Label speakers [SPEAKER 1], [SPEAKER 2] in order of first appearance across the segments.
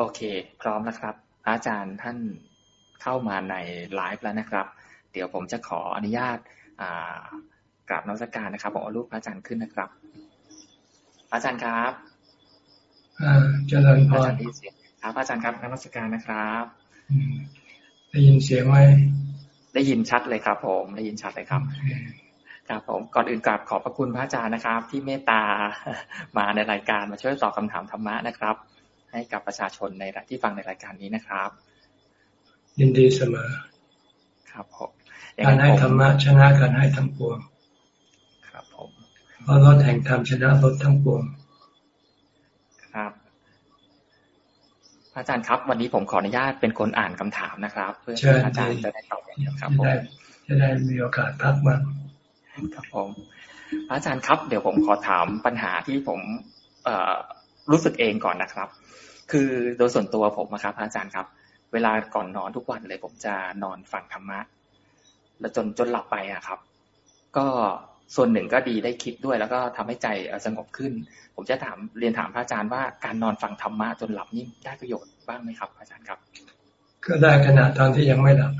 [SPEAKER 1] โอเค พร้อมนะครับพระอาจารย์ท่านเข้ามาในไลฟ์แล้วนะครับ เดี๋ยวผมจะขออนุญาตกราบนมัสการนะครับผมเอารูปพระอาจารย์ขึ้นนะครับพระอาจารย์ครับ
[SPEAKER 2] เจริญพร
[SPEAKER 1] ครับอาจารย์ครับนมัสการนะครับ
[SPEAKER 2] ได้ยินเสียงไหม
[SPEAKER 1] ได้ยินชัดเลยครับ ผม ได้ยินชัดเลยครับครับผมก่อนอื่นกราบขอบพระคุณพระอาจารย์นะครับ ที่เมตตามาในรายการมาช่วยตอบคาถามธรรมะนะครับ ให้กับประชาชนในที่ฟังในรายการนี้นะครับ
[SPEAKER 2] ยินดีเสมอ
[SPEAKER 1] ครับผม
[SPEAKER 2] การให้ธรรมะชนะการให้ทั้งปวง
[SPEAKER 1] ครับผม
[SPEAKER 2] เพราะรถแห่งธรรมชนะรถทั้งปวง
[SPEAKER 1] ครับอาจารย์ครับ วันนี้ผมขออนุญาตเป็นคนอ่านคำถามนะครับ เพื่ออาจารย์จะได้ตอบครับผม
[SPEAKER 2] จะได้มีโอกาสพักบ้าง
[SPEAKER 1] ครับผมอาจารย์ครับ เดี๋ยวผมขอถามปัญหาที่ผมเอ รู้สึกเองก่อนนะครับ คือโดยส่วนตัวผมนะครับอาจารย์ครับ เวลาก่อนนอนทุกวันเลย ผมจะนอนฟังธรรมะแล้วจนจนหลับไปอะครับ ก็ส่วนหนึ่งก็ดีได้คิดด้วย แล้วก็ทำให้ใจสงบขึ้น ผมจะถามเรียนถามพระอาจารย์ว่าการนอนฟังธรรมะจนหลับนี่ได้ประโยชน์บ้างไหมครับอาจารย์ครับ
[SPEAKER 2] ก็ได้ขณะตอนที่ยังไม่หลับ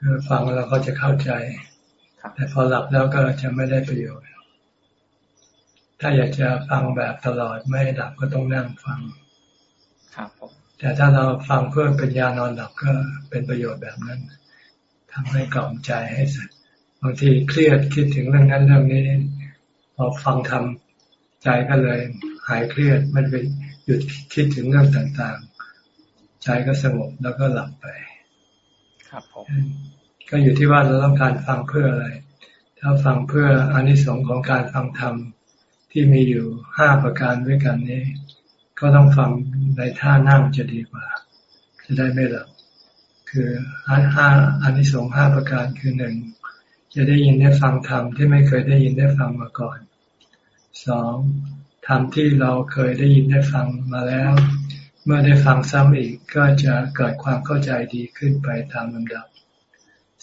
[SPEAKER 2] คือฟังแล้วก็จะเข้าใจแต่พอหลับแล้วก็จะไม่ได้ประโยชน์ ถ้าอยากจะฟังแบบตลอดไม่หลับก็ต้องนั่งฟัง
[SPEAKER 1] ครับผม
[SPEAKER 2] แต่ถ้าเราฟังเพื่อเป็นยานอนหลับก็เป็นประโยชน์แบบนั้นทำให้กล่อมใจให้สบางทีเครียดคิดถึงเรื่องนั้นเรื่องนี้พอฟังทำใจก็เลย หายเครียดมันไปหยุดคิดถึงเรื่องต่างๆ ใจก็สงบแล้วก็หลับไป
[SPEAKER 1] ครับผม
[SPEAKER 2] ก็อยู่ที่ว่าเราต้องการฟังเพื่ออะไร ถ้าฟังเพื่ออานิสงส์ของการฟังธรรม ที่มีอยู่ห้าประการด้วยกันนี้ ก็ต้องฟังในท่านั่งจะดีกว่า จะได้ไม่หลับคือห้าอานิสงส์ห้าประการคือหนึ่งจะได้ยินได้ฟังธรรมที่ไม่เคยได้ยินได้ฟังมาก่อนสองธรรมที่เราเคยได้ยินได้ฟังมาแล้ว เมื่อได้ฟังซ้ำอีกก็จะเกิดความเข้าใจดีขึ้นไปตามลำดับ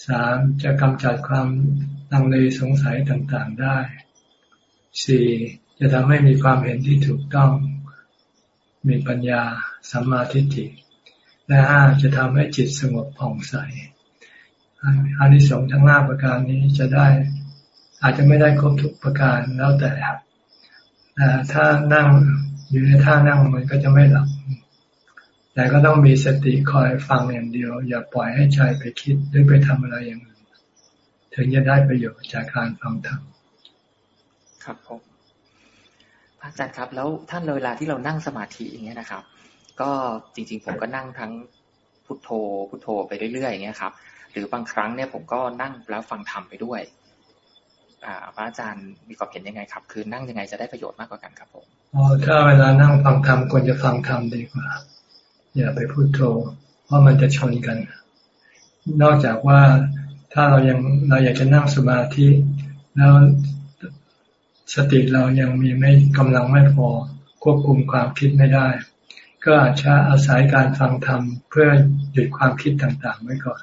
[SPEAKER 2] สามจะกำจัดความลังเลสงสัยต่างๆได้สี่ จะทำให้มีความเห็นที่ถูกต้อง มีปัญญาสัมมาทิฏฐิ และห้าจะทำให้จิตสงบผ่องใสอานิสงส์ทั้งห้าประการนี้จะได้ อาจจะไม่ได้ครบทุกประการแล้วแต่แต่ถ้านั่งอยู่ในท่านั่งมันก็จะไม่หลับ แต่ก็ต้องมีสติคอยฟังอย่างเดียว อย่าปล่อยให้ใจไปคิดหรือไปทำอะไรอย่างอื่นถึงจะได้ประโยชน์จากการฟังธรรม
[SPEAKER 1] ครับผม อาจารย์ครับ แล้วท่านเวลาที่เรานั่งสมาธิอย่างเงี้ยนะครับ ก็จริง ๆ ผมก็นั่งทั้งพุทโธพุทโธไปเรื่อยๆอย่างเงี้ยครับ หรือบางครั้งเนี่ยผมก็นั่งแล้วฟังธรรมไปด้วย อ่าพระอาจารย์มีความเห็นยังไงครับ คือนั่งยังไงจะได้ประโยชน์มากกว่ากันครับผม
[SPEAKER 2] อ๋อถ้าเวลานั่งฟังธรรมควรจะฟังธรรมดีกว่า อย่าไปพูดโทเพราะมันจะชนกัน นอกจากว่าถ้าเรายังเราอยากจะนั่งสมาธิแล้ว สติเรายังมีไม่กำลังไม่พอควบคุมความคิดไม่ได้ ก็อาจจะอาศัยการฟังธรรมเพื่อหยุดความคิดต่างๆ ไว้ก่อน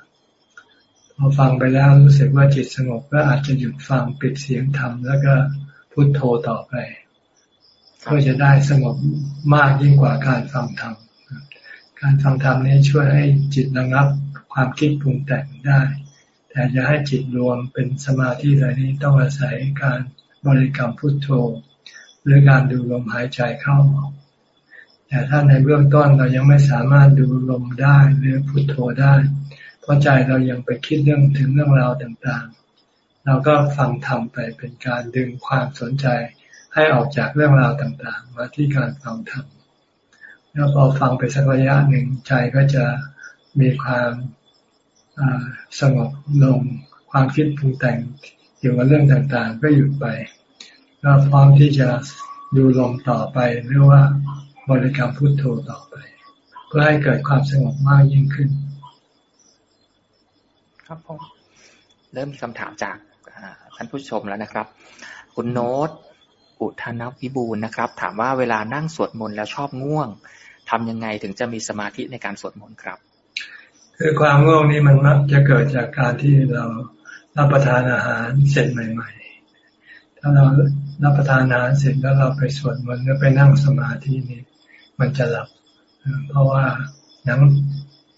[SPEAKER 2] พอฟังไปแล้วรู้สึกว่าจิตสงบก็อาจจะหยุดฟังปิดเสียงธรรมแล้วก็พุโทโธต่อไปเพื่อจะได้สงบมากยิ่งกว่าการฟังธรรมการฟังธรรมนี้ช่วยให้จิตระงับความคิดปรุงแต่งได้ แต่จะให้จิตรวมเป็นสมาธิอะไรนี้ต้องอาศัยการ บริกรรมพุทโธ หรือการดูลมหายใจเข้าออก แต่ถ้าในเบื้องต้นเรายังไม่สามารถดูลมได้หรือพุทโธได้ เพราะใจเรายังไปคิดเรื่องถึงเรื่องราวต่างๆ เราก็ฟังธรรมไปเป็นการดึงความสนใจให้ออกจากเรื่องราวต่างๆ มาที่การฟังธรรมแล้วพอฟังไปสักระยะหนึ่งใจก็จะมีความสงบลงความคิดปรุงแต่งเกี่ยวกับเรื่องต่างๆ ก็หยุดไป ก็พร้อมที่จะดูลมต่อไปหรือว่าบริกรรมพุทโธต่อไป เพื่อให้เกิดความสงบมากยิ่งขึ้น
[SPEAKER 1] ครับผมเริ่มมีคำถามจากท่านผู้ชมแล้วนะครับ คุณโน้ตอุทานวิบูลนะครับ ถามว่าเวลานั่งสวดมนต์แล้วชอบง่วงทำยังไงถึงจะมีสมาธิในการสวดมนต์ครับ
[SPEAKER 2] คือความง่วงนี้มันมักจะเกิดจากการที่เรารับประทานอาหารเสร็จใหม่ ๆ ถ้าเรา รับประทานอาหารเสร็จแล้วเราไปสวดมนต์แล้วไปนั่งสมาธินี่มันจะหลับ เพราะว่าหนัง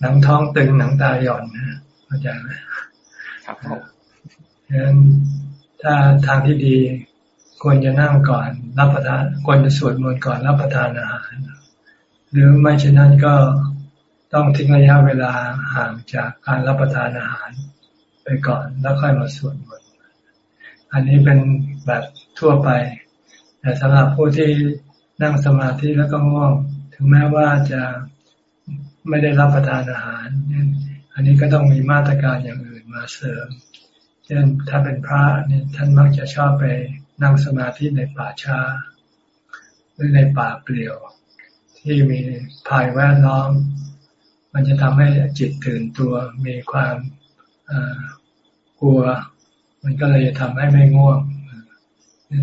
[SPEAKER 2] หนังท้องตึงหนังตาหย่อนนะเข้าใจไหม
[SPEAKER 1] ครับผม
[SPEAKER 2] ฉะนั้นถ้าทางที่ดีควรจะนั่งก่อนรับประทานควรจะสวดมนต์ก่อนรับประทานอาหาร หรือไม่เช่นนั้นก็ต้องทิ้งระยะเวลาห่างจากการรับประทานอาหาร ไปก่อนแล้วค่อยมาสวดมนต์ อันนี้เป็นแบบทั่วไป แต่สำหรับผู้ที่นั่งสมาธิแล้วก็ง่วง ถึงแม้ว่าจะไม่ได้รับประทานอาหาร อันนี้ก็ต้องมีมาตรการอย่างอื่นมาเสริม เช่นถ้าเป็นพระเนี่ยท่านมักจะชอบไปนั่งสมาธิในป่าช้า หรือในป่าเปลี่ยว ที่มีภายแวดล้อม มันจะทำให้จิตตื่นตัวมีความกลัว มันก็เลยทำให้ไม่ง่วง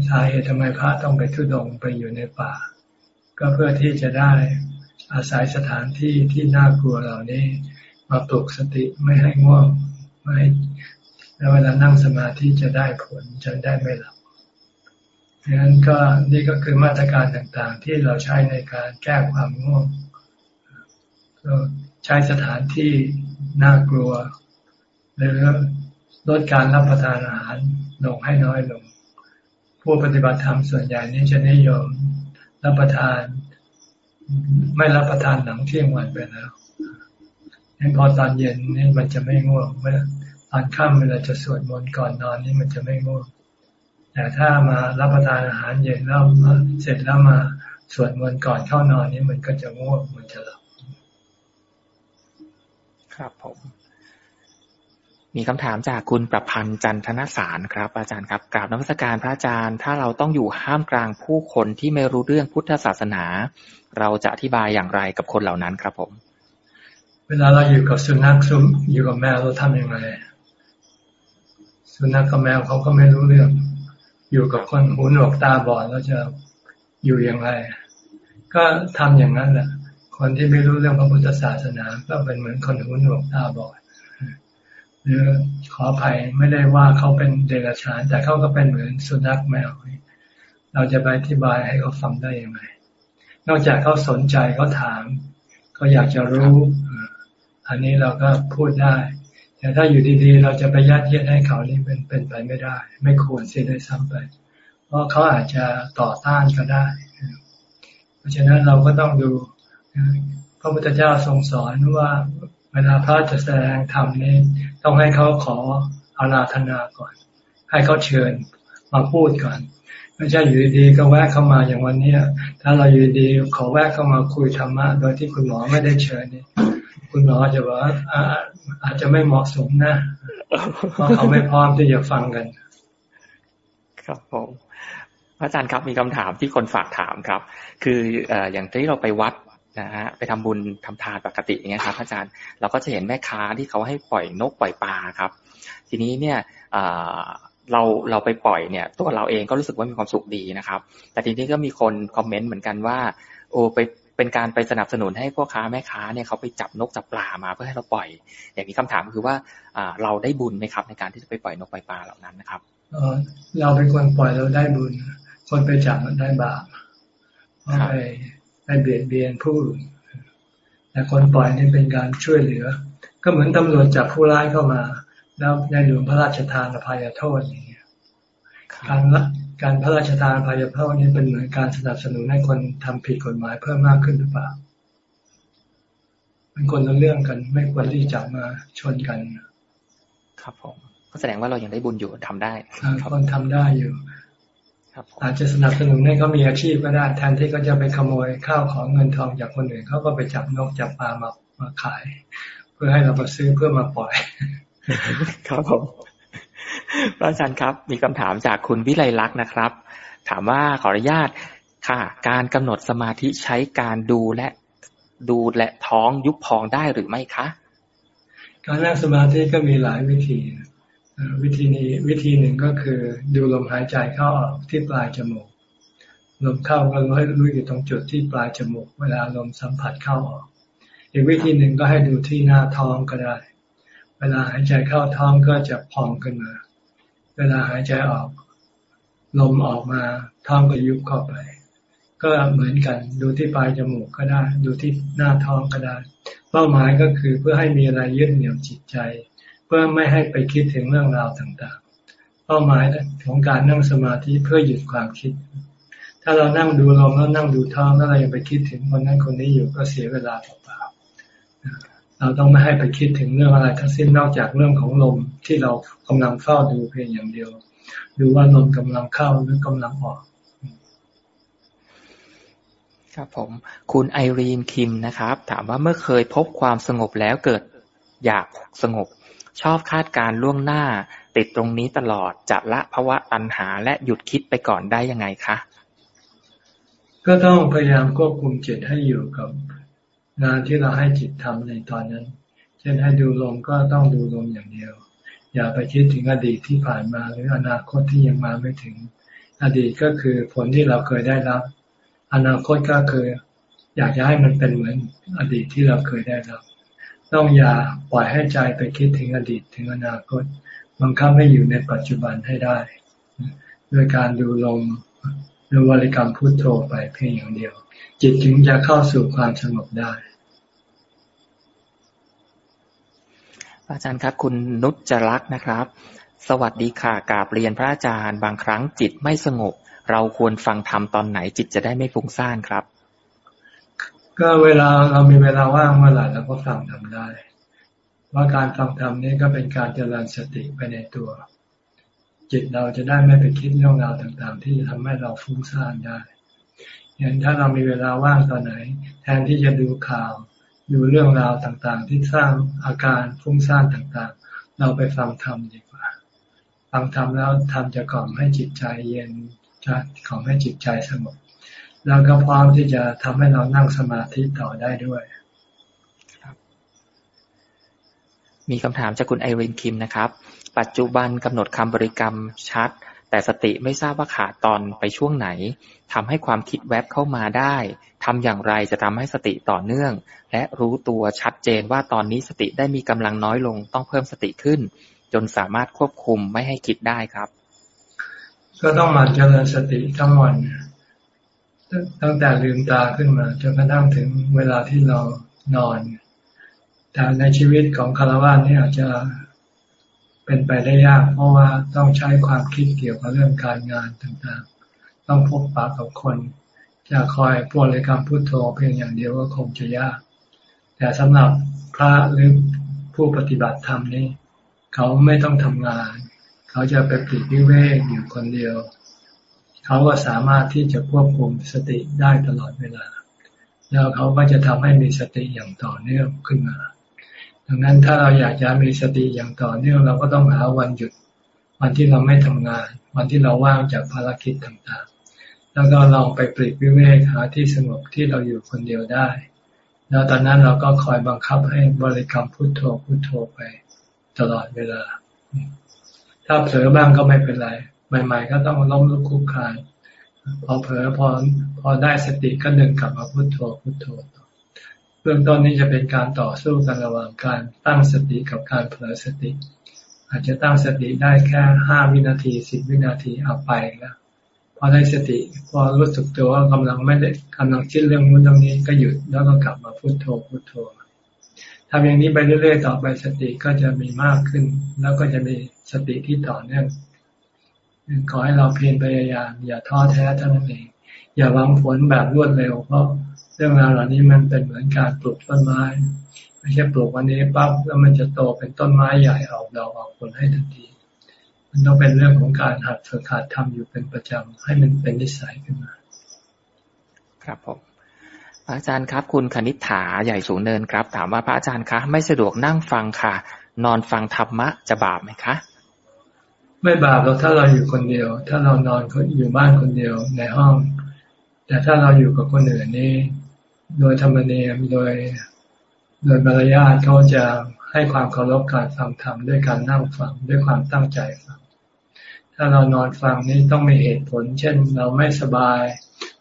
[SPEAKER 2] สาเหตุทำไมพระต้องไปทุดงไปอยู่ในป่า ก็เพื่อที่จะได้อาศัยสถานที่ที่น่ากลัวเหล่านี้ มาปลุกสติไม่ให้ง่วงไม่ให้แล้วเวลานั่งสมาธิจะได้ผลจะได้ไม่หลับดังนั้นก็นี่ก็คือมาตรการต่างๆ ที่เราใช้ในการแก้ความง่วงก็ใช้สถานที่น่ากลัวหรือ ลดการรับประทานอาหารลงให้น้อยลง ผู้ปฏิบัติธรรมส่วนใหญ่นี้จะนิยมรับประทาน ไม่รับประทานหนังเที่ยงวันไปแล้วงั้นพอตอนเย็นนี่มันจะไม่ง่วงเมื่อตอนค่ำเวลาจะสวดมนต์ก่อนนอนนี่มันจะไม่ง่วงแต่ถ้ามารับประทานอาหารเย็นแล้วเสร็จแล้วมาสวดมนต์ก่อนเข้านอนนี่มันก็จะง่วงมันจะหลับ
[SPEAKER 1] ครับผม มีคำถามจากคุณประพันธ์จันทนสารครับ อาจารย์ครับกราบนักวิชาการพระอาจารย์ ถ้าเราต้องอยู่ห้ามกลางผู้คนที่ไม่รู้เรื่องพุทธศาสนา เราจะอธิบายอย่างไรกับคนเหล่านั้นครับผม
[SPEAKER 2] เวลาเราอยู่กับสุนัขซุมอยู่กับแมวเราทำยังไงสุนัขกับแมวเขาก็ไม่รู้เรื่อง อยู่กับคนหูหนวกตาบอดเราจะอยู่อย่างไร ก็ทำอย่างนั้นแหละคนที่ไม่รู้เรื่องพระพุทธศาสนา ก็เป็นเหมือนคนหูหนวกตาบอด หรือขออภัยไม่ได้ว่าเขาเป็นเดรัจฉาน แต่เขาก็เป็นเหมือนสุนัขแมว เราจะไปอธิบายให้เขาฟังได้ยังไง นอกจากเขาสนใจเขาถามเขาอยากจะรู้ อันนี้เราก็พูดได้ แต่ถ้าอยู่ดีๆ เราจะไปยัดเยียดให้เขานี่เป็นเป็นไปไม่ได้ ไม่ควรเสียด้วยซ้ำไป เพราะเขาอาจจะต่อต้านก็ได้ เพราะฉะนั้นเราก็ต้องดูพระพุทธเจ้าทรงสอนว่าเวลาพระจะแสดงธรรมนี้ ต้องให้เขาขออาราธนาก่อน ให้เขาเชิญมาพูดก่อน ไม่ใช่อยู่ดีๆก็แวะเข้ามาอย่างวันนี้ถ้าเราอยู่ดีขอแวะเข้ามาคุยธรรมะโดยที่คุณหมอไม่ได้เชิญนี่คุณหมอจะบอกว่าอาจจะไม่เหมาะสมนะเพราะเขาไม่พร้อมที่จะฟังกัน
[SPEAKER 1] ครับผมพระอาจารย์ครับมีคำถามที่คนฝากถามครับ คืออย่างที่เราไปวัด นะฮะไปทำบุญทำทานปกติอย่างเงี้ยครับอาจารย์เราก็จะเห็นแม่ค้าที่เขาให้ปล่อยนกปล่อยปลาครับ ทีนี้เนี่ยเราเราไปปล่อยเนี่ย ตัวเราเองก็รู้สึกว่ามีความสุขดีนะครับ แต่ทีนี้ก็มีคนคอมเมนต์เหมือนกันว่า โอ้ไปเป็นการไปสนับสนุนให้พ่อค้าแม่ค้าเนี่ยเขาไปจับนกจับปลามาเพื่อให้เราปล่อย อย่างนี้คำถามคือว่าอ่าเราได้บุญไหมครับ ในการที่จะไปปล่อยนกปล่อยปลาเหล่านั้นนะครับ
[SPEAKER 2] เราเป็นคนปล่อยเราได้บุญ คนไปจับมันได้บาปเพราะไปไป เบียดเบียนผู้อื่นแต่คนปล่อยนี่เป็นการช่วยเหลือ ก็เหมือนตำรวจจับผู้ร้ายเข้ามา แล้วในหลวงพระราชทานอภัยโทษอย่างเงี้ยการการพระราชทานอภัยโทษนี้เป็นเหมือนการสนับสนุนให้คนทำผิดกฎหมายเพิ่มมากขึ้นหรือเปล่าเป็นคนละเรื่องกันไม่ควรที่จะมาชนกัน
[SPEAKER 1] ครับผมก็แสดงว่าเรายังได้บุญอยู่ทำได้
[SPEAKER 2] คนทำได้อยู่ อาจจะสนับสนุนให้เขามีอาชีพก็ได้แทนที่เขาจะไปขโมยข้าวของเงินทองจากคนอื่นเขาก็ไปจับนกจับปลามามาขาย เพื่อให้เราไปซื้อเพื่อมาปล่อย
[SPEAKER 1] ครับผมพระอาจารย์ครับ มีคำถามจากคุณวิไลลักษณ์นะครับ ถามว่าขออนุญาตค่ะ การกำหนดสมาธิใช้การดูและดูและท้องยุบพองได้หรือไม่คะ
[SPEAKER 2] การนั่งสมาธิก็มีหลายวิธี วิธีนี้วิธีหนึ่งก็คือดูลมหายใจเข้าออกที่ปลายจมูก ลมเข้าก็รู้ให้รู้อยู่ตรงจุดที่ปลายจมูก เวลาลมสัมผัสเข้าออก อีกวิธีหนึ่งก็ให้ดูที่หน้าท้องก็ได้ เวลาหายใจเข้าท้องก็จะพองขึ้นมา เวลาหายใจออก ลมออกมาท้องก็ยุบเข้าไป ก็เหมือนกันดูที่ปลายจมูกก็ได้ ดูที่หน้าท้องก็ได้ เป้าหมายก็คือเพื่อให้มีอะไรยึดเหนี่ยวจิตใจ เพื่อไม่ให้ไปคิดถึงเรื่องราวต่างๆ เป้าหมายของการนั่งสมาธิเพื่อหยุดความคิด ถ้าเรานั่งดูลมแล้วนั่งดูท้องแล้วเรายังไปคิดถึงคนนั้นคนนี้อยู่ก็เสียเวลาเปล่าเราต้องไม่ให้ไปคิดถึงเรื่องอะไรทั้งสิ้นนอกจากเรื่องของลมที่เรากำลังเฝ้าดูเพียงอย่างเดียว ดูว่าลมกำลังเข้าหรือกำลังออก
[SPEAKER 1] ครับผม คุณไอรีนคิมนะครับ ถามว่าเมื่อเคยพบความสงบแล้วเกิด อยากสงบ ชอบคาดการล่วงหน้า ติดตรงนี้ตลอดจะละภาวะตัณหาและหยุดคิดไปก่อนได้ยังไงคะ
[SPEAKER 2] ก็ต้องพยายามควบคุมจิตให้อยู่กับงานที่เราให้จิตทำในตอนนั้น เช่นให้ดูลมก็ต้องดูลมอย่างเดียว อย่าไปคิดถึงอดีตที่ผ่านมาหรืออนาคตที่ยังมาไม่ถึง อดีตก็คือผลที่เราเคยได้รับ อนาคตก็คือ อยากจะให้มันเป็นเหมือนอดีตที่เราเคยได้รับ ต้องอย่าปล่อยให้ใจไปคิดถึงอดีตถึงอนาคต บังคับให้อยู่ในปัจจุบันให้ได้ ด้วยการดูลมหรือวริกรรมพุทโธไปเพียงอย่างเดียว จิตถึงจะเข้าสู่ความสงบได้
[SPEAKER 1] อาจารย์ครับ คุณนุชจรักนะครับ สวัสดีค่ะกาบเรียนพระอาจารย์ บางครั้งจิตไม่สงบ เราควรฟังธรรมตอนไหนจิตจะได้ไม่ฟุ้งซ่านครับ
[SPEAKER 2] ก็เวลาเรามีเวลาว่างเมื่อไหร่เราก็ฟังธรรมได้ ว่าการฟังธรรมนี้ก็เป็นการเจริญสติไปในตัว จิตเราจะได้ไม่ไปคิดเรื่องราวต่างๆ ที่จะทำให้เราฟุ้งซ่านได้อย่างถ้าเรามีเวลาว่างตอนไหน แทนที่จะดูข่าวดูเรื่องราวต่างๆ ที่สร้างอาการฟุ้งซ่านต่างๆ เราไปฟังธรรมดีกว่า ฟังธรรมแล้วธรรมจะกล่อมให้จิตใจเย็นจะของให้จิตใจสงบ แล้วก็พร้อมที่จะทำให้เรานั่งสมาธิต่อได้ด้วย
[SPEAKER 1] มีคำถามจากคุณไอรินคิมนะครับ ปัจจุบันกำหนดคำบริกรรมชัด แต่สติไม่ทราบว่าขาดตอนไปช่วงไหนทำให้ความคิดแวบเข้ามาได้ทำอย่างไรจะทำให้สติต่อเนื่อง และรู้ตัวชัดเจนว่าตอนนี้สติได้มีกำลังน้อยลง ต้องเพิ่มสติขึ้น จนสามารถควบคุมไม่ให้คิดได้ครับ
[SPEAKER 2] ก็ต้องมันเจริญสติทั้งวัน ตั้งแต่ลืมตาขึ้นมาจนกระทั่งถึงเวลาที่เรานอน แต่ในชีวิตของคารวะนี่อาจจะเป็นไปได้ยาก เพราะว่าต้องใช้ความคิดเกี่ยวกับเรื่องการงานต่างๆ ต้องพบปะกับคน จะคอยพูดเลยคำพูดโทเพียงอย่างเดียวก็คงจะยาก แต่สำหรับพระหรือผู้ปฏิบัติธรรมนี่เขาไม่ต้องทำงาน เขาจะไปปลีกวิเวกอยู่คนเดียว เขาก็สามารถที่จะควบคุมสติได้ตลอดเวลา แล้วเขาก็จะทำให้มีสติอย่างต่อเนื่องขึ้นมา ดังนั้นถ้าเราอยากจะมีสติอย่างต่อเนื่องเราก็ต้องหาวันหยุด วันที่เราไม่ทำงาน วันที่เราว่างจากภารกิจต่างๆ แล้วก็ลองไปปลีกวิเวกหาที่สงบที่เราอยู่คนเดียวได้ แล้วตอนนั้นเราก็คอยบังคับให้บริกรรมพุทโธพุทโธไปตลอดเวลา ถ้าเผลอบ้างก็ไม่เป็นไร ใหม่ๆ ก็ต้องล้มลุกคุกคานพอเผลอพอพอได้สติก็ดินกลับมาพุโทโธพุโทโธเบื้องต้นนี้จะเป็นการต่อสู้กันระหว่างการตั้งสติกับการเผลอสติ อาจจะตั้งสติได้แค่ห้าวินาทีสิบวินาทีเอาไปแล้วพอได้สติ พอรู้สึกตัวว่ากำลังไม่ได้กำลังคิดเรื่องนู้นเรื่องนี้ก็หยุดแล้วก็กลับมาพุโทโธพุโทโธทำอย่างนี้ไปเรื่อยๆต่อไปสติก็จะมีมากขึ้น แล้วก็จะมีสติที่ต่อเนื่อง ขอให้เราเพียรพยายามอย่าท้อแท้เท่านั้นเอง อย่าหวังผลแบบรวดเร็วเพราะเรื่องราวเหล่านี้มันเป็นเหมือนการปลูกต้นไม้ไม่ใช่ปลูกวันนี้ปั๊บแล้วมันจะโตเป็นต้นไม้ใหญ่ออกดอกออกผลให้ทันที มันต้องเป็นเรื่องของการหัดฝึกหัดทำอยู่เป็นประจำให้มันเป็นนิสัยขึ้นมา
[SPEAKER 1] ครับผมพระอาจารย์ครับ คุณคณิษฐาใหญ่สูงเนินครับ ถามว่าพระอาจารย์คะ ไม่สะดวกนั่งฟังค่ะ นอนฟังธรรมะจะบาปไหมคะ
[SPEAKER 2] ไม่บาปเราถ้าเราอยู่คนเดียว ถ้าเรานอนอยู่บ้านคนเดียวในห้อง แต่ถ้าเราอยู่กับคนอื่นนี่โดยธรรมเนียมโดยโดยมารยาทเขาจะให้ความเคารพการฟังธรรมด้วยการนั่งฟังด้วยความตั้งใจฟัง ถ้าเรานอนฟังนี่ต้องมีเหตุผล เช่นเราไม่สบาย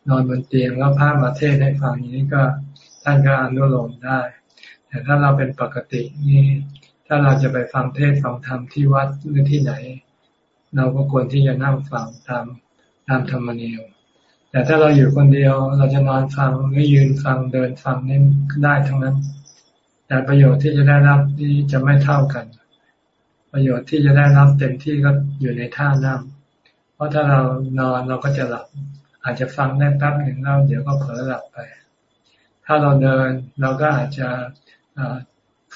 [SPEAKER 2] นอนบนเตียงแล้วพระมาเทศให้ฟังอย่างนี้ก็ท่านก็อนุโลมได้ แต่ถ้าเราเป็นปกตินี่ถ้าเราจะไปฟังเทศฟังธรรมที่วัดหรือที่ไหน เราก็ควรที่จะนั่งฟังตามตามธรรมเนียม แต่ถ้าเราอยู่คนเดียวเราจะนอนฟังหรือยืนฟังเดินฟังนี่ได้ทั้งนั้น แต่ประโยชน์ที่จะได้รับนี่จะไม่เท่ากัน ประโยชน์ที่จะได้รับเต็มที่ก็อยู่ในท่านั่ง เพราะถ้าเรานอนเราก็จะหลับ อาจจะฟังได้แป๊บหนึ่งแล้วเดี๋ยวก็เผลอหลับไป ถ้าเราเดินเราก็อาจจะ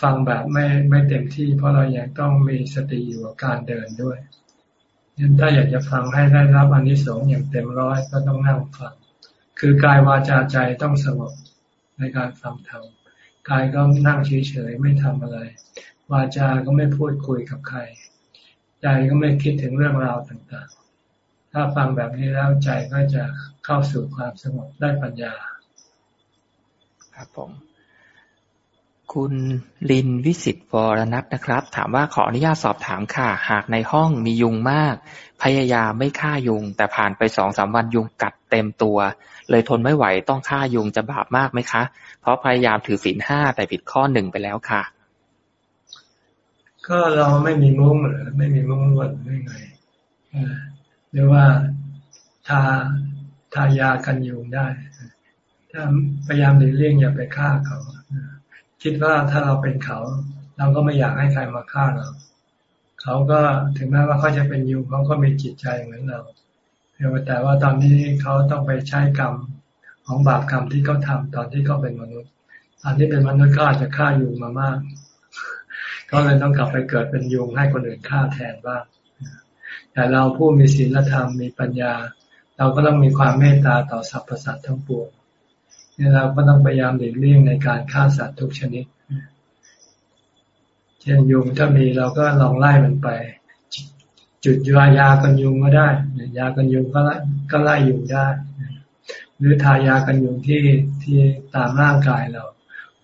[SPEAKER 2] ฟังแบบไม่ไม่เต็มที่ เพราะเรายังต้องมีสติอยู่กับการเดินด้วย ยันถ้าอยากจะฟังให้ได้รับอนนิสงส์อย่างเต็มร้อยก็ต้องนั่งฟัง คือกายวาจาใจต้องสงบในการฟังธรรมกายก็นั่งเฉยๆไม่ทำอะไร วาจา ก็ไม่พูดคุยกับใคร ใจก็ไม่คิดถึงเรื่องราวต่างๆ ถ้าฟังแบบนี้แล้วใจก็จะเข้าสู่ความสงบได้ปัญญา
[SPEAKER 1] ครับผม คุณลินวิสิตวรนัทนะครับ ถามว่าขออนุญาตสอบถามค่ะ หากในห้องมียุงมาก พยายามไม่ฆ่ายุง แต่ผ่านไปสองสามวันยุงกัดเต็มตัว เลยทนไม่ไหวต้องฆ่ายุงจะบาปมากไหมคะ เพราะพยายามถือศีลห้าแต่ผิดข้อหนึ่งไปแล้วค่ะ
[SPEAKER 2] ก็เราไม่มีมุ้งหรือไม่มีมุ้งลวดหรือไงหรือว่าทาทายากันยุงได้ถ้าพยายามหลีกเลี่ยงอย่าไปฆ่าเขา คิดว่าถ้าเราเป็นเขา เราก็ไม่อยากให้ใครมาฆ่าเรา เขาก็ถึงแม้ว่าเขาจะเป็นยุงเขาก็มีจิตใจเหมือนเราเพียงแต่ว่าตอนนี้เขาต้องไปใช้กรรมของบาปกรรมที่เขาทาตอนที่เขาเป็นมนุษย์ตอนที่เป็นมนุษย์ก็อาจจะฆ่ายุงมามาก ก็เลยต้องกลับไปเกิดเป็นยุงให้คนอื่นฆ่าแทนบ้างแต่เราผู้มีศีลธรรมมีปัญญา เราก็ต้องมีความเมตตาต่อสรรพสัตว์ทั้งปวง นี่เราก็ต้องพยายามหลีกเลี่ยงในการฆ่าสัตว์ทุกชนิด เช่นยุงถ้ามีเราก็ลองไล่มันไป จุดยายากันยุงก็ได้ ยากันยุงก็ไล่ก็ไล่ยุงได้ หรือทายากันยุงที่ที่ตามร่างกายเรา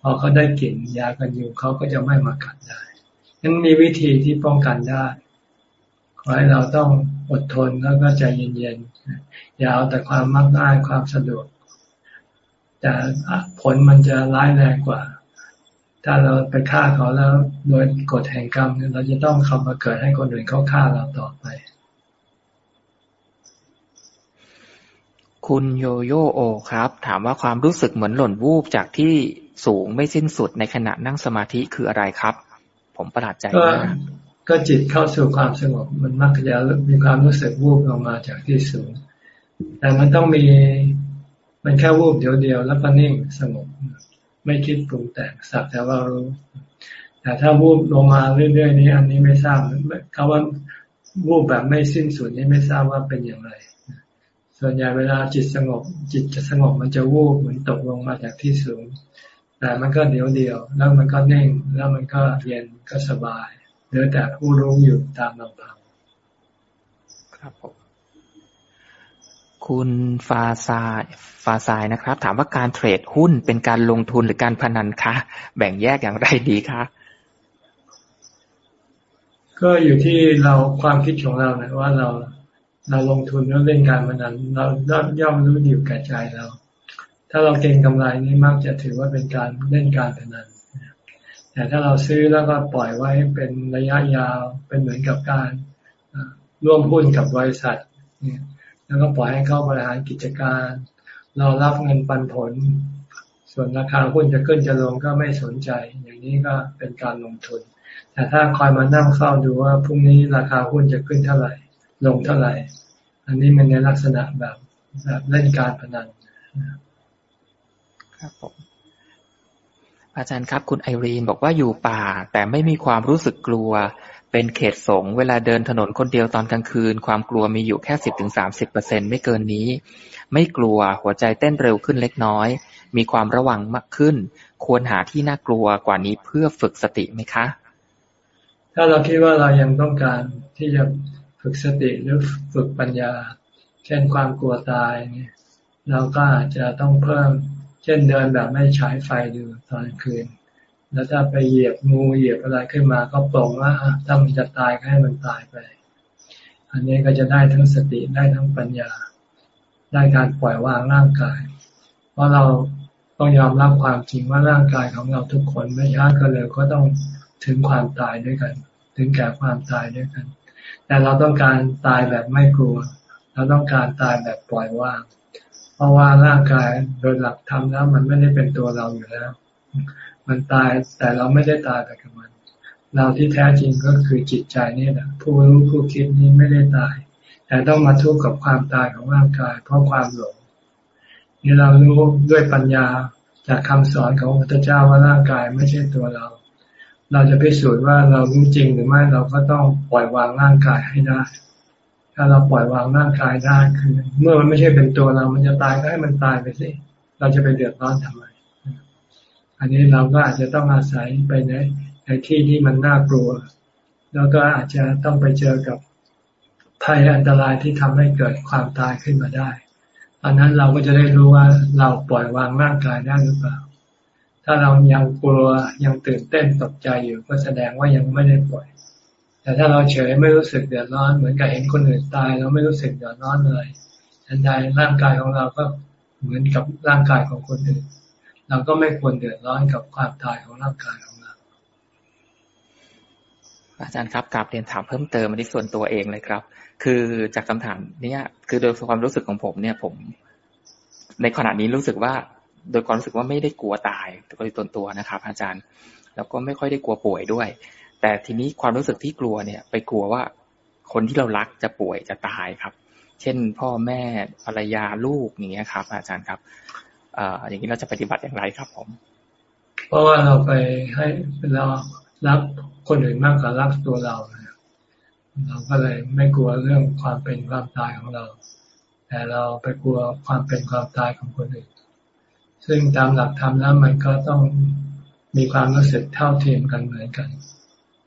[SPEAKER 2] พอเขาได้กลิ่นยากันยุงเขาก็จะไม่มากัดได้ยังมีวิธีที่ป้องกันได้ขอให้เราต้องอดทนแล้วก็ใจเย็นๆอย่าเอาแต่ความมักง่ายความสะดวก แต่ผลมันจะร้ายแรงกว่า ถ้าเราไปฆ่าเขาแล้วโดยกฎแห่งกรรมเราจะต้องเข้ามาเกิดให้คนอื่นเขาฆ่าเราต่อไป
[SPEAKER 1] คุณโยโยโอครับ ถามว่าความรู้สึกเหมือนหล่นวูบจากที่สูงไม่สิ้นสุดในขณะนั่งสมาธิคืออะไรครับ ผมประหลาดใจมาก
[SPEAKER 2] ก็จิตเข้าสู่ความสงบมันมักจะมีความรู้สึกวูบลงมาจากที่สูง แต่มันต้องมี มันแค่วูบเดียวเดียวแล้วก็นิ่งสงบ ไม่คิดปรุงแต่งสักแต่ว่ารู้ แต่ถ้าวูบลงมาเรื่อยๆนี้ อันนี้ไม่ทราบคำว่าวูบแบบไม่สิ้นสุดนี้ไม่ทราบว่าเป็นอย่างไร ส่วนใหญ่เวลาจิตสงบ จิตจะสงบมันจะวูบเหมือนตกลงมาจากที่สูง แต่มันก็เดียวเดียว แล้วมันก็นิ่ง แล้วมันก็เย็นก็สบายเหลือแต่ผู้รู้อยู่ตามลำพัง
[SPEAKER 1] ครับผม คุณฟาซายฟาซายนะครับ ถามว่าการเทรดหุ้นเป็นการลงทุนหรือการพนันคะ แบ่งแยกอย่างไรดีคะ
[SPEAKER 2] ก็อยู่ที่เราความคิดของเรานะว่าเราเราลงทุนแล้วเล่นการพนันเราย่อมรู้อยู่แก่ใจเรา ถ้าเราเก็งกำไรนี่มักจะถือว่าเป็นการเล่นการพนันแต่ถ้าเราซื้อแล้วก็ปล่อยไว้เป็นระยะยาวเป็นเหมือนกับการร่วมหุ้นกับบริษัทเนี่ย แล้วก็ปล่อยให้เข้าบริหารกิจการรารับเงินปันผล ส่วนราคาหุ้นจะขึ้นจะลงก็ไม่สนใจ อย่างนี้ก็เป็นการลงทุน แต่ถ้าคอยมานั่งเฝ้าดูว่าพรุ่งนี้ราคาหุ้นจะขึ้นเท่าไหร่ ลงเท่าไหร่ อันนี้มันในลักษณะแบบแบบเล่นการพนัน
[SPEAKER 1] ครับผมอาจารย์ครับคุณไอรีนบอกว่าอยู่ป่า แต่ไม่มีความรู้สึกกลัว เป็นเขตสงเวลาเดินถนนคนเดียวตอนกลางคืน ความกลัวมีอยู่แค่สิบถึงสามสิบเปอร์เซ็นไม่เกินนี้ ไม่กลัวหัวใจเต้นเร็วขึ้นเล็กน้อย มีความระวังมากขึ้น ควรหาที่น่ากลัวกว่านี้เพื่อฝึกสติไหมคะ
[SPEAKER 2] ถ้าเราคิดว่าเรายังต้องการที่จะฝึกสติหรือฝึกปัญญา เช่นความกลัวตายเนี่ยเราก็อาจจะต้องเพิ่ม เช่นเดินแบบไม่ใช้ไฟดูตอนคืน แล้วถ้าไปเหยียบงูเหยียบอะไรขึ้นมาก็ปลงว่าถ้ามันจะตายก็ให้มันตายไป อันนี้ก็จะได้ทั้งสติได้ทั้งปัญญา ได้การปล่อยวางร่างกาย เพราะเราต้องยอมรับความจริงว่าร่างกายของเราทุกคนไม่ช้าก็เร็วก็ต้องถึงความตายด้วยกัน ถึงแก่ความตายด้วยกัน แต่เราต้องการตายแบบไม่กลัว เราต้องการตายแบบปล่อยวาง เพราะว่าร่างกายโดยหลักธรรมแล้วมันไม่ได้เป็นตัวเราอยู่แล้ว มันตายแต่เราไม่ได้ตายไปกับมัน เราที่แท้จริงก็คือจิตใจนี่แหละผู้รู้ผู้คิดนี้ไม่ได้ตาย แต่ต้องมาทุกข์กับความตายของร่างกาย เพราะความหลงนี่เรารู้ด้วยปัญญาจากคำสอนของพระพุทธเจ้าว่าร่างกายไม่ใช่ตัวเรา เราจะพิสูจน์ว่าเรารู้จริงหรือไม่เราก็ต้องปล่อยวางร่างกายให้ได้ถ้าเราปล่อยวางร่างกายได้คือเมื่อมันไม่ใช่เป็นตัวเรา มันจะตายก็ให้มันตายไปสิ เราจะไปเดือดร้อนทำไม อันนี้เราก็อาจจะต้องอาศัยไปในในที่ที่มันน่ากลัว แล้วก็อาจจะต้องไปเจอกับภัยอันตรายที่ทำให้เกิดความตายขึ้นมาได้อันนั้นเราก็จะได้รู้ว่าเราปล่อยวางร่างกายได้หรือเปล่า ถ้าเรายังกลัวยังตื่นเต้นตกใจอยู่ก็แสดงว่ายังไม่ได้ปล่อย แต่ถ้าเราเฉยไม่รู้สึกเดือดร้อนเหมือนกับเห็นคนอื่นตายเราไม่รู้สึกเดือดร้อนเลยทันใดร่างกายของเราก็เหมือนกับร่างกายของคนอื่น เราก็ไม่ควรเดือดร้อนกับความตายของร่างกายของเรา
[SPEAKER 1] อาจารย์ครับกลับเรียนถามเพิ่มเติมมาที่ส่วนตัวเองเลยครับ คือจากคำถามเนี้ยคือโดยความรู้สึกของผมเนี่ยผม ในขณะนี้รู้สึกว่า โดยความรู้สึกว่าไม่ได้กลัวตายโดยตนตัวนะครับ อาจารย์ แล้วก็ไม่ค่อยได้กลัวป่วยด้วย แต่ทีนี้ความรู้สึกที่กลัวเนี่ย ไปกลัวว่าคนที่เรารักจะป่วยจะตายครับ เช่น พ่อแม่ภรรยาลูกอย่างเงี้ยครับ อาจารย์ครับ อย่างนี้เราจะปฏิบัติอย่างไรครับผม
[SPEAKER 2] เพราะว่าเราไปให้เรารักคนอื่นมากกว่ารักตัวเรา เราก็เลยไม่กลัวเรื่องความเป็นความตายของเรา แต่เราไปกลัวความเป็นความตายของคนอื่น ซึ่งตามหลักธรรมแล้วมันก็ต้องมีความรู้สึกเท่าเทียมกันเหมือนกัน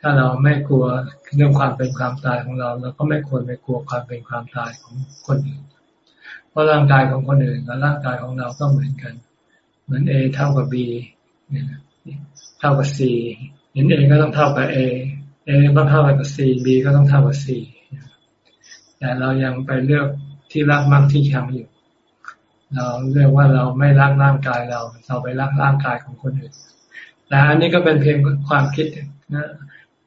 [SPEAKER 2] ถ้าเราไม่กลัวเรื่องความเป็นความตายของเรา เราก็ไม่ควรไปกลัวความเป็นความตายของคนอื่น เพราะร่างกายของคนอื่นกับร่างกายของเราก็เหมือนกัน เหมือน A เท่ากับ B เท่ากับ C เห็น A ก็ต้องเท่ากับ A เอต้องเท่ากับ C B ก็ต้องเท่ากับ C แต่เรายังไปเลือกที่รักมากที่ชังอยู่ เราเลือกว่าเราไม่รักร่างกายเรา เราไปรักร่างกายของคนอื่น แต่อันนี้ก็เป็นเพียงความคิดนะ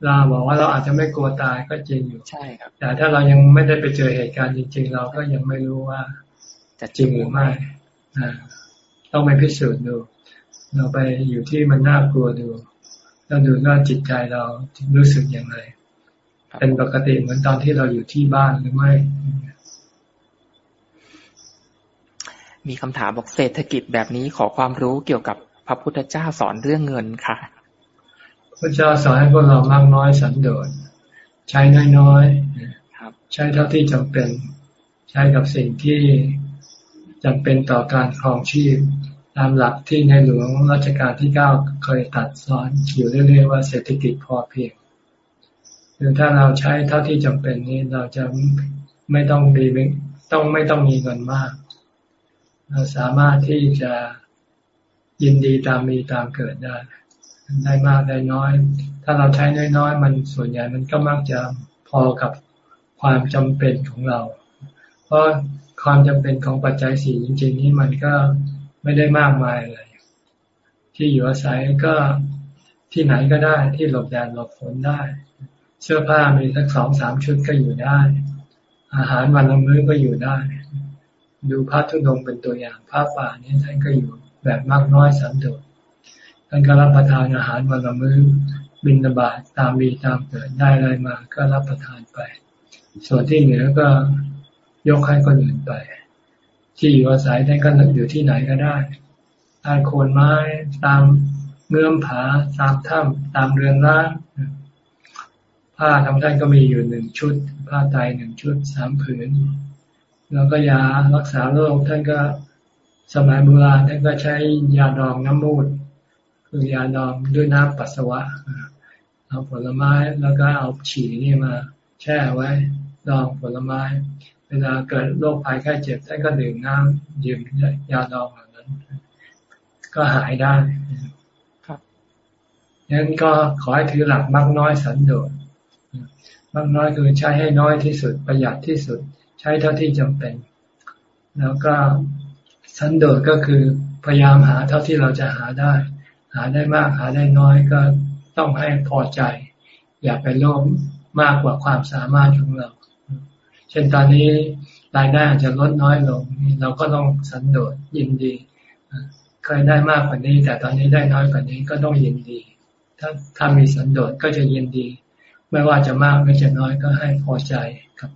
[SPEAKER 2] เราบอกว่าเราอาจจะไม่กลัวตายก็จริงอยู่
[SPEAKER 1] ใช่ครับ
[SPEAKER 2] แต่ถ้าเรายังไม่ได้ไปเจอเหตุการณ์จริง ๆ เราก็ยังไม่รู้ว่า จะจริงหรือไม่ต้องไปพิสูจน์ดู เราไปอยู่ที่มันน่ากลัวดูเราดูว่าจิตใจเรารู้สึกอย่างไร เป็นปกติเหมือนตอนที่เราอยู่ที่บ้านหรือไม่
[SPEAKER 1] มีคำถามบอกเศรษฐกิจแบบนี้ขอความรู้เกี่ยวกับพระพุทธเจ้าสอนเรื่องเงินค่ะ
[SPEAKER 2] พระเจ้าสอนให้พวกเรามากน้อยสันโดษใช้น้อยๆใช้เท่าที่จำเป็น ใช้กับสิ่งที่ จำเป็นต่อการครองชีพ ตามหลักที่ในหลวงรัชกาลที่เก้าเคยตัดสอนอยู่เรื่อยๆว่าเศรษฐกิจพอเพียงคือถ้าเราใช้เท่าที่จำเป็นนี้เราจะไม่ต้องมีต้องไม่ต้องมีเงินมาก เราสามารถที่จะยินดีตามมีตามเกิดได้ ได้มากได้น้อย ถ้าเราใช้น้อยๆมันส่วนใหญ่มันก็มักจะพอกับความจำเป็นของเรา เพราะ ความจำเป็นของปัจจัยสี่จริง ๆ นี้มันก็ไม่ได้มากมายเลยที่อยู่อาศัยก็ที่ไหนก็ได้ ที่หลบแดดหลบฝนได้ เสื้อผ้ามีสักสองสามชุดก็อยู่ได้ อาหารวันละมื้อก็อยู่ได้ ดูพระทุดงเป็นตัวอย่างพระป่านี้ท่านก็อยู่แบบมากน้อยสันโดษท่านก็รับประทานอาหารวันละมื้อบินบาตตามมีตามเกิดได้อะไรมาก็รับประทานไป ส่วนที่เหลือก็ ยกให้คนอื่นไป ที่อยู่อาศัยท่านก็อยู่ที่ไหนก็ได้ใต้โคนไม้ตามเงื่อมผาตามถ้ำตามเรือนร้างผ้าทำท่านก็มีอยู่หนึ่งชุด ผ้าไตหนึ่งชุดสามผืน แล้วก็ยารักษาโรคท่านก็สมัยโบราณท่านก็ใช้ยาดองน้ำมูดคือยาดองด้วยน้ำปัสสาวะเอาผลไม้แล้วก็เอาฉี่นี่มา แช่ไว้ ดองผลไม้ ลาเกิดโรคภัยไข้เจ็บท่านก็ดื่มน้ำดื่มยาดองเหล่านั้น ก็หายได้ครับงั้นก็ขอให้ถือหลักมากน้อยสันโดษมากน้อยคือใช้ให้น้อยที่สุดประหยัดที่สุด ใช้เท่าที่จำเป็น แล้วก็สันโดษก็คือพยายามหาเท่าที่เราจะหาได้ หาได้มากหาได้น้อยก็ต้องให้พอใจ อย่าไปโลภมากกว่าความสามารถของเรา ช่นตอนนี้รายได้อาจจะลดน้อยลง เราก็ต้องสันโดษยินดีเคยได้มากกว่านี้ แต่ตอนนี้ได้น้อยกว่านี้ก็ต้องยินดี ถ้าถ้ามีสันโดษก็จะยินดี ไม่ว่าจะมากไม่จะน้อยก็ให้พอใจกับ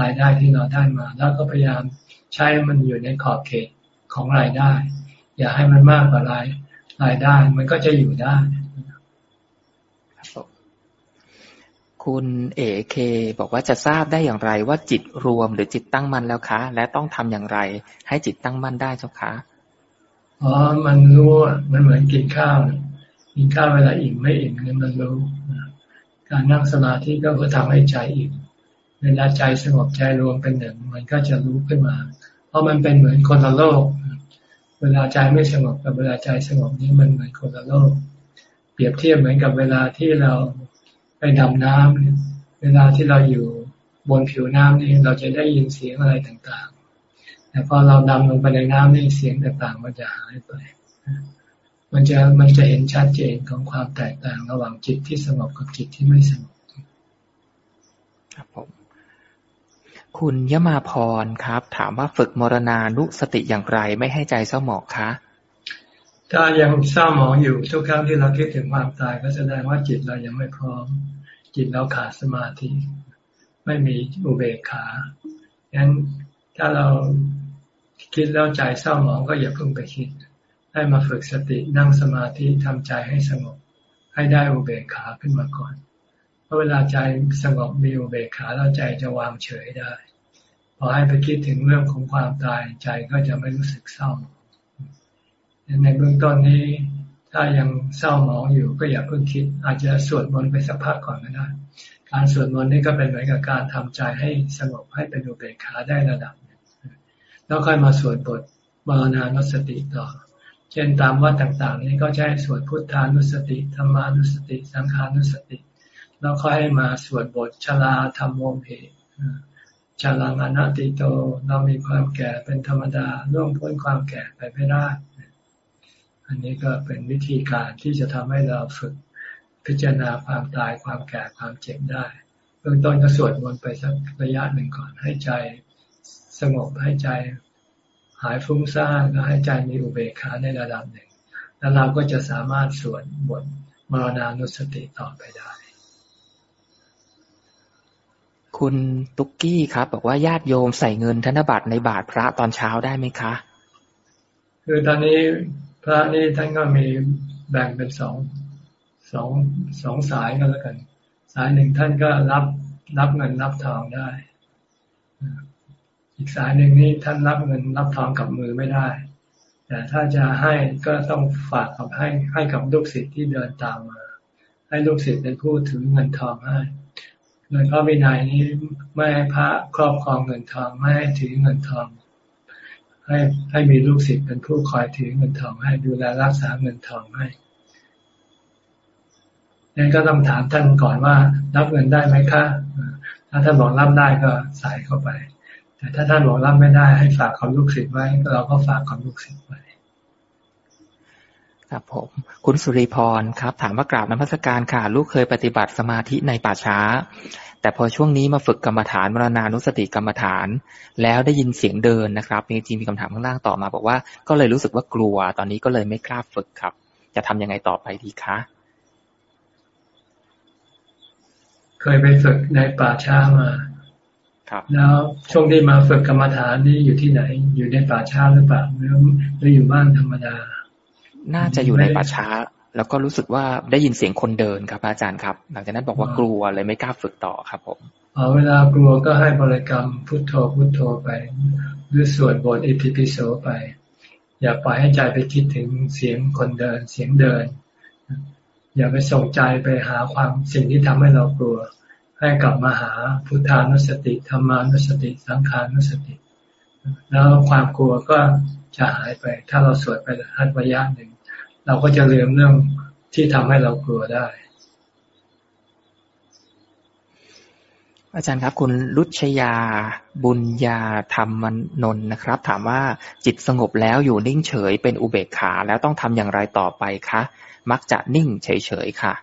[SPEAKER 2] รายได้ที่เราได้มา แล้วก็พยายามใช้มันอยู่ในขอบเขตของรายได้ อย่าให้มันมากกว่ารายรายได้มันก็จะอยู่ได้
[SPEAKER 1] คุณเอเคบอกว่าจะทราบได้อย่างไรว่าจิตรวมหรือจิตตั้งมั่นแล้วคะ และต้องทำอย่างไร ให้จิตตั้งมั่นได้เจ้าคะ
[SPEAKER 2] อ๋อมันรู้มันเหมือนกินข้าวกินข้าวเวลาอิ่มไม่อิ่มเนี่ยมันรู้การนั่งสมาธิก็เพื่อทำให้ใจอิ่มเวลาใจสงบใจรวมเป็นหนึ่ง มันก็จะรู้ขึ้นมา เพราะมันเป็นเหมือนคนละโลก เวลาใจไม่สงบกับเวลาใจสงบนี่มันเหมือนคนละโลก เปรียบเทียบเหมือนกับเวลาที่เรา ไปดำน้ำเวลาที่เราอยู่บนผิวน้ำนี่เราจะได้ยินเสียงอะไรต่างๆ แต่พอเราดำลงไปในน้ำนี่เสียงต่างๆมันจะหายไป มันจะมันจะเห็นชัดเจนของความแตกต่างระหว่างจิตที่สงบกับจิตที่ไม่สงบ
[SPEAKER 1] ครับผมคุณยมาพรครับ ถามว่าฝึกมรณานุสติอย่างไรไม่ให้ใจเศร้าหมองคะ
[SPEAKER 2] ถ้ายังเศร้าหมองอยู่ทุกครั้งที่เราคิดถึงความตาย ก็แสดงว่าจิตเรายังไม่พร้อม จิตเราขาดสมาธิ ไม่มีอุเบกขางั้นถ้าเราคิดแล้วใจเศร้าหมองก็อย่าเพิ่งไปคิด ให้มาฝึกสตินั่งสมาธิทำใจให้สงบ ให้ได้อุเบกขาขึ้นมาก่อนเพราะเวลาใจสงบมีอุเบกขาแล้วใจจะวางเฉยได้ พอให้ไปคิดถึงเรื่องของความตายใจก็จะไม่รู้สึกเศร้า ในเบื้องต้นนี้ ถ้ายังเศร้าหมองอยู่ก็อย่าเพิ่งคิด อาจจะสวดมนต์ไปสักพักก่อนก็ได้การสวดมนต์นี่ก็เป็นเหมือนกับการทำใจให้สงบให้เป็นอุเบกขาได้ระดับแล้วค่อยมาสวดบทบานานุสติต่อ เช่นตามวัดต่างๆ นี้ก็ใช้สวดพุทธานุสติธรรมานุสติ สังขานุสติ แล้วค่อยมาสวดบทชลาธรรมโมเพชาลังอนัติโต เรามีความแก่เป็นธรรมดาล่วงพ้นความแก่ไปไม่ได้ อันนี้ก็เป็นวิธีการที่จะทำให้เราฝึกพิจารณาความตายความแก่ความเจ็บได้เบื้องต้นก็สวดมนต์ไปสักระยะหนึ่งก่อนให้ใจสงบให้ใจหายฟุ้งซ่านแล้วให้ใจมีอุเบกขาในระดับหนึ่ง แล้วเราก็จะสามารถสวดบทมรณานุสติต่อไปได้
[SPEAKER 1] คุณตุ๊กกี้ครับ บอกว่าญาติโยมใส่เงินธนบัตรในบาทพระตอนเช้าได้ไหมคะ
[SPEAKER 2] คือตอนนี้ พระนี่ท่านก็มีแบ่งเป็นสองสองสองสายกันแล้วกัน สายหนึ่งท่านก็รับรับเงินรับทองได้ อีกสายหนึ่งนี่ท่านรับเงินรับทองกับมือไม่ได้ แต่ถ้าจะให้ก็ต้องฝากกับให้ให้กับลูกศิษย์ที่เดินตามมา ให้ลูกศิษย์เป็นผู้ถือเงินทองให้โดยพระวินัยนี้ไม่ให้พระครอบครองเงินทองไม่ให้ถือเงินทอง ให้ให้มีลูกศิษย์เป็นผู้คอยถือเงินทองให้ดูแลรักษาเงินทองให้นั้นก็ต้องถามท่านก่อนว่า รับเงินได้ไหมคะ ถ้าท่านบอกรับได้ก็ใส่เข้าไป แต่ถ้าท่านบอกรับไม่ได้ให้ฝากความลูกศิษย์ไว้เราก็ฝากความลูกศิษย์ไว้
[SPEAKER 1] ครับผม คุณสุริพรครับ ถามว่ากราบน้ำพัสการค่ะ ลูกเคยปฏิบัติสมาธิในป่าช้า แต่พอช่วงนี้มาฝึกกรรมฐานมรณานุสติกรรมฐาน แล้วได้ยินเสียงเดินนะครับจริงๆมีคำถามข้างล่างต่อมา บอกว่าก็เลยรู้สึกว่ากลัว ตอนนี้ก็เลยไม่กล้าฝึกครับ จะทำยังไงต่อไปดีคะ
[SPEAKER 2] เคยไปฝึกในป่าช้ามา
[SPEAKER 1] ครับ
[SPEAKER 2] แล้วช่วงที่มาฝึกกรรมฐานนี่อยู่ที่ไหน อยู่ในป่าช้าหรือเปล่าหรือหรืออยู่บ้านธรรมดา
[SPEAKER 1] น่าจะอยู่ในป่าช้า แล้วก็รู้สึกว่าได้ยินเสียงคนเดินครับอาจารย์ครับ หลังจากนั้นบอกว่ากลัวเลยไม่กล้าฝึกต่อครับผม
[SPEAKER 2] อ๋อเวลากลัวก็ให้บริกรรมพุทโธพุทโธไป หรือสวดบทอิติปิโสไป อย่าปล่อยให้ใจไปคิดถึงเสียงคนเดินเสียงเดิน อย่าไปส่งใจไปหาความสิ่งที่ทำให้เรากลัว ให้กลับมาหาพุทธานุสติธรรมานุสติ สังขานุสติ แล้วความกลัวก็จะหายไป ถ้าเราสวดไปหัดวิยะหนึ่ง เราก็จะลืมเรื่องที่ทำให้เรากลัวได้
[SPEAKER 1] อาจารย์ครับคุณรุชยาบุญญาธรรมนนนะครับ ถามว่าจิตสงบแล้วอยู่นิ่งเฉยเป็นอุเบกขาแล้วต้องทำอย่างไรต่อไปคะ มักจะนิ่งเฉยๆค่ะ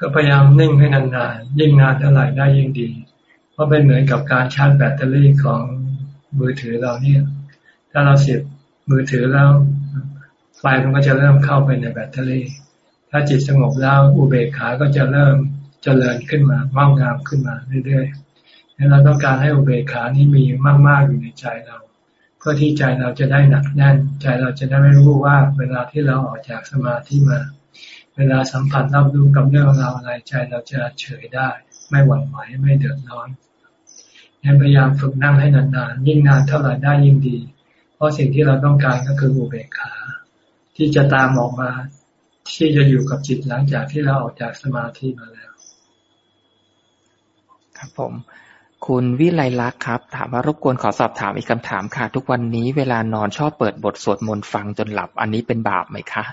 [SPEAKER 2] ก็พยายามนิ่งให้นานๆยิ่งนานเท่าไหร่ได้ยิ่งดี เพราะเป็นเหมือนกับการชาร์จแบตเตอรี่ของมือถือเราเนี่ย ถ้าเราเสียบมือถือแล้ว ไฟมันก็จะเริ่มเข้าไปในแบตเตอรี่ ถ้าจิตสงบแล้วอุเบกขาก็จะเริ่มเจริญขึ้นมาว่างงามขึ้นมาเรื่อยๆเราต้องการให้อุเบกขานี้มีมาก ๆอยู่ในใจเรา เพื่อที่ใจเราจะได้หนักแน่น ใจเราจะได้ไม่รู้ว่า เวลาที่เราออกจากสมาธิมา เวลาสัมผัสรับรู้กับเรื่องราวอะไรใจเราจะเฉยได้ ไม่หวั่นไหวไม่เดือดร้อนพยายามฝึกนั่งให้นานๆ ยิ่งนานเท่าไหร่ได้ยิ่งดี เพราะสิ่งที่เราต้องการก็คืออุเบกขา ที่จะตามออกมา ที่จะอยู่กับจิตหลังจากที่เราออกจากสมาธิมาแล้ว
[SPEAKER 1] ครับผม คุณวิไลลักษ์ครับ ถามว่ารบกวนขอสอบถามอีกคำถามค่ะ ทุกวันนี้เวลานอนชอบเปิดบทสวดมนต์ฟังจนหลับ อันนี้เป็นบาปไหมคะ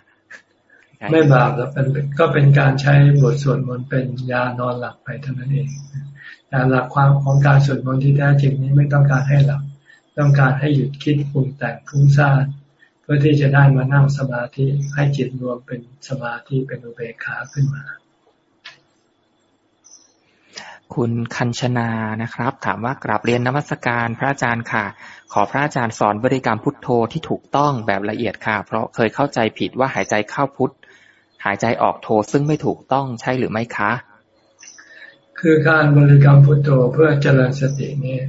[SPEAKER 2] ไม่บาปแล้วเป็นก็เป็นการใช้บทสวดมนต์เป็นยานอนหลับไปเท่านั้นเองแต่หลักความของการสวดมนต์ที่แท้จริงนี้ไม่ต้องการให้หลับ ต้องการให้หยุดคิดปรุงแต่งฟุ้งซ่านเพื่อที่จะได้มานั่งสมาธิให้จิตรวมเป็นสมาธิเป็นอุเบกขาขึ้นมา
[SPEAKER 1] คุณคัญชนานะครับ ถามว่ากราบเรียนนมัสการพระอาจารย์ค่ะ ขอพระอาจารย์สอนบริกรรมพุทโธที่ถูกต้องแบบละเอียดค่ะ เพราะเคยเข้าใจผิดว่าหายใจเข้าพุทหายใจออกโทซึ่งไม่ถูกต้องใช่หรือไม่คะ
[SPEAKER 2] คือการบริกรรมพุทโธเพื่อเจริญสตินี่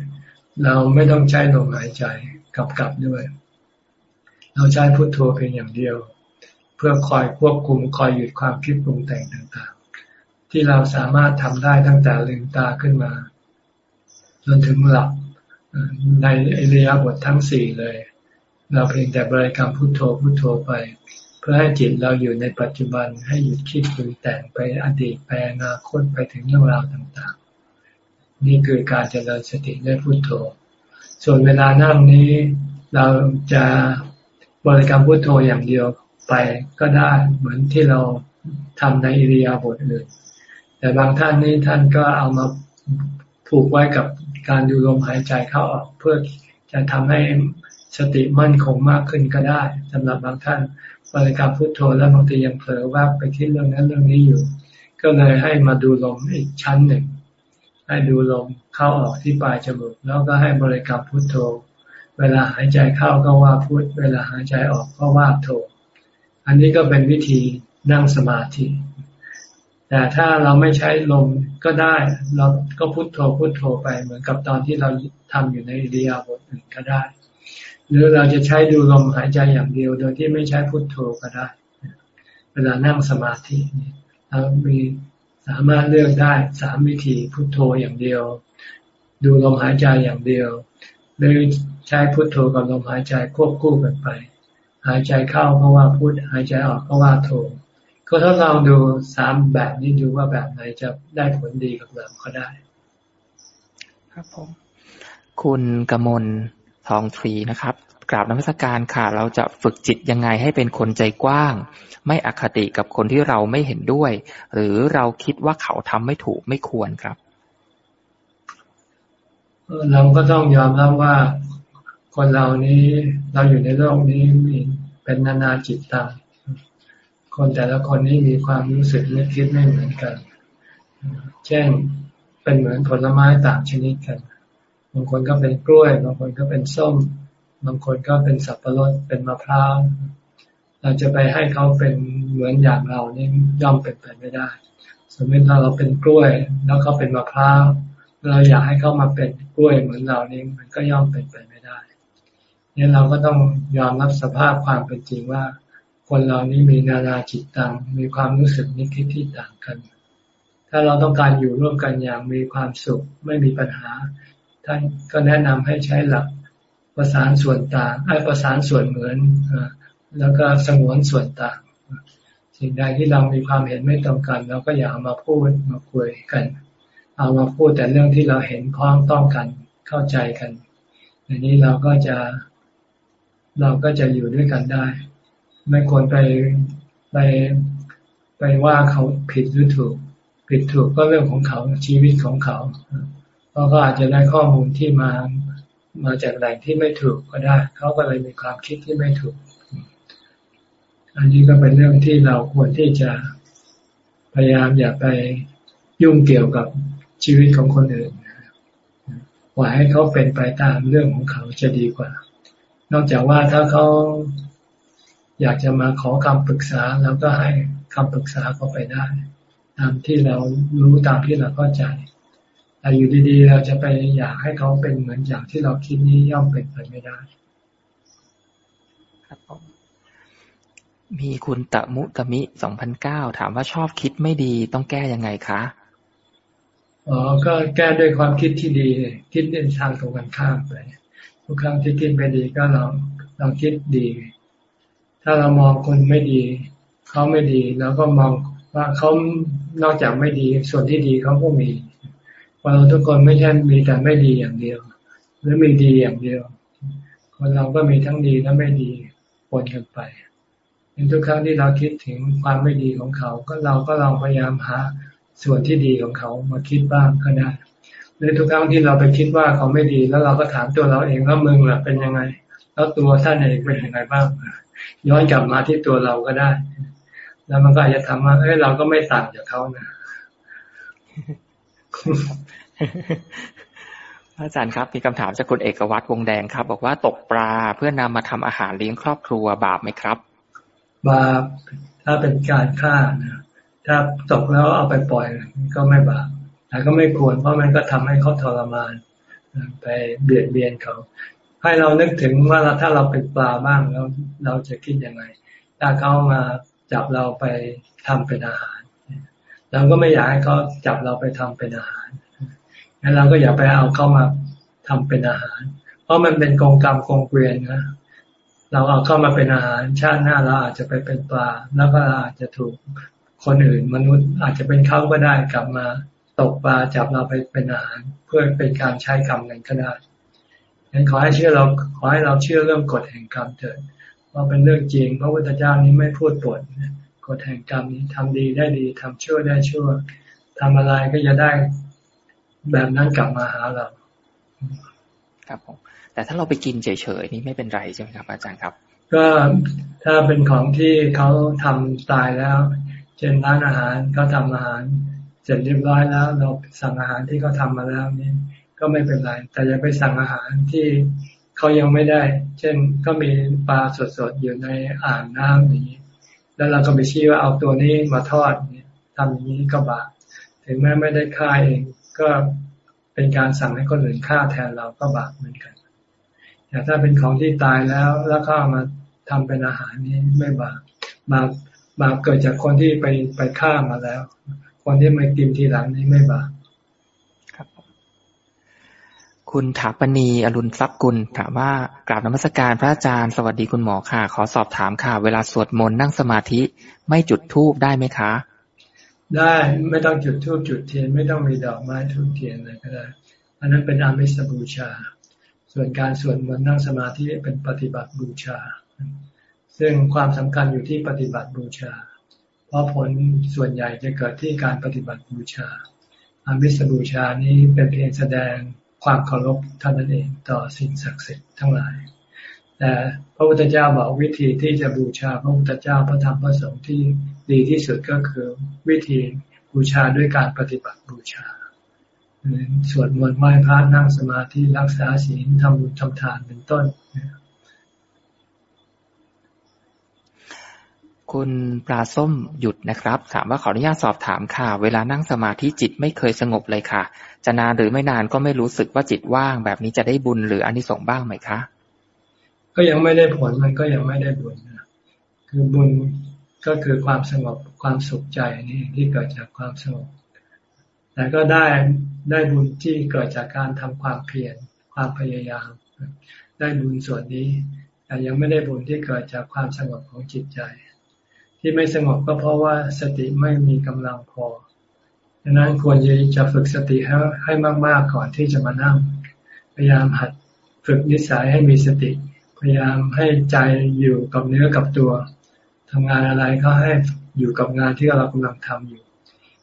[SPEAKER 2] เราไม่ต้องใช้ลมหายใจกับกับด้วย เราใช้พุทโธเพียงอย่างเดียว เพื่อคอยควบคุมคอยหยุดความคิดปรุงแต่งต่างๆ ที่เราสามารถทำได้ตั้งแต่ลืมตาขึ้นมา จนถึงหลับในอริยบททั้งสี่เลย เราเพียงแต่บริกรรมพุทโธพุทโธไป เพื่อให้จิตเราอยู่ในปัจจุบันให้หยุดคิดปรุงแต่งไปอดีตไปอนาคตไปถึงเรื่องราวต่างๆ นี่คือการเจริญสติด้วยพุโทโธ ส่วนเวลานั่งนี้เราจะ บริกรรมพุทโธอย่างเดียวไปก็ได้ เหมือนที่เราทำในอิริยาบถอื่น แต่บางท่านนี้ท่านก็เอามาผูกไว้กับการดูลมหายใจเข้าออกเพื่อจะทำให้สติมั่นคงมากขึ้นก็ได้สำหรับบางท่านบริกรรมพุทโธแล้วบางทียังเผลอว่าไปคิดเรื่องนั้นเรื่องนี้อยู่ ก็เลยให้มาดูลมอีกชั้นหนึ่ง ให้ดูลมเข้าออกที่ปลายจมูกแล้วก็ให้บริกรรมพุทโธ เวลาหายใจเข้าก็ว่าพุทเวลาหายใจออกก็ว่าโธอันนี้ก็เป็นวิธีนั่งสมาธิ แต่ถ้าเราไม่ใช้ลมก็ได้ เราก็พุทโธพุทโธไปเหมือนกับตอนที่เราทำอยู่ในอิริยาบถอื่นก็ได้ หรือเราจะใช้ดูลมหายใจอย่างเดียว โดยที่ไม่ใช้พุทโธก็ได้ เวลานั่งสมาธิเรามีสามารถเลือกได้สามวิธีพุทโธอย่างเดียว ดูลมหายใจอย่างเดียว หรือ ใช้พุทโธกับลมหายใจควบคู่กันไป หายใจเข้าก็ว่าพุทหายใจออกก็ว่าโธก็ทดลองดูสามแบบนี้ดูว่าแบบไหนจะได้ผลดีกับเราก็ได้
[SPEAKER 1] ครับผม คุณกมลทองทรีนะครับกราบนมัสการค่ะ เราจะฝึกจิตยังไงให้เป็นคนใจกว้าง ไม่อคติกับคนที่เราไม่เห็นด้วย หรือเราคิดว่าเขาทำไม่ถูกไม่ควรครับ
[SPEAKER 2] เราก็ต้องยอมรับว่า คนเรานี้เราอยู่ในโลกนี้มีเป็นนานาจิตตังคนแต่ละคนนี้มีความรู้สึกนึกคิดไม่เหมือนกัน เช่นเป็นเหมือนผลไม้ต่างชนิดกัน บางคนก็เป็นกล้วย บางคนก็เป็นส้ม บางคนก็เป็นสับปะรด เป็นมะพร้าว เราจะไปให้เขาเป็นเหมือนอย่างเรานี่ย่อมเป็นไปไม่ได้ สมมติถ้าเราเป็นกล้วย แล้วเขาเป็นมะพร้าว เราอยากให้เขามาเป็นกล้วยเหมือนเรานี่มันก็ย่อมเป็นไป เนี่ยเราก็ต้องยอมรับสภาพความเป็นจริงว่า คนเรานี้มีนานาจิตตังมีความรู้สึกนิคิดที่ต่างกัน ถ้าเราต้องการอยู่ร่วมกันอย่างมีความสุขไม่มีปัญหา ท่านก็แนะนำให้ใช้หลักประสานส่วนต่างไอ้ประสานส่วนเหมือนแล้วก็สงวนส่วนต่าง สิ่งใดที่เรามีความเห็นไม่ตรงกันเราก็อย่าเอามาพูดมาคุยกัน เอามาพูดแต่เรื่องที่เราเห็นพ้องต้องกันเข้าใจกันอย่างนี้เราก็จะ เราก็จะอยู่ด้วยกันได้ ไม่ควรไปไปไปว่าเขาผิดหรือถูก ผิดถูกก็เรื่องของเขาชีวิตของเขาเพราะเขาอาจจะได้ข้อมูลที่มามาจากแหล่งที่ไม่ถูกก็ได้ เขาก็เลยมีความคิดที่ไม่ถูก อันนี้ก็เป็นเรื่องที่เราควรที่จะพยายามอย่าไปยุ่งเกี่ยวกับชีวิตของคนอื่นปล่อยให้เขาเป็นไปตามเรื่องของเขาจะดีกว่า นอกจากว่าถ้าเขาอยากจะมาขอคำปรึกษาเราก็ให้คำปรึกษาเขาไปได้ ตามที่เรารู้ตามที่เราเข้าใจแต่อยู่ดีๆ เราจะไปอยากให้เขาเป็นเหมือนอย่างที่เราคิดนี้ย่อมเป็นไปไม่ได้
[SPEAKER 1] ครับผมมีคุณตะมุตะมิสองพันเก้าถามว่าชอบคิดไม่ดีต้องแก้ยังไงคะ
[SPEAKER 2] อ๋อก็แก้ด้วยความคิดที่ดี คิดในทางตรงกันข้ามไป ทุกครั้งที่คิดไม่ดีก็เราเราคิดดี ถ้าเรามองคนไม่ดี เขาไม่ดีแล้วก็มองว่าเขานอกจากไม่ดี ส่วนที่ดีเขาก็มีเราทุกคนไม่ใช่มีแต่ไม่ดีอย่างเดียว หรือมีดีอย่างเดียว คนเราก็มีทั้งดีและไม่ดีปนกันไปในทุกครั้งที่เราคิดถึงความไม่ดีของเขา ก็เราก็ลองพยายามหาส่วนที่ดีของเขามาคิดบ้างก็ได้ หรือทุกครั้งที่เราไปคิดว่าเขาไม่ดี แล้วเราก็ถามตัวเราเองว่ามึงล่ะเป็นยังไง แล้วตัวท่านเองเป็นยังไงบ้าง ย้อนกลับมาที่ตัวเราก็ได้ แล้วมันก็อาจจะทำว่าเอ้ยเราก็ไม่ต่างจากเขานะ
[SPEAKER 1] อาจารย์ครับ มีคำถามจากคุณเอกวัตรวงแดงครับ บอกว่าตกปลาเพื่อนำมาทำอาหารเลี้ยงครอบครัวบาปไหมครับ
[SPEAKER 2] บาปถ้าเป็นการฆ่านะถ้าตกแล้วเอาไปปล่อยก็ไม่บาป แต่ก็ไม่ควรเพราะมันก็ทำให้เขาทรมาน ไปเบียดเบียนเขา ให้เรานึกถึงว่าถ้าเราเป็นปลาบ้างแล้วเราจะคิดยังไง ถ้าเขามาจับเราไปทำเป็นอาหารเราก็ไม่อยากให้เขาจับเราไปทำเป็นอาหารงั้นเราก็อย่าไปเอาเข้ามาทำเป็นอาหาร เพราะมันเป็นกองกรรมกองเกวียนนะ เราเอาเข้ามาเป็นอาหาร ชาติหน้าเราอาจจะไปเป็นปลา แล้วก็อาจจะถูกคนอื่นมนุษย์อาจจะเป็นเขาก็ได้กลับมา ตกปลาจับเราไปเป็นอาหารเพื่อเป็นการใช้กรรมกันก็ได้งั้นขอให้เชื่อเราขอให้เราเชื่อเรื่องกฎแห่งกรรมเถิดว่าเป็นเรื่องจริงพระพุทธเจ้านี้ไม่พูดปดกฎแห่งกรรมนี้ทำดีได้ดีทำชั่วได้ชั่วทำอะไรก็จะได้แบบนั้นกลับมาหาเรา
[SPEAKER 1] ครับผมแต่ถ้าเราไปกินเฉยๆนี่ไม่เป็นไรใช่ไหมครับ อาจารย์ครับ
[SPEAKER 2] ก็ถ้าเป็นของที่เขาทำตายแล้ว เช่นร้านอาหารเขาทาอาหาร เสร็จเรียบร้อยแล้ว เราสั่งอาหารที่เขาทามาแล้วนี่ก็ไม่เป็นไร แต่อย่าไปสั่งอาหารที่เขายังไม่ได้ เช่นก็มีปลาสดๆอยู่ในอ่างน้ำนี้ แล้วเราก็ไปชี้ว่าเอาตัวนี้มาทอดทำอย่างนี้ก็บาปถึงแม้ไม่ได้ฆ่าเองก็เป็นการสั่งให้คนอื่นฆ่าแทนเราก็บาปเหมือนกันแต่ถ้าเป็นของที่ตายแล้วแล้วก็มาทำเป็นอาหารนี้ไม่บาปบาปบาปเกิดจากคนที่ไปไปฆ่ามาแล้ว คนที่มากินทีหลังนี้ไม่บาป
[SPEAKER 1] คุณถาปณีอรุณทรัพย์กุลถามว่ากราบนมัสการพระอาจารย์สวัสดีคุณหมอค่ะ ขอสอบถามค่ะ เวลาสวดมนต์นั่งสมาธิไม่จุดธูปได้ไหมคะ
[SPEAKER 2] ได้ไม่ต้องจุดธูปจุดเทียน ไม่ต้องมีดอกไม้ธูปเทียนอะไรก็ได้อันนั้นเป็นอามิสบูชา ส่วนการสวดมนต์นั่งสมาธิเป็นปฏิบัติบูชา ซึ่งความสำคัญอยู่ที่ปฏิบัติบูชา เพราะผลส่วนใหญ่จะเกิดที่การปฏิบัติบูชาอามิสบูชานี้เป็นเพียงแสดงความเคารพท่านนั้นเองต่อสิ่งศักดิ์สิทธิ์ทั้งหลาย แต่พระพุทธเจ้าบอกวิธีที่จะบูชาพระพุทธเจ้าพระธรรมพระสงฆ์ที่ดีที่สุดก็คือวิธีบูชาด้วยการปฏิบัติบูชาสวดมนต์ไหว้พระนั่งสมาธิรักษาศีลทำบุญทำทานเป็นต้น
[SPEAKER 1] คุณปลาส้มหยุดนะครับ ถามว่าขออนุญาตสอบถามค่ะ เวลานั่งสมาธิจิตไม่เคยสงบเลยค่ะ จะนานหรือไม่นานก็ไม่รู้สึกว่าจิตว่างแบบนี้จะได้บุญหรืออนิสงส์บ้างไหมคะ
[SPEAKER 2] ก็ยังไม่ได้ผลมันก็ยังไม่ได้บุญนะคือบุญก็คือความสงบความสุขใจนี่ที่เกิดจากความสงบแต่ก็ได้ได้บุญที่เกิดจากการทำความเพียรความพยายาม ได้บุญส่วนนี้ แต่ยังไม่ได้บุญที่เกิดจากความสงบของจิตใจ ที่ไม่สงบก็เพราะว่าสติไม่มีกำลังพอดังนั้นควรจะฝึกสติให้ให้มาก ๆ ก่อนที่จะมานั่ง พยายามหัดฝึกนิสัยให้มีสติ พยายามให้ใจอยู่กับเนื้อกับตัวทำงานอะไรก็ให้อยู่กับงานที่เรากำลังทำอยู่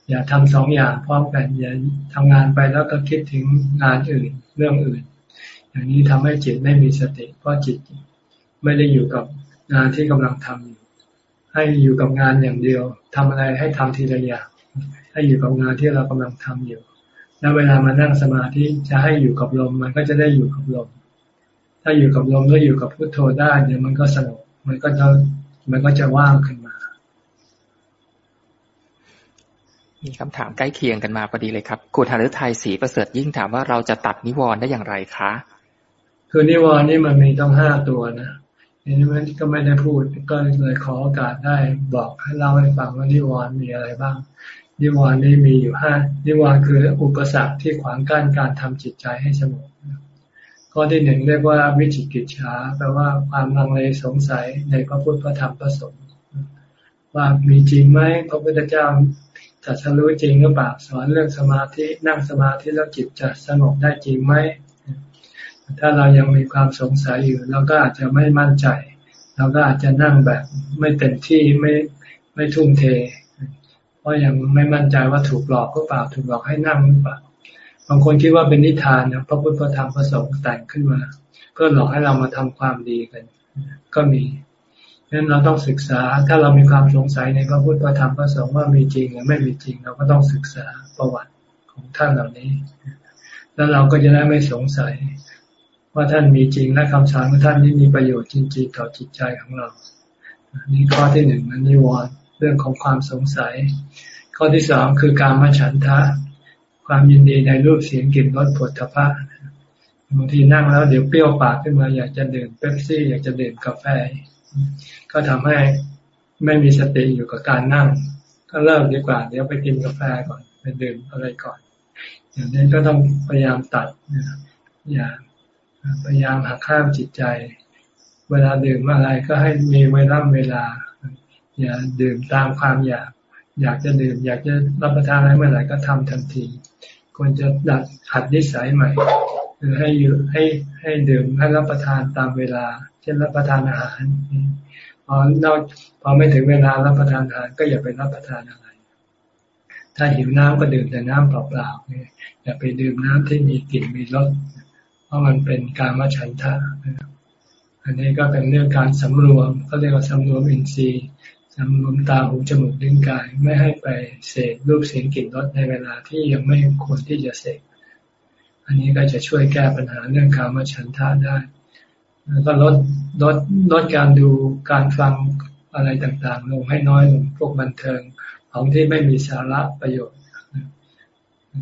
[SPEAKER 2] อย่าทำสองอย่างพร้อมกันอย่าทำงานไปแล้วก็คิดถึงงานอื่นเรื่องอื่น อย่างนี้ทำให้จิตไม่มีสติ เพราะจิตไม่ได้อยู่กับงานที่กำลังทำอยู่ ให้อยู่กับงานอย่างเดียวทำอะไรให้ทำทีละอย่างให้อยู่กับงานที่เรากำลังทำอยู่ แล้วเวลามานั่งสมาธิจะให้อยู่กับลมมันก็จะได้อยู่กับลม ถ้าอยู่กับลมแล้วอยู่กับพุทโธได้เดี๋ยวมันก็สงบมันก็จะมันก็จะว่างขึ้นมา
[SPEAKER 1] มีคำถามใกล้เคียงกันมาพอดีเลยครับคุณธฤทัยศรีประเสริฐยิ่งถามว่าเราจะตัดนิวรณ์ได้อย่างไรคะ
[SPEAKER 2] คือนิวรณ์นี่มันมีต้องห้าตัวนะ อันนี้มันก็ไม่ได้พูดก็เลยขอโอกาสได้บอกให้เล่าให้ฟังว่านิวรณ์มีอะไรบ้าง นิวรณ์นี่มีอยู่ห้านิวรณ์คืออุปสรรคที่ขวางกั้นการทำจิตใจให้สงบข้อที่หนึ่งเรียกว่าวิจิกิจฉาแปลว่าความลังเลสงสัยในพระพุทธพระธรรมพระสงฆ์ว่ามีจริงไหมพระพุทธเจ้าจะสรู้จริงหรือเปล่าสอนเรื่องสมาธินั่งสมาธิแล้วจิตจะสงบได้จริงไหม ถ้าเรายังมีความสงสัยอยู่ เราก็อาจจะไม่มั่นใจ เราก็อาจจะนั่งแบบไม่เต็มที่ไม่ไม่ทุ่มเท เพราะยังไม่มั่นใจว่าถูกหลอกหรือเปล่าถูกหลอกให้นั่งหรือเปล่าบางคนคิดว่าเป็นนิทานนะพระพุทธพระธรรมพระสงฆ์แต่งขึ้นมา เพื่อหลอกให้เรามาทำความดีกัน ก็มีฉะนั้นเราต้องศึกษา ถ้าเรามีความสงสัยในพระพุทธพระธรรมพระสงฆ์ว่ามีจริงหรือไม่มีจริง เราก็ต้องศึกษาประวัติของท่านเหล่านี้ แล้วเราก็จะได้ไม่สงสัย ว่าท่านมีจริงและคำสอนของท่านนี้มีประโยชน์จริงๆต่อจิตใจของเรา นี่ข้อที่หนึ่งนันนิวรณ์เรื่องของความสงสัย ข้อที่สองคือการมาฉันทะ ความยินดีในรูปเสียงกลิ่นรสผลทพะบางทีนั่งแล้วเดี๋ยวเปรี้ยวปากขึ้นมาอยากจะดื่มเป๊ปซี่ อยากจะดื่มกาแฟ ก็ทำให้ไม่มีสติอยู่กับการนั่ง ก็เลิกดีกว่า เดี๋ยวไปกินกาแฟก่อนไปดื่มอะไรก่อน อย่างนี้ก็ต้องพยายามตัดอย่า พยายามหักข้ามจิตใจ เวลาดื่มอะไรก็ให้มีเวลาเวลา อย่าดื่มตามความอยาก อยากจะดื่ม อยากจะรับประทานอะไรเมื่อไหร่ก็ทำทันทีควรจะดัดหัดนิสัยใหม่คือให้อยู่ให้ให้ดื่มให้รับประทานตามเวลา เช่นรับประทานอาหารพอนอกพอไม่ถึงเวลารับประทานอาหารก็อย่าไปรับประทานอะไร ถ้าหิวน้ำก็ดื่มแต่น้ำเปล่าๆอย่าไปดื่มน้ำที่มีกลิ่นมีรสเพราะมันเป็นการมาฉันทะอันนี้ก็เป็นเรื่องการสำรวมเขาเรียกว่าสำรวมอินทรีย์สำรวมตาหูจมูกลิ้นกายไม่ให้ไปเสพรูปเสียงกลิ่นรสในเวลาที่ยังไม่ควรที่จะเสพอันนี้ก็จะช่วยแก้ปัญหาเรื่องการมาฉันทะได้แล้วก็ลดลดลดการดูการฟังอะไรต่างๆ ลงให้น้อยลงพวกบันเทิงของที่ไม่มีสาระประโยชน์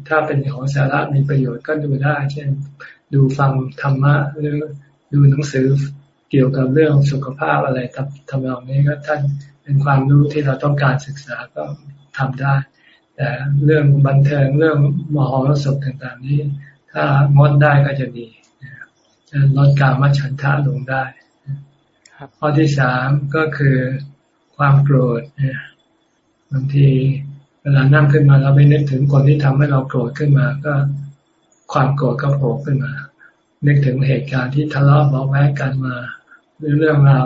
[SPEAKER 2] ถ้าเป็นของสาระมีประโยชน์ก็ดูได้ เช่น ดูฟังธรรมะ หรือดูหนังสือเกี่ยวกับเรื่องสุขภาพอะไรทำนองนี้ก็ท่านเป็นความรู้ที่เราต้องการศึกษาก็ทำได้ แต่เรื่องบันเทิงเรื่องมหรสพต่างๆนี้ ถ้างดได้ก็จะดีจะลดการมาฉันทะลงได้ข้อที่สามก็คือความโกรธบางทีเวลานั่งขึ้นมาเราไม่นึกถึงคนที่ทำให้เราโกรธขึ้นมา ก็ ความโกรธก็โผล่ขึ้นมา นึกถึงเหตุการณ์ที่ทะเลาะเบาแวงกันมา หรือเรื่องราว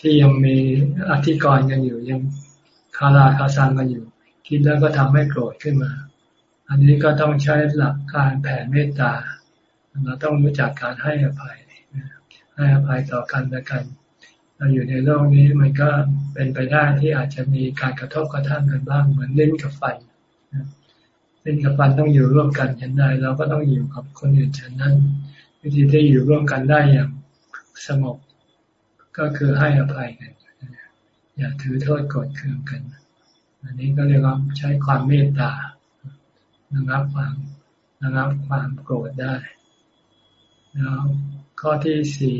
[SPEAKER 2] ที่ยังมีอธิกรณ์กันอยู่ยังคาราคาซังกันอยู่ คิดแล้วก็ทำให้โกรธขึ้นมา อันนี้ก็ต้องใช้หลักการแผ่เมตตาเราต้องรู้จักการให้อภัยให้อภัยต่อกันและกันเราอยู่ในโลกนี้มันก็เป็นไปได้ที่อาจจะมีการกระทบกระทั่งกันบ้างเหมือนเลิ้นกับไฟ เป็นกับฟันต้องอยู่ร่วมกันฉันใดเราก็ต้องอยู่กับคนอื่นฉันนั้น วิธีที่อยู่ร่วมกันได้อย่างสงบก็คือให้อภัยกัน อย่าถือโทษกดเคืองกัน อันนี้ก็เรียกว่าใช้ความเมตตาระงับความระงับความโกรธได้แล้วข้อที่สี่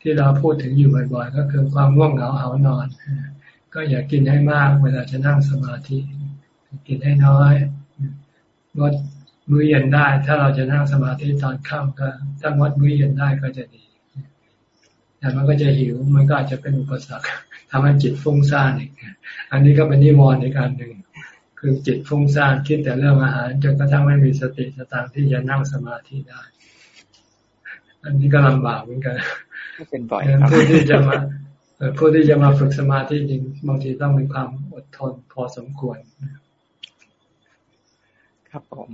[SPEAKER 2] ที่เราพูดถึงอยู่บ่อยๆ ก็คือความง่วงเหงาเอานอน ก็อย่ากินให้มากเวลาจะนั่งสมาธิ กินให้น้อย งดมื้อเย็นได้ ถ้าเราจะนั่งสมาธิตอนค่ำก็ถ้างดมื้อเย็นได้ก็จะดี แต่มันก็จะหิว มันก็อาจจะเป็นอุปสรรคทำให้จิตฟุ้งซ่านอีกอันนี้ก็เป็นนิวรณ์ในการหนึ่งคือจิตฟุ้งซ่านคิดแต่เรื่องอาหารจนกระทั่งไม่มีสติสตางที่จะนั่งสมาธิได้ อันนี้ก็ลำบากเหมือนกัน
[SPEAKER 1] เป็นบ่อย
[SPEAKER 2] ผู้ที่จะมาผู้ที่จะมาฝึกสมาธิจริงบางทีต้องมีความอดทนพอสมควร
[SPEAKER 1] ครับผม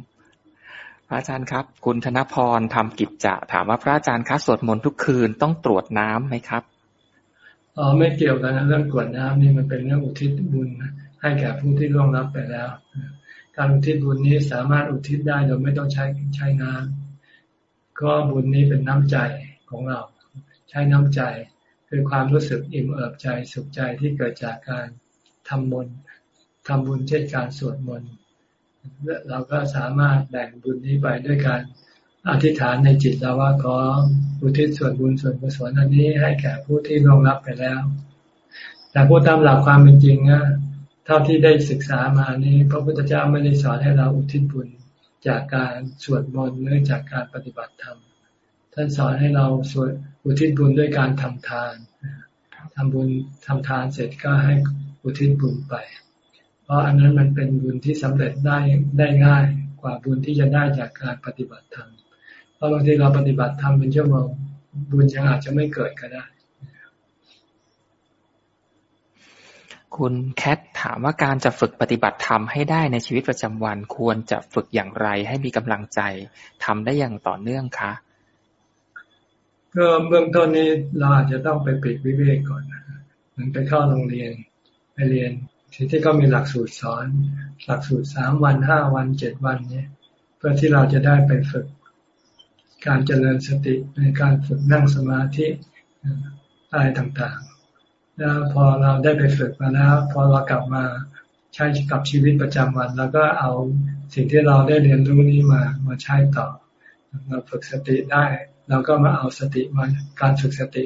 [SPEAKER 1] พระอาจารย์ครับ คุณธนพรทำกิจจะถามว่าพระอาจารย์คะสวดมนต์ทุกคืนต้องตรวจน้ำไหมครับ
[SPEAKER 2] อ๋อไม่เกี่ยวกันนะเรื่องกรวดน้ำนี่มันเป็นเรื่องอุทิศบุญให้แก่ผู้ที่ร่วงรับไปแล้ว การอุทิศบุญนี้สามารถอุทิศได้โดยไม่ต้องใช้ใช้น้ำก็บุญนี้เป็นน้ำใจของเรา ใช้น้ำใจ คือความรู้สึกอิ่มเอิบใจสุขใจที่เกิดจากการทำบุญทำบุญเช่นการสวดมนต์ เราก็สามารถแบ่งบุญนี้ไปด้วยการอธิษฐานในจิตเราว่าขออุทิศส่วนบุญส่วนกุศลอันนี้ให้แก่ผู้ที่ร่วงรับไปแล้ว แต่พูดตามหลักความเป็นจริงนะเท่าที่ได้ศึกษามานี้ พระพุทธเจ้าไม่ได้สอนให้เราอุทิศบุญจากการสวดมนต์หรือจากการปฏิบัติธรรม ท่านสอนให้เราสวดอุทิศบุญด้วยการทำทานทำบุญทำทานเสร็จก็ให้อุทิศบุญไป เพราะอันนั้นมันเป็นบุญที่สำเร็จได้ได้ง่ายกว่าบุญที่จะได้จากการปฏิบัติธรรม เพราะบางทีเราปฏิบัติธรรมเป็นชั่วโมงบุญยังอาจจะไม่เกิดก็ได้
[SPEAKER 1] คุณแคทถามว่าการจะฝึกปฏิบัติธรรมให้ได้ในชีวิตประจำวัน ควรจะฝึกอย่างไรให้มีกำลังใจทำได้อย่างต่อเนื่องคะ
[SPEAKER 2] ก็เบื้องต้นนี้เราอาจจะต้องไปปิดวิเวกก่อนเหมือนไปเข้าโรงเรียนไปเรียน ที่ที่ก็มีหลักสูตรสอน หลักสูตรสามวันห้าวันเจ็ดวันเนี่ยเพื่อที่เราจะได้ไปฝึก การเจริญสติในการฝึกนั่งสมาธิอะไรต่างๆ แล้วพอเราได้ไปฝึกมาแล้ว พอเรากลับมาใช้กับชีวิตประจำวันเราก็เอาสิ่งที่เราได้เรียนรู้นี้มามาใช้ต่อ เราฝึกสติได้เราก็มาเอาสติมาการฝึกสติ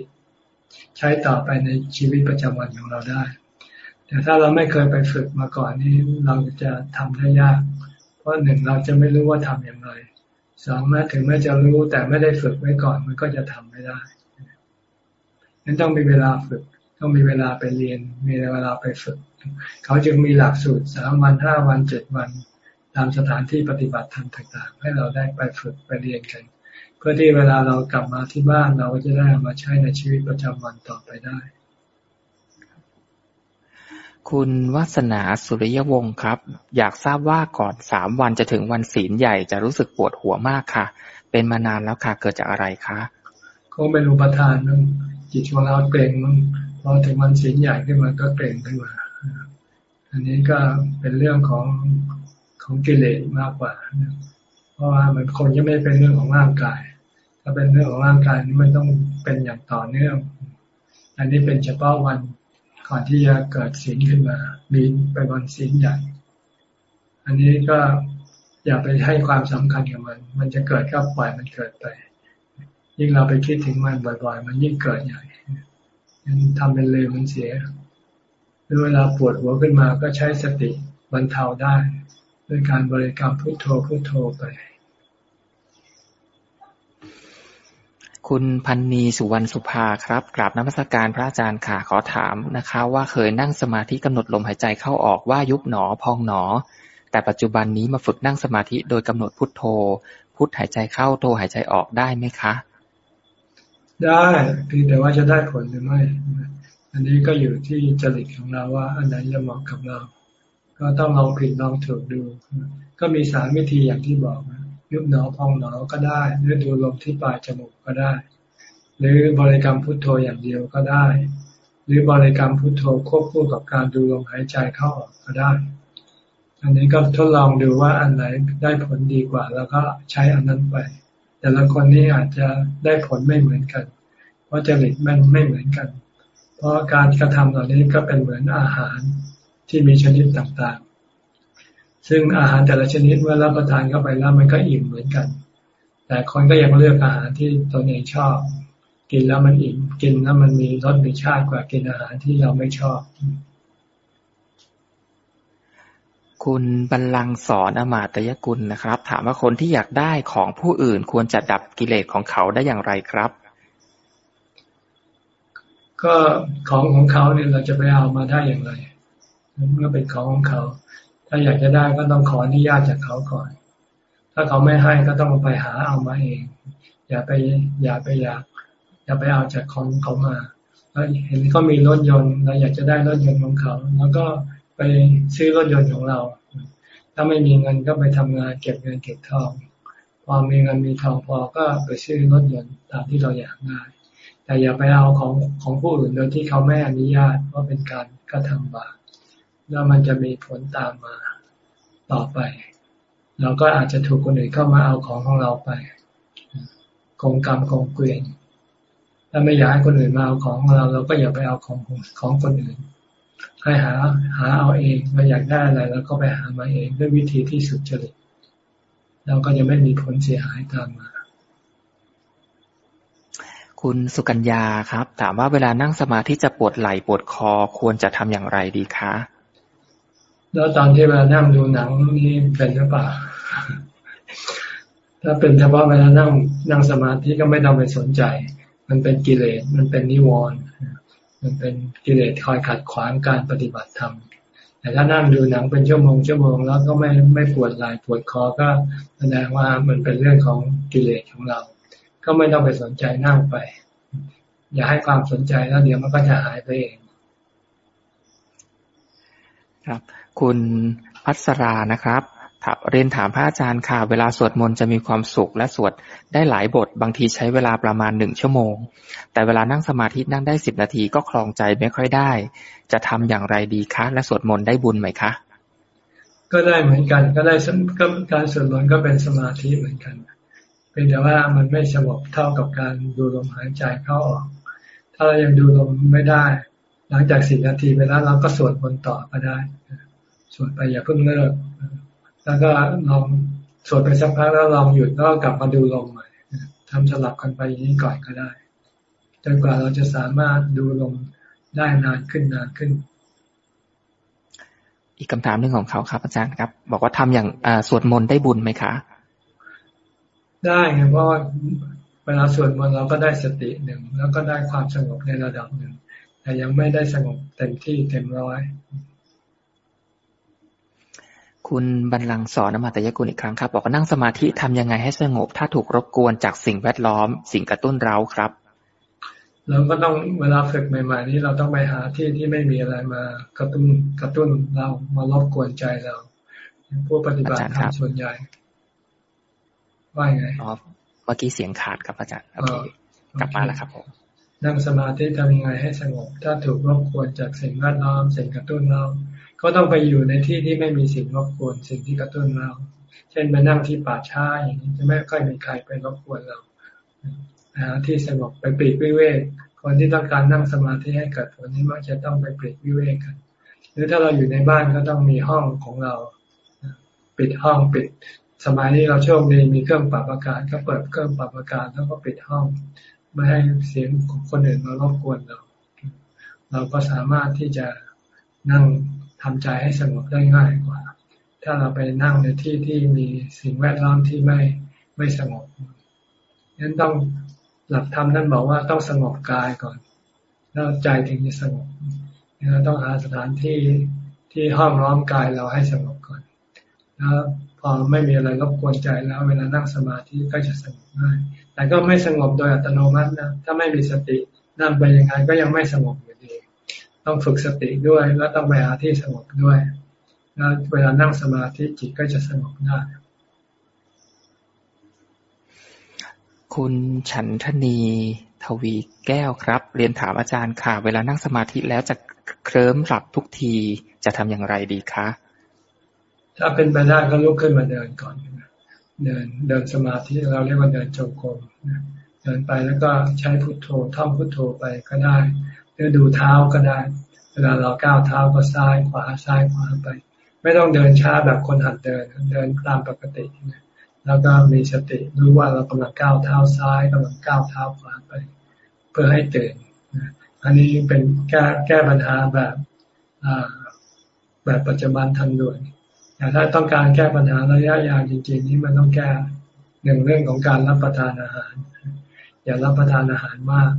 [SPEAKER 2] ใช้ต่อไปในชีวิตประจำวันของเราได้ แต่ถ้าเราไม่เคยไปฝึกมาก่อนนี้เราจะทำได้ยาก เพราะหนึ่งเราจะไม่รู้ว่าทำอย่างไรสองแม้ถึงแม้จะรู้แต่ไม่ได้ฝึกไว้ก่อนมันก็จะทำไม่ได้นั้นต้องมีเวลาฝึก ต้องมีเวลาไปเรียน มีเวลาไปฝึก เขาจึงมีหลักสูตรสามวันห้าวันเจ็ดวัน ตามสถานที่ปฏิบัติธรรมต่างๆ ให้เราได้ไปฝึกไปเรียนกัน เพื่อที่เวลาเรากลับมาที่บ้านเราก็จะได้มาใช้ในชีวิตประจำวันต่อไปได้
[SPEAKER 1] คุณวัสนาสุริยวงศ์ครับ อยากทราบว่าก่อนสามวันจะถึงวันศีลใหญ่จะรู้สึกปวดหัวมากค่ะ เป็นมานานแล้วค่ะเกิดจากอะไรคะ
[SPEAKER 2] คงเป็นอุปทานมั้งจิตของเราเกรงมั้งพอถึงวันศีลใหญ่ขึ้นมาก็เกร็งขึ้นมา อันนี้ก็เป็นเรื่องของของกิเลสมากกว่า เพราะว่ามันคนจะไม่เป็นเรื่องของร่างกาย ถ้าเป็นเรื่องของร่างกายนี่มันต้องเป็นอย่างต่อเนื่อง อันนี้เป็นเฉพาะวัน ก่อนที่จะเกิดศีลขึ้นมามีไปบนศีลใหญ่ อันนี้ก็อย่าไปให้ความสำคัญกับมัน มันจะเกิดก็ปล่อยมันเกิดไป ยิ่งเราไปคิดถึงมันบ่อยๆ มันยิ่งเกิดใหญ่ทำเป็นเลยมันเสียหรือเวลาปวดหัวขึ้นมาก็ใช้สติบรรเทาได้ ด้วยการบริกรรมพุทโธพุทโธไป
[SPEAKER 1] คุณพันนีสุวรรณสุภาครับกราบน้ำมัสการพระอาจารย์ค่ะขอถามนะคะ ว่าเคยนั่งสมาธิกำหนดลมหายใจเข้าออกว่ายุบหนอพองหนอ แต่ปัจจุบันนี้มาฝึกนั่งสมาธิโดยกำหนดพุทโธ พุทหายใจเข้าโธหายใจออกได้ไหมคะ
[SPEAKER 2] ได้เพียงแต่ว่าจะได้ผลหรือไม่ อันนี้ก็อยู่ที่จริตของเราว่า อันไหนจะเหมาะกับเรา ก็ต้องลองผิดลองถูกดู ก็มีสามวิธีอย่างที่บอก ยุบหนอพองหนอก็ได้ หรือดูลมที่ปลายจมูกก็ได้ หรือบริกรรมพุทโธอย่างเดียวก็ได้ หรือบริกรรมพุทโธควบคู่กับการดูลมหายใจเข้าออกก็ได้ อันนี้ก็ทดลองดูว่าอันไหนได้ผลดีกว่า แล้วก็ใช้อันนั้นไป แต่ละคนนี้อาจจะได้ผลไม่เหมือนกัน เพราะจริตมันไม่เหมือนกัน เพราะการกระทำเหล่านี้ก็เป็นเหมือนอาหารที่มีชนิดต่าง ซึ่งอาหารแต่ละชนิดเมื่อรับประทานเข้าไปแล้วมันก็อิ่มเหมือนกัน แต่คนก็ยังเลือกอาหารที่ตนเองชอบ กินแล้วมันอิ่มกินแล้วมันมีรสมีชาติกว่ากินอาหารที่เราไม่ชอบ
[SPEAKER 1] คุณบรรลังสอนอมาตยกุลนะครับ ถามว่าคนที่อยากได้ของผู้อื่นควรจะดับกิเลสของเขาได้อย่างไรครับ
[SPEAKER 2] ก็ของของเขาเนี่ยเราจะไปเอามาได้อย่างไรเมื่อเป็นของของเขา ถ้าอยากจะได้ก็ต้องขออนุญาตจากเขาก่อน ถ้าเขาไม่ให้ก็ต้องไปหาเอามาเอง อย่าไปอย่าไปอยากอย่าไปเอาจากของเขามาเห็นเขามีรถยนต์เราอยากจะได้รถยนต์ของเขาแล้วก็ไปซื้อรถยนต์ของเรา ถ้าไม่มีเงินก็ไปทำงานเก็บเงินเก็บทองพอมีเงินมีทองพอก็ไปซื้อรถยนต์ตามที่เราอยากได้ แต่อย่าไปเอาของของผู้อื่นโดยที่เขาไม่อนุญาตว่าเป็นการกระทำบาป แล้วมันจะมีผลตามมาต่อไป เราก็อาจจะถูกคนอื่นเข้ามาเอาของของเราไปกงกรรมกงเกวียนถ้าไม่อยากให้คนอื่นมาเอาของของเรา เราก็อย่าไปเอาของของคนอื่น ให้หาหาเอาเองเราอยากได้อะไรแล้วก็ไปหามาเองด้วยวิธีที่สุดจริตเราก็จะไม่มีผลเสียหายตามมา
[SPEAKER 1] คุณสุกัญญาครับ ถามว่าเวลานั่งสมาธิจะปวดไหล่ปวดคอควรจะทำอย่างไรดีคะ
[SPEAKER 2] แล้วตอนที่เวลานั่งดูหนังนี่เป็นหรือเปล่า ถ้าเป็นเฉพาะเวลานั่งนั่งสมาธิก็ไม่ต้องไปสนใจ มันเป็นกิเลส มันเป็นนิวรณ์ มันเป็นกิเลสคอยขัดขวางการปฏิบัติธรรม แต่ถ้านั่งดูหนังเป็นชั่วโมงชั่วโมงแล้วก็ไม่ไม่ปวดไหล่ปวดคอก็แสดงว่ามันเป็นเรื่องของกิเลสของเรา ก็ไม่ต้องไปสนใจนั่งไป อย่าให้ความสนใจแล้วเดี๋ยวมันก็จะหายไปเอง
[SPEAKER 1] ครับ คุณพัสรานะครับเรียนถามพระอาจารย์ค่ะ เวลาสวดมนต์จะมีความสุขและสวดได้หลายบท บางทีใช้เวลาประมาณหนึ่งชั่วโมง แต่เวลานั่งสมาธินั่งได้สิบนาทีก็คลองใจไม่ค่อยได้ จะทำอย่างไรดีคะ และสวดมนต์ได้บุญไหมคะ
[SPEAKER 2] ก็ได้เหมือนกันก็ได้ก็การสวดมนต์ก็เป็นสมาธิเหมือนกันเป็นแต่ว่ามันไม่สงบเท่ากับการดูลมหายใจเข้าออก ถ้าเรายังดูลมไม่ได้ หลังจากสิบนาทีไปแล้วเราก็สวดมนต์ต่อก็ได้ สวดไปอย่าเพิ่งเลิก แล้วก็ลองสวดไปสักพักแล้วลองหยุดแล้วกลับมาดูลมใหม่ทำสลับกันไปอย่างนี้ก่อนก็ได้จนกว่าเราจะสามารถดูลมได้นานขึ้นนานขึ้น
[SPEAKER 1] อีกคำถามหนึ่งของเขาครับ อาจารย์ครับ บอกว่าทำอย่างสวดมนต์ได้บุญไหมคะ
[SPEAKER 2] ได้ไงเพราะว่าเวลาสวดมนต์เราก็ได้สติหนึ่งแล้วก็ได้ความสงบในระดับหนึ่งแต่ยังไม่ได้สงบเต็มที่เต็มร้อย
[SPEAKER 1] คุณบรรลังสอนอมาตยกุลอีกครั้งครับ บอกว่านั่งสมาธิทำยังไงให้สงบ ถ้าถูกรบกวนจากสิ่งแวดล้อม สิ่งกระตุ้นเราครับ
[SPEAKER 2] เราก็ต้องเวลาฝึกใหม่ ๆ นี้เราต้องไปหาที่ที่ไม่มีอะไรมากระตุ้นกระตุ้นเรามารบกวนใจเราผู้ปฏิบัติธรรมส่วนใหญ่ว่าไง
[SPEAKER 1] อ๋อเมื่อกี้เสียงขาดครับอาจารย์โอเคกลับมาแล้วครับผม
[SPEAKER 2] นั่งสมาธิทำยังไงให้สงบ ถ้าถูกรบกวนจากสิ่งแวดล้อมสิ่งกระตุ้นเรา ก็ต้องไปอยู่ในที่ที่ไม่มีสิ่งรบกวนสิ่งที่กระตุ้นเรา เช่นไปนั่งที่ป่าช้าอย่างนี้จะไม่ค่อยมีใครไปรบกวนเราที่สงบไปปีกวิเวกคนที่ต้องการนั่งสมาธิให้เกิดผลนี้มักจะต้องไปปีกวิเวกกัน หรือถ้าเราอยู่ในบ้านก็ต้องมีห้องของเรา ปิดห้องปิด สมัยนี้เราโชคดีมีเครื่องปรับอากาศก็เปิดเครื่องปรับอากาศแล้วก็ปิดห้อง ไม่ให้เสียงของคนอื่นมารบกวนเรา เราก็สามารถที่จะนั่ง ทำใจให้สงบได้ง่ายกว่า ถ้าเราไปนั่งในที่ที่มีสิ่งแวดล้อมที่ไม่ไม่สงบนั้นต้องหลักธรรมนั่นบอกว่าต้องสงบกายก่อน แล้วใจถึงจะสงบเราต้องหาสถานที่ที่ห้อมล้อมกายเราให้สงบก่อน แล้วพอไม่มีอะไรรบกวนใจแล้ว เวลานั่งสมาธิก็จะสงบง่าย แต่ก็ไม่สงบโดยอัตโนมัตินะ ถ้าไม่มีสตินั่งไปยังไงก็ยังไม่สงบอยู่ ต้องฝึกสติด้วย แล้วต้องไปหาที่สงบด้วย แล้วเวลานั่งสมาธิจิตก็จะสงบได้
[SPEAKER 1] คุณฉันทนีทวีแก้วครับ เรียนถามอาจารย์ค่ะ เวลานั่งสมาธิแล้วจะเคลิ้มหลับทุกทีจะทำอย่างไรดีคะ
[SPEAKER 2] ถ้าเป็นไปได้ก็ลุกขึ้นมาเดินก่อนเดินเดินสมาธิเราเรียกว่าเดินจงกรมเดินไปแล้วก็ใช้พุทโธท่องพุทโธไปก็ได้ห รือดูเท้าก็ได้ เวลาเราก้าวเท้าก็ซ้ายขวาซ้ายขวาไป ไม่ต้องเดินช้าแบบคนหัดเดิน เดินตามปกตินะแล้วก็มีสติรู้ว่าเรากำลังก้าวเท้าซ้ายกำลังก้าวเท้าขวาไป เพื่อให้ตื่นอันนี้เป็นแก้แก้ปัญหาแบบแบบปัจจุบันทันด่วนแต่ถ้าต้องการแก้ปัญหาระยะยาวจริงๆนี่มันต้องแก้หนึ่งเรื่องของการรับประทานอาหาร อย่ารับประทานอาหารมาก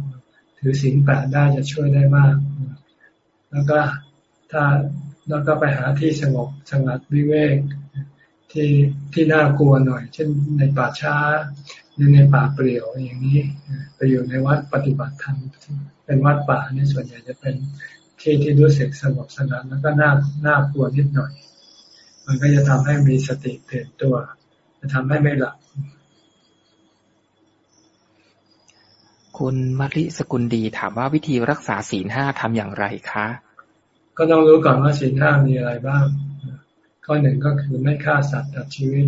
[SPEAKER 2] ถือศีลแปดได้จะช่วยได้มาก แล้วก็ถ้าแล้วก็ไปหาที่สงบสงัดวิเวกที่ที่น่ากลัวหน่อย เช่นในป่าช้าหรือในป่าเปลี่ยวอย่างนี้ไปอยู่ในวัดปฏิบัติธรรมเป็นวัดป่านี่ส่วนใหญ่จะเป็นที่ที่รู้สึกสงบสงัดแล้วก็น่าน่ากลัวนิดหน่อย มันก็จะทำให้มีสติตื่นตัว จะทำให้ไม่หลับ
[SPEAKER 1] คุณมาริสกุลดีถามว่าวิธีรักษาศีลห้าทำอย่างไรคะ
[SPEAKER 2] ก็ต้องรู้ก่อนว่าศีลห้ามีอะไรบ้าง ข้อหนึ่งก็คือไม่ฆ่าสัตว์ตัดชีวิต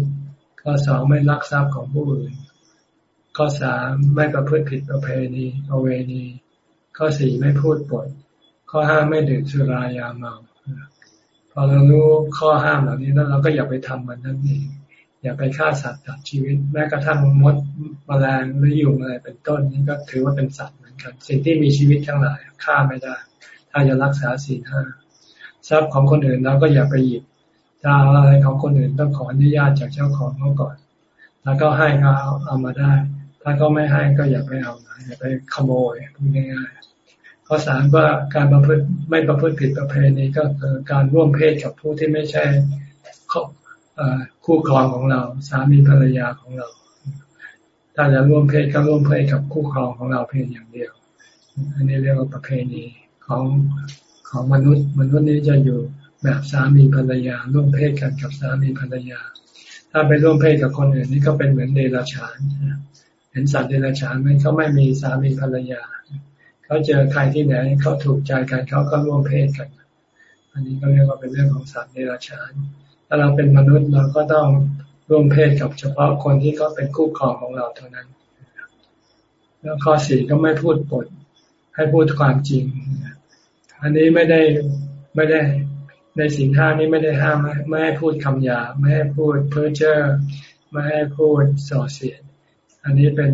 [SPEAKER 2] ข้อสองไม่ลักทรัพย์ของผู้อื่น ข้อสามไม่ประพฤติผิดประเพณีประเวณี ข้อสี่ไม่พูดปด ข้อห้าไม่ดื่มสุรายาเมา พอเรารู้ข้อห้ามเหล่านี้แล้วเราก็อย่าไปทำมันนั่นเอง อย่าไปฆ่าสัตว์ตัดชีวิต แม้กระทั่งมดมแมลงหรือยุงอะไรเป็นต้นนี่ก็ถือว่าเป็นสัตว์เหมือนกัน สิ่งที่มีชีวิตทั้งหลายฆ่าไม่ได้ ถ้าจะรักษาศีลห้าทรัพย์ของคนอื่นเราก็อย่าไปหยิบถ้าอะไรของคนอื่นต้องขออนุญาตจากเจ้าของเขาก่อน แล้วก็ให้ก็เอาเอามาได้ ถ้าก็ไม่ให้ก็อย่าไปเอาอย่าไปขโมยพูดง่ายๆข้อสามว่าการประพฤติไม่ประพฤติผิดประเพณีก็คือการร่วมเพศกับผู้ที่ไม่ใช่ คู่ครองของเรา สามีภรรยาของเรา ถ้าจะร่วมเพศก็ร่วมเพศกับคู่ครองของเราเพียงอย่างเดียว อันนี้เรียกว่าประเพณีของของมนุษย์ มนุษย์นี้จะอยู่แบบสามีภรรยา ร่วมเพศกันกับสามีภรรยา ถ้าไปร่วมเพศกับคนอื่นนี่ก็เป็นเหมือนเดรัจฉานเห็นสัตว์เดรัจฉานไหมเขาไม่มีสามีภรรยาเขาเจอใครที่ไหนเขาถูกใจกันเขาก็ร่วมเพศกัน อันนี้ก็เรียกว่าเป็นเรื่องของสัตว์เดรัจฉาน ถ้าเราเป็นมนุษย์เราก็ต้องร่วมเพศกับเฉพาะคนที่เขาเป็นคู่ครองของเราเท่านั้น แล้วข้อสี่ก็ไม่พูดปด ให้พูดความจริง อันนี้ไม่ได้ไม่ได้ในสิ่งห้านี้ไม่ได้ห้ามไม่ให้พูดคำหยาไม่ให้พูดเพ้อเจ้อไม่ให้พูดส่อเสียด อันนี้เป็น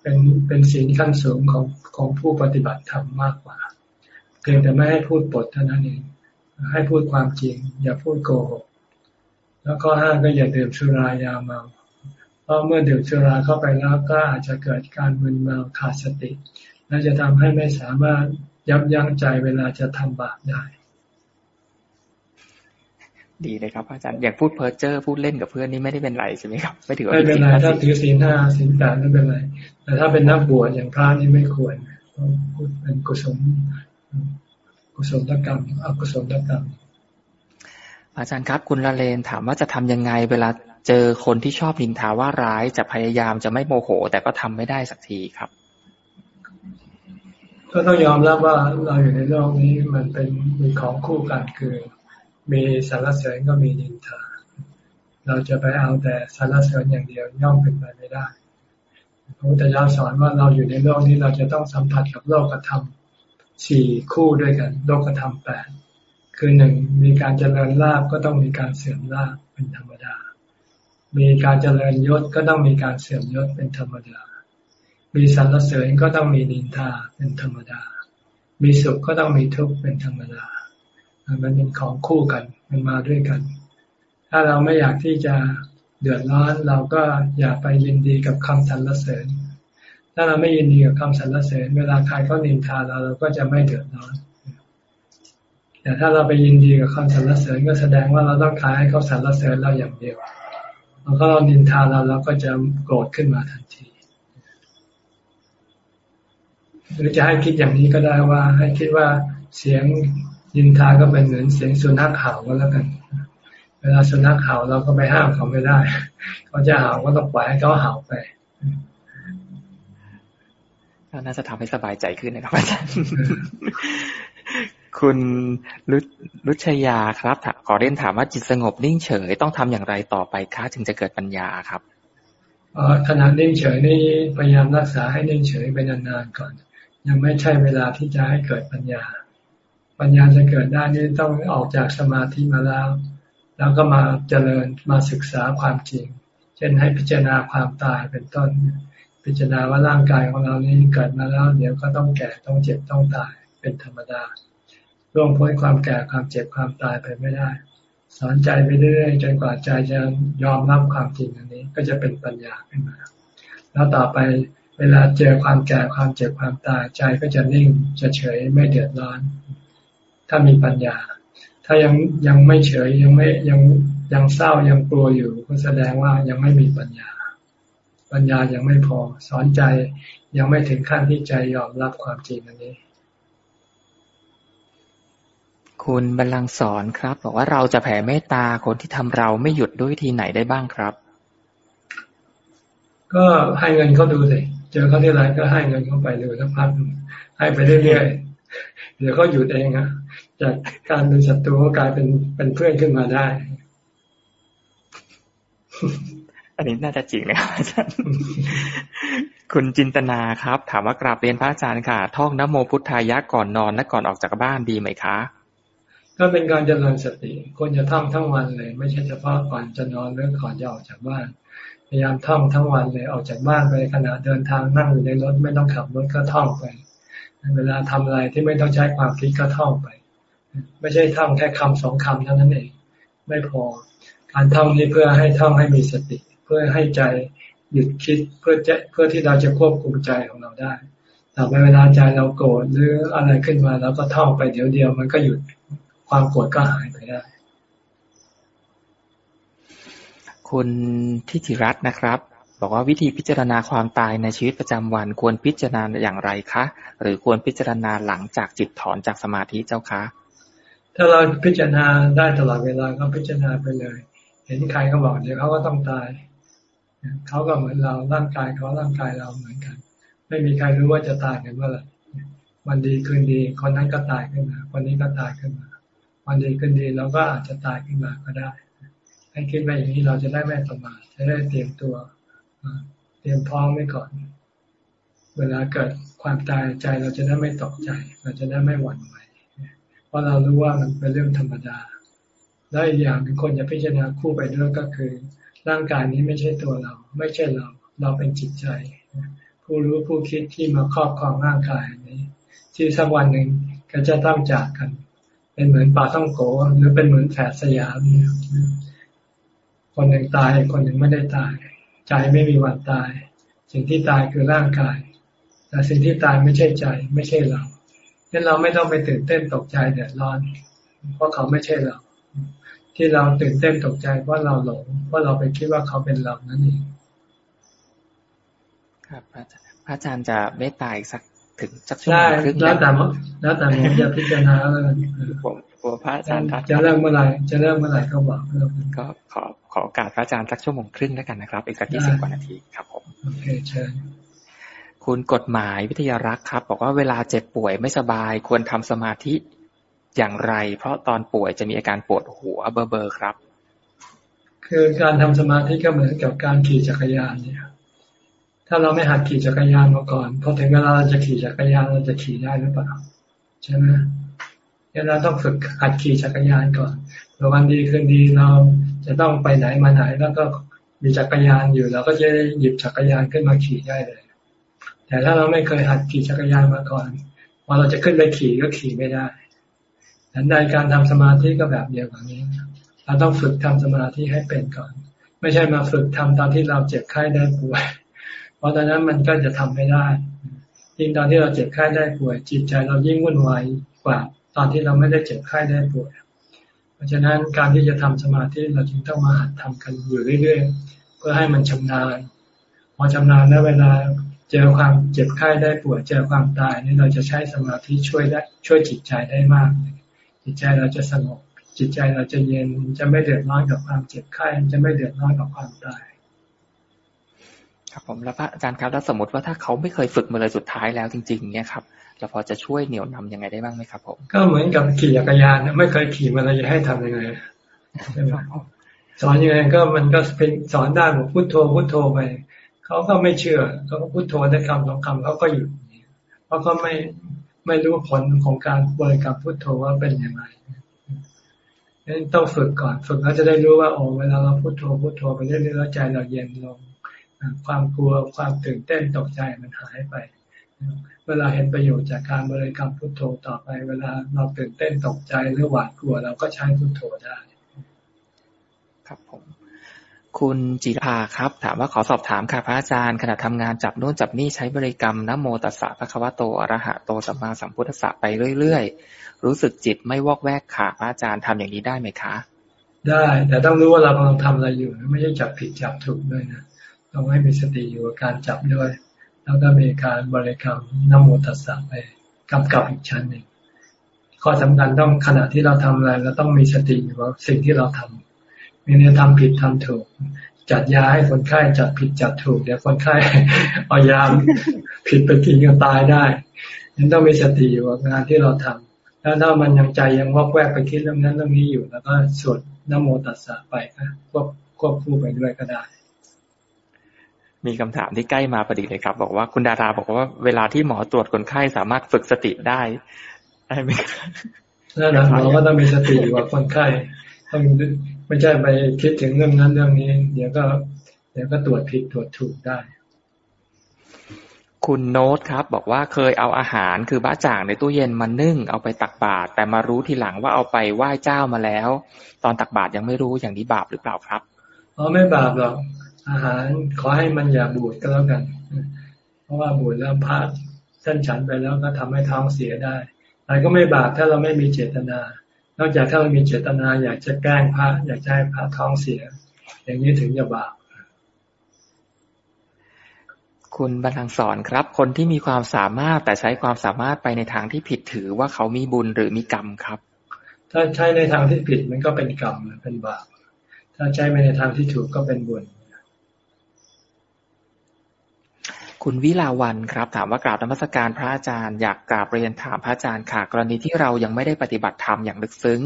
[SPEAKER 2] เป็นเป็นศีลขั้นสูงของของผู้ปฏิบัติธรรมมากกว่า เพียงแต่ไม่ให้พูดปดเท่านั้นเองให้พูดความจริง อย่าพูดโกหก แล้วก็ห้าก็อย่าดื่มสุรายาเมา เพราะเมื่อดื่มสุราเข้าไปแล้วก็อาจจะเกิดการมึนเมาขาดสติ และจะทำให้ไม่สามารถยับยั้งใจเวลาจะทำบาปได้
[SPEAKER 1] ดีเลยครับอาจารย์อย่างพูดเพ้อเจ้อพูดเล่นกับเพื่อนนี่ไม่ได้เป็นไรใช่ไหมครับ ไม่ถือว่า
[SPEAKER 2] ไม่เป็นไรถ้าถือศีลห้าศีลแปดไม่เป็นไร แต่ถ้าเป็นนักบวชอย่างพระนี่ไม่ควรพูดเป็นกุศลกุศลกรรมอกุศลกรรม
[SPEAKER 1] อาจารย์ครับ คุณละเลนถามว่าจะทำยังไง เวลาเจอคนที่ชอบนินทาว่าร้ายจะพยายามจะไม่โมโห แต่ก็ทำไม่ได้สักทีครับ
[SPEAKER 2] ก็ต้องยอมรับว่าเราอยู่ในโลกนี้มันเป็นมีของคู่กันคือ มีสารเสริญก็มีนินทา เราจะไปเอาแต่สารเสริญอย่างเดียวย่อมเป็นไปไม่ได้พระพุทธเจ้าสอนว่าเราอยู่ในโลกนี้เราจะต้องสัมผัสกับโลกธรรมสี่คู่ด้วยกัน โลกธรรมแปด คือหนึ่งมีการเจริญลาบก็ต้องมีการเสื่อมลาบเป็นธรรมดา มีการเจริญยศก็ต้องมีการเสื่อมยศเป็นธรรมดา มีสรรเสริญก็ต้องมีนินทาเป็นธรรมดา มีสุขก็ต้องมีทุกข์เป็นธรรมดา มันเป็นของคู่กันมันมาด้วยกัน ถ้าเราไม่อยากที่จะเดือดร้อนเราก็อย่าไปยินดีกับคำสรรเสริญ ถ้าเราไม่ยินดีกับคำสรรเสริญ เวลาใครเขานินทาเราเราก็จะไม่เดือดร้อน แต่ถ้าเราไปยินดีกับคำสรรเสริญก็แสดงว่าเราต้องขายให้เขาสรรเสริญเราอย่างเดียวแล้วก็นินทาเราเราก็จะโกรธขึ้นมาทันที หรือจะให้คิดอย่างนี้ก็ได้ว่า ให้คิดว่าเสียงยินทาก็เป็นเหมือนเสียงสุนัขเห่าก็แล้วกัน เวลาสุนัขเห่าเราก็ไปห้ามเขาไม่ได้ เขาจะเห่าก็ต้องปล่อยให้เขาเห่าไป
[SPEAKER 1] น่าจะทำให้สบายใจขึ้นนะครับอาจารย์ คุณรุชยาครับ ขอเรียนถามว่าจิตสงบนิ่งเฉยต้องทำอย่างไรต่อไปคะถึงจะเกิดปัญญาครับ
[SPEAKER 2] ขณะนิ่งเฉยนี่พยายามรักษาให้นิ่งเฉยไปนานๆก่อน ยังไม่ใช่เวลาที่จะให้เกิดปัญญา ปัญญาจะเกิดได้นี่ต้องออกจากสมาธิมาแล้ว แล้วก็มาเจริญมาศึกษาความจริง เช่นให้พิจารณาความตายเป็นต้น พิจารณาว่าร่างกายของเรานี้เกิดมาแล้ว เดี๋ยวก็ต้องแก่ต้องเจ็บต้องตายเป็นธรรมดา ล่วงพ้นความแก่ความเจ็บความตายไปไม่ได้ สอนใจไปเรื่อยจนกว่าใจจะยอมรับความจริงอันนี้ ก็จะเป็นปัญญาขึ้นมา แล้วต่อไปเวลาเจอความแก่ความเจ็บความตายใจก็จะนิ่งจะเฉยไม่เดือดร้อน ถ้ามีปัญญา ถ้ายังยังไม่เฉยยังไม่ยังยังเศร้ายังกลัวอยู่ก็แสดงว่ายังไม่มีปัญญา ปัญญายังไม่พอ สอนใจยังไม่ถึงขั้นที่ใจยอมรับความจริงอันนี้
[SPEAKER 1] คุณบรรลังสอนครับ บอกว่าเราจะแผ่เมตตาคนที่ทำเราไม่หยุดด้วยวิธีไหนได้บ้างครับ
[SPEAKER 2] ก็ให้เงินเขาดูสิเจอเขาที่ไรก็ให้เงินเขาไปดูสักพักให้ไปเรื่อยๆเดี๋ยวเขาหยุดเองอะจากการเป็นศัตรูก็กลายเป็นเป็นเพื่อนขึ้นมาได้
[SPEAKER 1] อันนี้น่าจะจริงนะครับอาจารย์คุณจินตนาครับ ถามว่ากราบเรียนพระอาจารย์ค่ะ ท่องนโมพุทธายะก่อนนอนและก่อนออกจากบ้านดีไหมคะ
[SPEAKER 2] ก็เป็นการเจริญสติควรจะท่องทั้งวันเลย ไม่ใช่เฉพาะก่อนจะนอนหรือก่อนจะออกจากบ้าน พยายามท่องทั้งวันเลยออกจากบ้านไปขณะเดินทางนั่งอยู่ในรถไม่ต้องขับรถก็ท่องไป เวลาทำอะไรที่ไม่ต้องใช้ความคิดก็ท่องไป ไม่ใช่ท่องแค่คำสองคำเท่านั้นเอง ไม่พอ การท่องนี้เพื่อให้ท่องให้มีสติ เพื่อให้ใจหยุดคิดเพื่อจะเพื่อที่เราจะควบคุมใจของเราได้แต่เวลาใจเราโกรธหรืออะไรขึ้นมาเราก็ท่องไปเดี๋ยวเดียวมันก็หยุด ความโกรธก็หายไปได้
[SPEAKER 1] คุณทิติรัตน์นะครับบอกว่าวิธีพิจารณาความตายในชีวิตประจำวันควรพิจารณาอย่างไรคะ หรือควรพิจารณาหลังจากจิตถอนจากสมาธิเจ้าคะ
[SPEAKER 2] ถ้าเราพิจารณาได้ตลอดเวลาก็พิจารณาไปเลย เห็นใครก็บอกเดี๋ยวเขาก็ต้องตาย เขาก็เหมือนเราร่างกายเขาร่างกายเราเหมือนกัน ไม่มีใครรู้ว่าจะตายกันเมื่อไหร่วันดีคืนดี คนนั้นก็ตายขึ้นมาคนนี้ก็ตายขึ้นมา วันดีขึ้นดีเราก็อาจจะตายขึ้นมาก็ได้ ให้คิดไปอย่างนี้เราจะได้ไม่ประมาทจะได้เตรียมตัวเตรียมพร้อมไว้ก่อน เวลาเกิดความตายใจเราจะได้ไม่ตกใจ เราจะได้ไม่หวั่นไหวเพราะเรารู้ว่ามันเป็นเรื่องธรรมดาและอีกอย่างหนึ่งคนจะพิจารณาคู่ไปด้วยก็คือ ร่างกายนี้ไม่ใช่ตัวเรา ไม่ใช่เรา เราเป็นจิตใจ ผู้รู้ผู้คิดที่มาครอบครองร่างกายนี้ ที่สักวันหนึ่งก็จะต้องจากกัน เป็นเหมือนปลาท่องโกหรือเป็นเหมือนแฝดสยามคนหนึ่งตายคนหนึ่งไม่ได้ตาย ใจไม่มีวันตาย สิ่งที่ตายคือร่างกาย แต่สิ่งที่ตายไม่ใช่ใจ ไม่ใช่เราดังนั้นเราไม่ต้องไปตื่นเต้นตกใจเดือดร้อน เพราะเขาไม่ใช่เรา ที่เราตื่นเต้นตกใจเพราะเราหลงเพราะเราไปคิดว่าเขาเป็นเรานั่นเอง
[SPEAKER 1] ครับพระอาจารย์จะเมตตาอีกสัก ถึงสักชั่วโมงครึ่ง
[SPEAKER 2] แล้วแต่แล้วแต่ผมจะพิจารณาแล้ว
[SPEAKER 1] ผมกลัวพระอาจารย์
[SPEAKER 2] จะเริ่มเมื่อไหร่จะเริ่มเมื่อไหร่ก็บอก
[SPEAKER 1] ก็ขอขอโอกาสพระอาจารย์สักชั่วโมงครึ่งแล้วกันนะครับ อีกสักยี่สิบกว่านาทีครับผม
[SPEAKER 2] โอเคเชิญ
[SPEAKER 1] คุณกฎหมายวิทยารักษ์ครับ บอกว่าเวลาเจ็บป่วยไม่สบายควรทำสมาธิอย่างไร เพราะตอนป่วยจะมีอาการปวดหัวเบอร์เบอร์ครับ
[SPEAKER 2] คือการทำสมาธิก็เหมือนกับการขี่จักรยานเนี่ย ถ้าเราไม่หัดขี่จักรยานมาก่อนพอถึงเวลาเราจะขี่จักรยานเราจะขี่ได้หรือเปล่าใช่ไหมเราต้องฝึกหัดขี่จักรยานก่อนวันดีคืนดีเราจะต้องไปไหนมาไหนแล้วก็มีจักรยานอยู่เราก็จะหยิบจักรยานขึ้นมาขี่ได้เลย แต่ถ้าเราไม่เคยหัดขี่จักรยานมาก่อนพอเราจะขึ้นไปขี่ก็ขี่ไม่ได้ดังนั้นการทำสมาธิก็แบบเดียวกันนี้ เราต้องฝึกทำสมาธิให้เป็นก่อน ไม่ใช่มาฝึกทำตอนที่เราเจ็บไข้ได้ป่วย ราะตอนนั้นมันก็จะทำไม่ได้ ยิ่งตอนที่เราเจ็บไข้ได้ป่วย จิตใจเรายิ่งวุ่นวายกว่าตอนที่เราไม่ได้เจ็บไข้ได้ป่วย เพราะฉะนั้นการที่จะทำสมาธิเราจึงต้องมาหัดทำกันอยู่เรื่อยๆ เพื่อให้มันชำนาญ พอชำนาญแล้วเวลาเจอความเจ็บไข้ได้ป่วยเจอความตายนี่เราจะใช้สมาธิช่วยได้ช่วยจิตใจได้มาก จิตใจเราจะสงบจิตใจเราจะเย็นจะไม่เดือดร้อนกับความเจ็บไข้จะไม่เดือดร้อนกับความตาย
[SPEAKER 1] ครับผมแล้วพระอาจารย์ครับแล้วสมมติว่าถ้าเขาไม่เคยฝึกมาเลยสุดท้ายแล้วจริง ๆ เนี่ยครับเราพอจะช่วยเหนี่ยวนํำยังไงได้บ้างไหมครับผม
[SPEAKER 2] ก็เหมือนกับขี่จักรยานไม่เคยขี่มาเลยจะให้ทำยังไงสอนยังไงก็มันก็เป็นสอนได้บอกพุทโธพุทโธไปเขาก็ไม่เชื่อเขาก็พุทโธได้คำสองคำเขาก็หยุดเพราะเขาไม่ไม่รู้ผลของการบริกรรมพุทโธว่าเป็นยังไงต้องฝึกก่อน ฝึกแล้วจะได้รู้ว่าโอ้เวลาเราพุทโธพุทโธไปเรื่อยๆแล้วใจเราเย็นลง ความกลัวความตื่นเต้นตกใจมันหายไป เวลาเห็นประโยชน์จากการบริกรรมพุทโธต่อไป เวลาเราตื่นเต้นตกใจหรือหวาดกลัว เราก็ใช้พุทโธได้
[SPEAKER 1] ครับผม คุณจิราครับ ถามว่าขอสอบถามค่ะพระอาจารย์ขณะทำงานจับนู่นจับนี่ใช้บริกรรมนโมตัสสะพระคัมภโตอรหะโตสัมมาสัมพุทธะไปเรื่อยๆ รู้สึกจิตไม่วอกแวกค่ะพระอาจารย์ทำอย่างนี้ได้ไหมคะ
[SPEAKER 2] ได้ แต่ต้องรู้ว่าเรากำลังทำอะไรอยู่ ไม่ใช่จับผิดจับถูกด้วยนะ ต้องให้มีสติอยู่กับการจับด้วย แล้วก็มีการบริกรรมนโมตัสสะไปกำกับอีกชั้นหนึ่งข้อสำคัญต้องขณะที่เราทำอะไรเราต้องมีสติอยู่กับสิ่งที่เราทำมีเนี่ยทำผิดทำถูก จัดยาให้คนไข้จัดผิดจัดถูกเดี๋ยวคนไข้เอายาผิดไปกินก็ตายได้ยังต้องมีสติอยู่กับงานที่เราทำแล้วถ้ามันยังใจยังวอกแวกไปคิดเรื่องนั้นเรื่องนี้อยู่แล้วก็สวดนโมตัสสะไปนะพวกควบคู่ไปด้วยก็ได้
[SPEAKER 1] มีคำถามที่ใกล้มาพอดีเลยครับ บอกว่าคุณดาราบอกว่าเวลาที่หมอตรวจคนไข้สามารถฝึกสติได้ได้ไหมครับ
[SPEAKER 2] นั่นนะหมอก็ต้องมีสติอยู่กับคนไข้ต้องไม่ใช่ไปคิดถึงเรื่องนั้นเรื่องนี้ เดี๋ยวก็ เดี๋ยวก็ตรวจผิดตรวจถูกได้
[SPEAKER 1] คุณโน้ตครับ บอกว่าเคยเอาอาหารคือบ้าจ่างในตู้เย็นมานึ่งเอาไปตักบาตรแต่มารู้ทีหลังว่าเอาไปไหว้เจ้ามาแล้ว ตอนตักบาตรยังไม่รู้อย่างนี้บาปหรือเปล่าครับ
[SPEAKER 2] อ๋อไม่บาปหรอก อาหารขอให้มันอย่าบูดก็แล้วกัน เพราะว่าบูดแล้วพระเส้นฉันไปแล้วก็ทำให้ท้องเสียได้อะไรก็ไม่บาปถ้าเราไม่มีเจตนา นอกจากถ้าเรามีเจตนาอยากจะแกล้งพระอยากจะให้พระท้องเสีย อย่างนี้ถึงจะบาป
[SPEAKER 1] คุณบรรทังสอนครับ คนที่มีความสามารถแต่ใช้ความสามารถไปในทางที่ผิดถือว่าเขามีบุญหรือมีกรรมครับ
[SPEAKER 2] ถ้าใช้ในทางที่ผิดมันก็เป็นกรรมเป็นบาปถ้าใช้ไปในทางที่ถูกก็เป็นบุญ
[SPEAKER 1] คุณวิลาวันครับ ถามว่ากราบธรรมสการพระอาจารย์อยากกราบเรียนถามพระอาจารย์ค่ะ กรณีที่เรายังไม่ได้ปฏิบัติธรรมอย่างลึกซึ้ง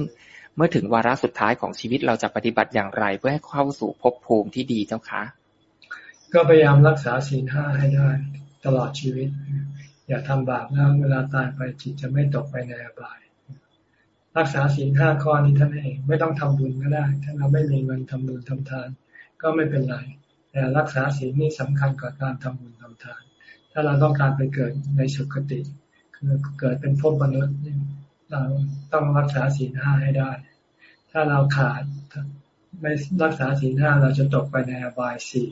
[SPEAKER 1] เมื่อถึงวาระสุดท้ายของชีวิตเราจะปฏิบัติอย่างไร เพื่อให้เข้าสู่ภพภูมิที่ดีเจ้าคะ
[SPEAKER 2] ก็พยายามรักษาศีลห้าให้ได้ตลอดชีวิต อย่าทำบาปแล้วเวลาตายไปจิตจะไม่ตกไปในอบาย รักษาศีลห้าข้อนี้ท่านเองไม่ต้องทำบุญก็ได้ ถ้าเราไม่มีเงินทำบุญทำทาน ก็ไม่เป็นไร แต่รักษาศีลนี่สำคัญกว่าการทำบุญทำทาน ถ้าเราต้องการไปเกิดในสุคติ คือเกิดเป็นภพมนุษย์เราต้องรักษาศีลห้าให้ได้ ถ้าเราขาดไม่รักษาศีลห้าเราจะตกไปในอบายสี่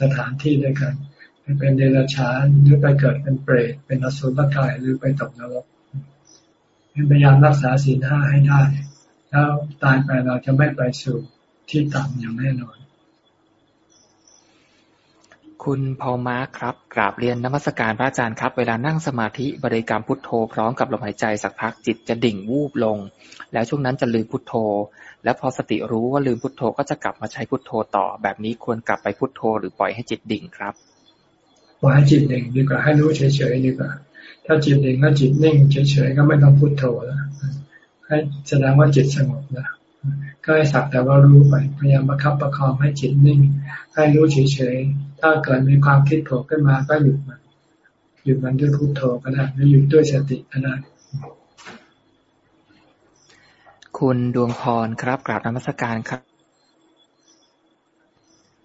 [SPEAKER 2] สถานที่ด้วยกันเป็นเดรัจฉานหรือไปเกิดเป็นเปรตเป็นอสุรกายหรือไปตกนรกพยายามรักษาศีลห้าให้ได้ แล้วตายไปเราจะไม่ไปสู่ที่ต่ำอย่างแน่นอน
[SPEAKER 1] คุณพอมาครับ กราบเรียนนมัสการพระอาจารย์ครับ เวลานั่งสมาธิบริกรรมพุทโธพร้อมกับลมหายใจสักพักจิตจะดิ่งวูบลง แล้วช่วงนั้นจะลืมพุทโธ แล้วพอสติรู้ว่าลืมพุทโธก็จะกลับมาใช้พุทโธต่อ แบบนี้ควรกลับไปพุทโธหรือปล่อยให้จิตดิ่งครับ
[SPEAKER 2] ปล่อยให้จิตดิ่งดีกว่าให้รู้เฉยๆดีกว่า ถ้าจิตดิ่งแล้วจิตนิ่งเฉยๆก็ไม่ต้องพุทโธแล้วให้แสดงว่าจิตสงบแล้ว ก็ให้สักแต่ว่ารู้ไปพยายามประคับประคองให้จิตนิ่ง ให้รู้เฉยๆ ถ้าเกิดมีความคิดโผล่ขึ้นมาก็หยุดมัน หยุดมันด้วยพุโทโธก็ได้หรือหยุดด้วยสติก็ได้
[SPEAKER 1] คุณดวงพรครับกราบนมัสการครับ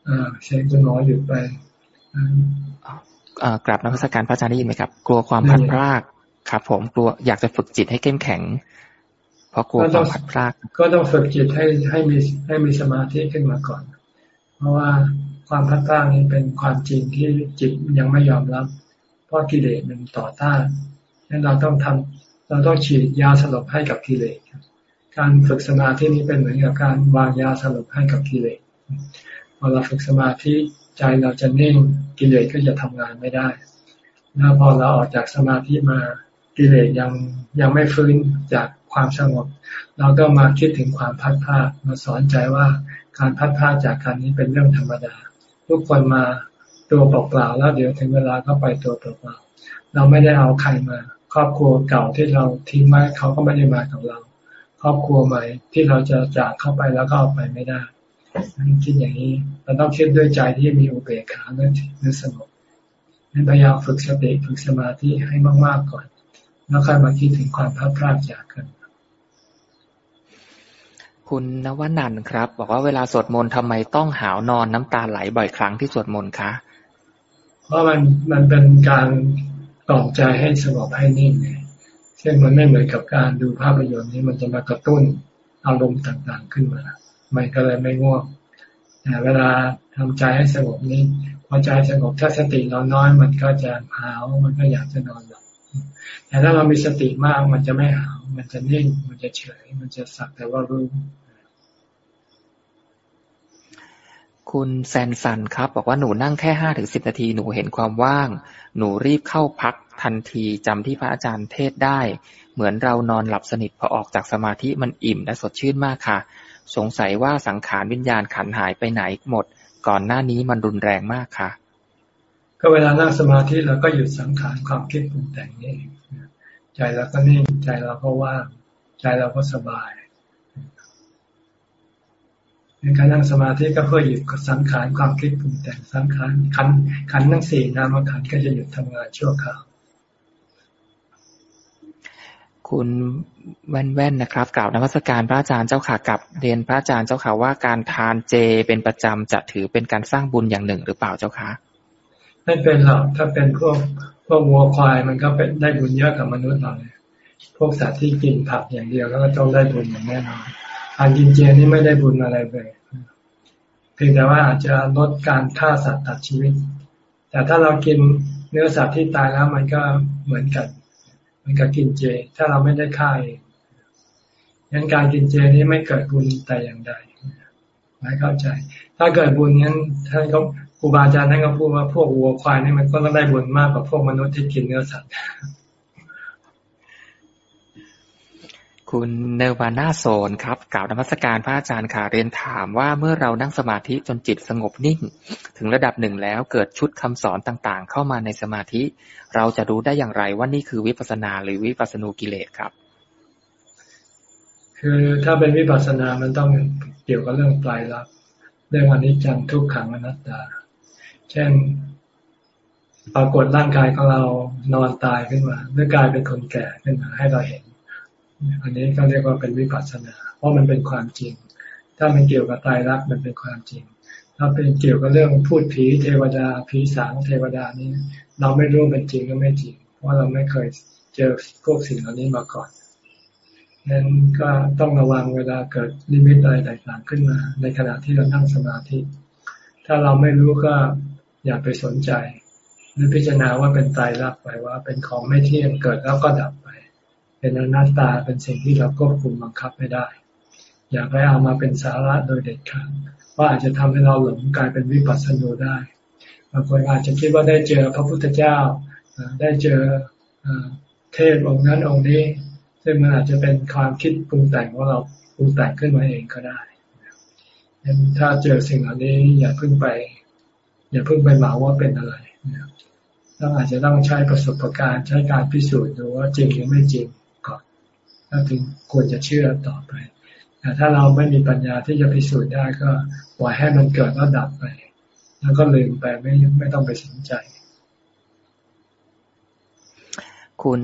[SPEAKER 2] อ่าเชิญคุณหมอหยุดไป
[SPEAKER 1] อ่ากราบนมัสการพระอาจารย์ได้ยินไหมครับ กลัวความพัดพลากครับผมกลัวอยากจะฝึกจิตให้เข้มแข็ง เพราะกลัวความผัดพลาด
[SPEAKER 2] ก็ต้องฝึกจิตให้ให้มีให้มีสมาธิขึ้นมาก่อน เพราะว่าความพัดพลาดนี้เป็นความจริงที่จิตยังไม่ยอมรับ เพราะกิเลสมันต่อต้านนั้นเราต้องทำเราต้องฉีดยาสลบให้กับกิเลสการฝึกสมาธินี้เป็นเหมือนกับการวางยาสลบให้กับกิเลสพอเราฝึกสมาธิใจเราจะนิ่งกิเลสก็จะทำงานไม่ได้แล้วพอเราออกจากสมาธิมากิเลสยังยังไม่ฟื้นจาก ความสงบ เราก็มาคิดถึงความพัดพามาสอนใจว่าการพัดพาจากการนี้เป็นเรื่องธรรมดา ทุกคนมาตัวเปล่าๆแล้วเดี๋ยวถึงเวลาก็ไปตัวเปล่าๆเราไม่ได้เอาใครมา ครอบครัวเก่าที่เราทิ้งไว้เขาก็ไม่ได้มากับเรา ครอบครัวใหม่ที่เราจะจากเข้าไปแล้วก็เอาไปไม่ได้คิดอย่างนี้เราต้องคิดด้วยใจที่มีอุเบกขาเนื้อสงบพยายามฝึกสติฝึกสมาธิให้มากๆก่อน แล้วค่อยมาคิดถึงความพัดพลาดจากกัน
[SPEAKER 1] คุณนวนันครับ บอกว่าเวลาสวดมนต์ทำไมต้องหาวนอนน้ำตาไหลบ่อยครั้งที่สวดมนต์คะ
[SPEAKER 2] เพราะมันมันเป็นการกล่อมใจให้สงบให้นิ่งซึ่งมันไม่เหมือนกับการดูภาพยนตร์นี้มันจะมากระตุ้นอารมณ์ต่างๆขึ้นมามันก็เลยไม่ง่วงแต่เวลาทำใจให้สงบนี้พอใจสงบถ้าสติเราน้อยมันก็จะหาวมันก็อยากจะนอนหลับแต่ถ้าเรามีสติมากมันจะไม่หาว มันจะนิ่ง มันจะเฉย มันจะสักแต่ว่ารู้
[SPEAKER 1] คุณแซนซันครับ บอกว่าหนูนั่งแค่ห้าถึงสิบนาทีหนูเห็นความว่าง หนูรีบเข้าพักทันทีจำที่พระอาจารย์เทศได้ เหมือนเรานอนหลับสนิทพอออกจากสมาธิมันอิ่มและสดชื่นมากค่ะ สงสัยว่าสังขารวิญญาณขันหายไปไหนหมด ก่อนหน้านี้มันรุนแรงมากค่ะ
[SPEAKER 2] ก็เวลานั่งสมาธิเราก็หยุดสังขารความคิดปรุงแต่งนี่ ใจเราก็นิ่งใจเราก็ว่าง ใจเราก็สบายในการนั่งสมาธิก็เพื่อหยุดสังขารความคิดปรุงแต่งสังขารขันขันทั้งสี่นามขันก็จะหยุดทำงานชั่วคราว
[SPEAKER 1] คุณแว่นแว่นนะครับกล่าวนมัสการพระอาจารย์เจ้าค่ะกับเรียนพระอาจารย์เจ้าค่ะว่าการทานเจเป็นประจำจะถือเป็นการสร้างบุญอย่างหนึ่งหรือเปล่าเจ้าคะ
[SPEAKER 2] ไม่เป็นหรอกถ้าเป็นพวกพวกวัวควายมันก็เป็นได้บุญเยอะกับมนุษย์เราเลยพวกสัตว์ที่กินผักอย่างเดียวแล้วก็ต้องได้บุญอย่างแน่นอนการกินเจนี่ไม่ได้บุญอะไรเลยเพียงแต่ว่าอาจจะลดการฆ่าสัตว์ตัดชีวิต แต่ถ้าเรากินเนื้อสัตว์ที่ตายแล้วมันก็เหมือนกันมันกับกินเจ ถ้าเราไม่ได้ฆ่าเองงั้นการกินเจนี้ไม่เกิดบุญแต่อย่างใดไม่เข้าใจ ถ้าเกิดบุญงั้นท่านก็ ครูบาอาจารย์ท่านก็พูดว่าพวกวัวควายนี่มันก็ต้องได้บุญมากกว่าพวกมนุษย์ที่กินเนื้อสัตว์
[SPEAKER 1] คุณเนวาน่าโซนครับกล่าวนมัสการพระอาจารย์ค่ะเรียนถามว่าเมื่อเรานั่งสมาธิจนจิตสงบนิ่ง ถึงระดับหนึ่งแล้วเกิดชุดคำสอนต่างๆ เข้ามาในสมาธิ เราจะรู้ได้อย่างไรว่านี่คือวิปัสนาหรือวิปัสณูกิเลสครับ
[SPEAKER 2] คือถ้าเป็นวิปัสนามันต้องเกี่ยวกับเรื่องปลายลักเรื่องอนิจจังทุกขังอนัตตา เช่น ปรากฏร่างกายของเรานอนตายขึ้นมาหรือกลายเป็นคนแก่ขึ้นมาให้เราเห็น อันนี้ก็เรียกว่าเป็นวิปัสสนา เพราะมันเป็นความจริง ถ้ามันเกี่ยวกับตายรักมันเป็นความจริง ถ้าเป็นเกี่ยวกับเรื่องพูดผีเทวดาผีสางเทวดานี้ เราไม่รู้เป็นจริงก็ไม่จริง เพราะเราไม่เคยเจอพวกสิ่งเหล่านี้มาก่อนนั้นก็ต้องระวังเวลาเกิดนิมิตอะไรต่างๆขึ้นมา ในขณะที่เรานั่งสมาธิ ถ้าเราไม่รู้ก็ อย่าไปสนใจ หรือพิจารณาว่าเป็นตายรักไปว่า เป็นของไม่เที่ยงเกิดแล้วก็ดับไป เป็นอนัตตาเป็นสิ่งที่เราควบคุมบังคับไม่ได้ อย่าไปเอามาเป็นสาระโดยเด็ดขาดว่าอาจจะทำให้เราหลงกลายเป็นวิปัสสนูได้บางคนอาจจะคิดว่าได้เจอพระพุทธเจ้าได้เจอเทพองค์นั้นองค์นี้ ซึ่งมันอาจจะเป็นความคิดปรุงแต่งว่าเราปรุงแต่งขึ้นมาเองก็ได้ถ้าเจอสิ่งเหล่านี้อย่าเพิ่งไป อย่าเพิ่งไปเหมาว่าเป็นอะไรต้องอาจจะต้องใช้ประสบการณ์ ใช้การพิสูจน์ดูว่าจริงหรือไม่จริงแล้วถึงควรจะเชื่อต่อไปแต่ถ้าเราไม่มีปัญญาที่จะพิสูจน์ได้ก็ปล่อยให้มันเกิดแล้วดับไป แล้วก็ลืมไปไม่ไม่ต้องไปสนใจ
[SPEAKER 1] คุณ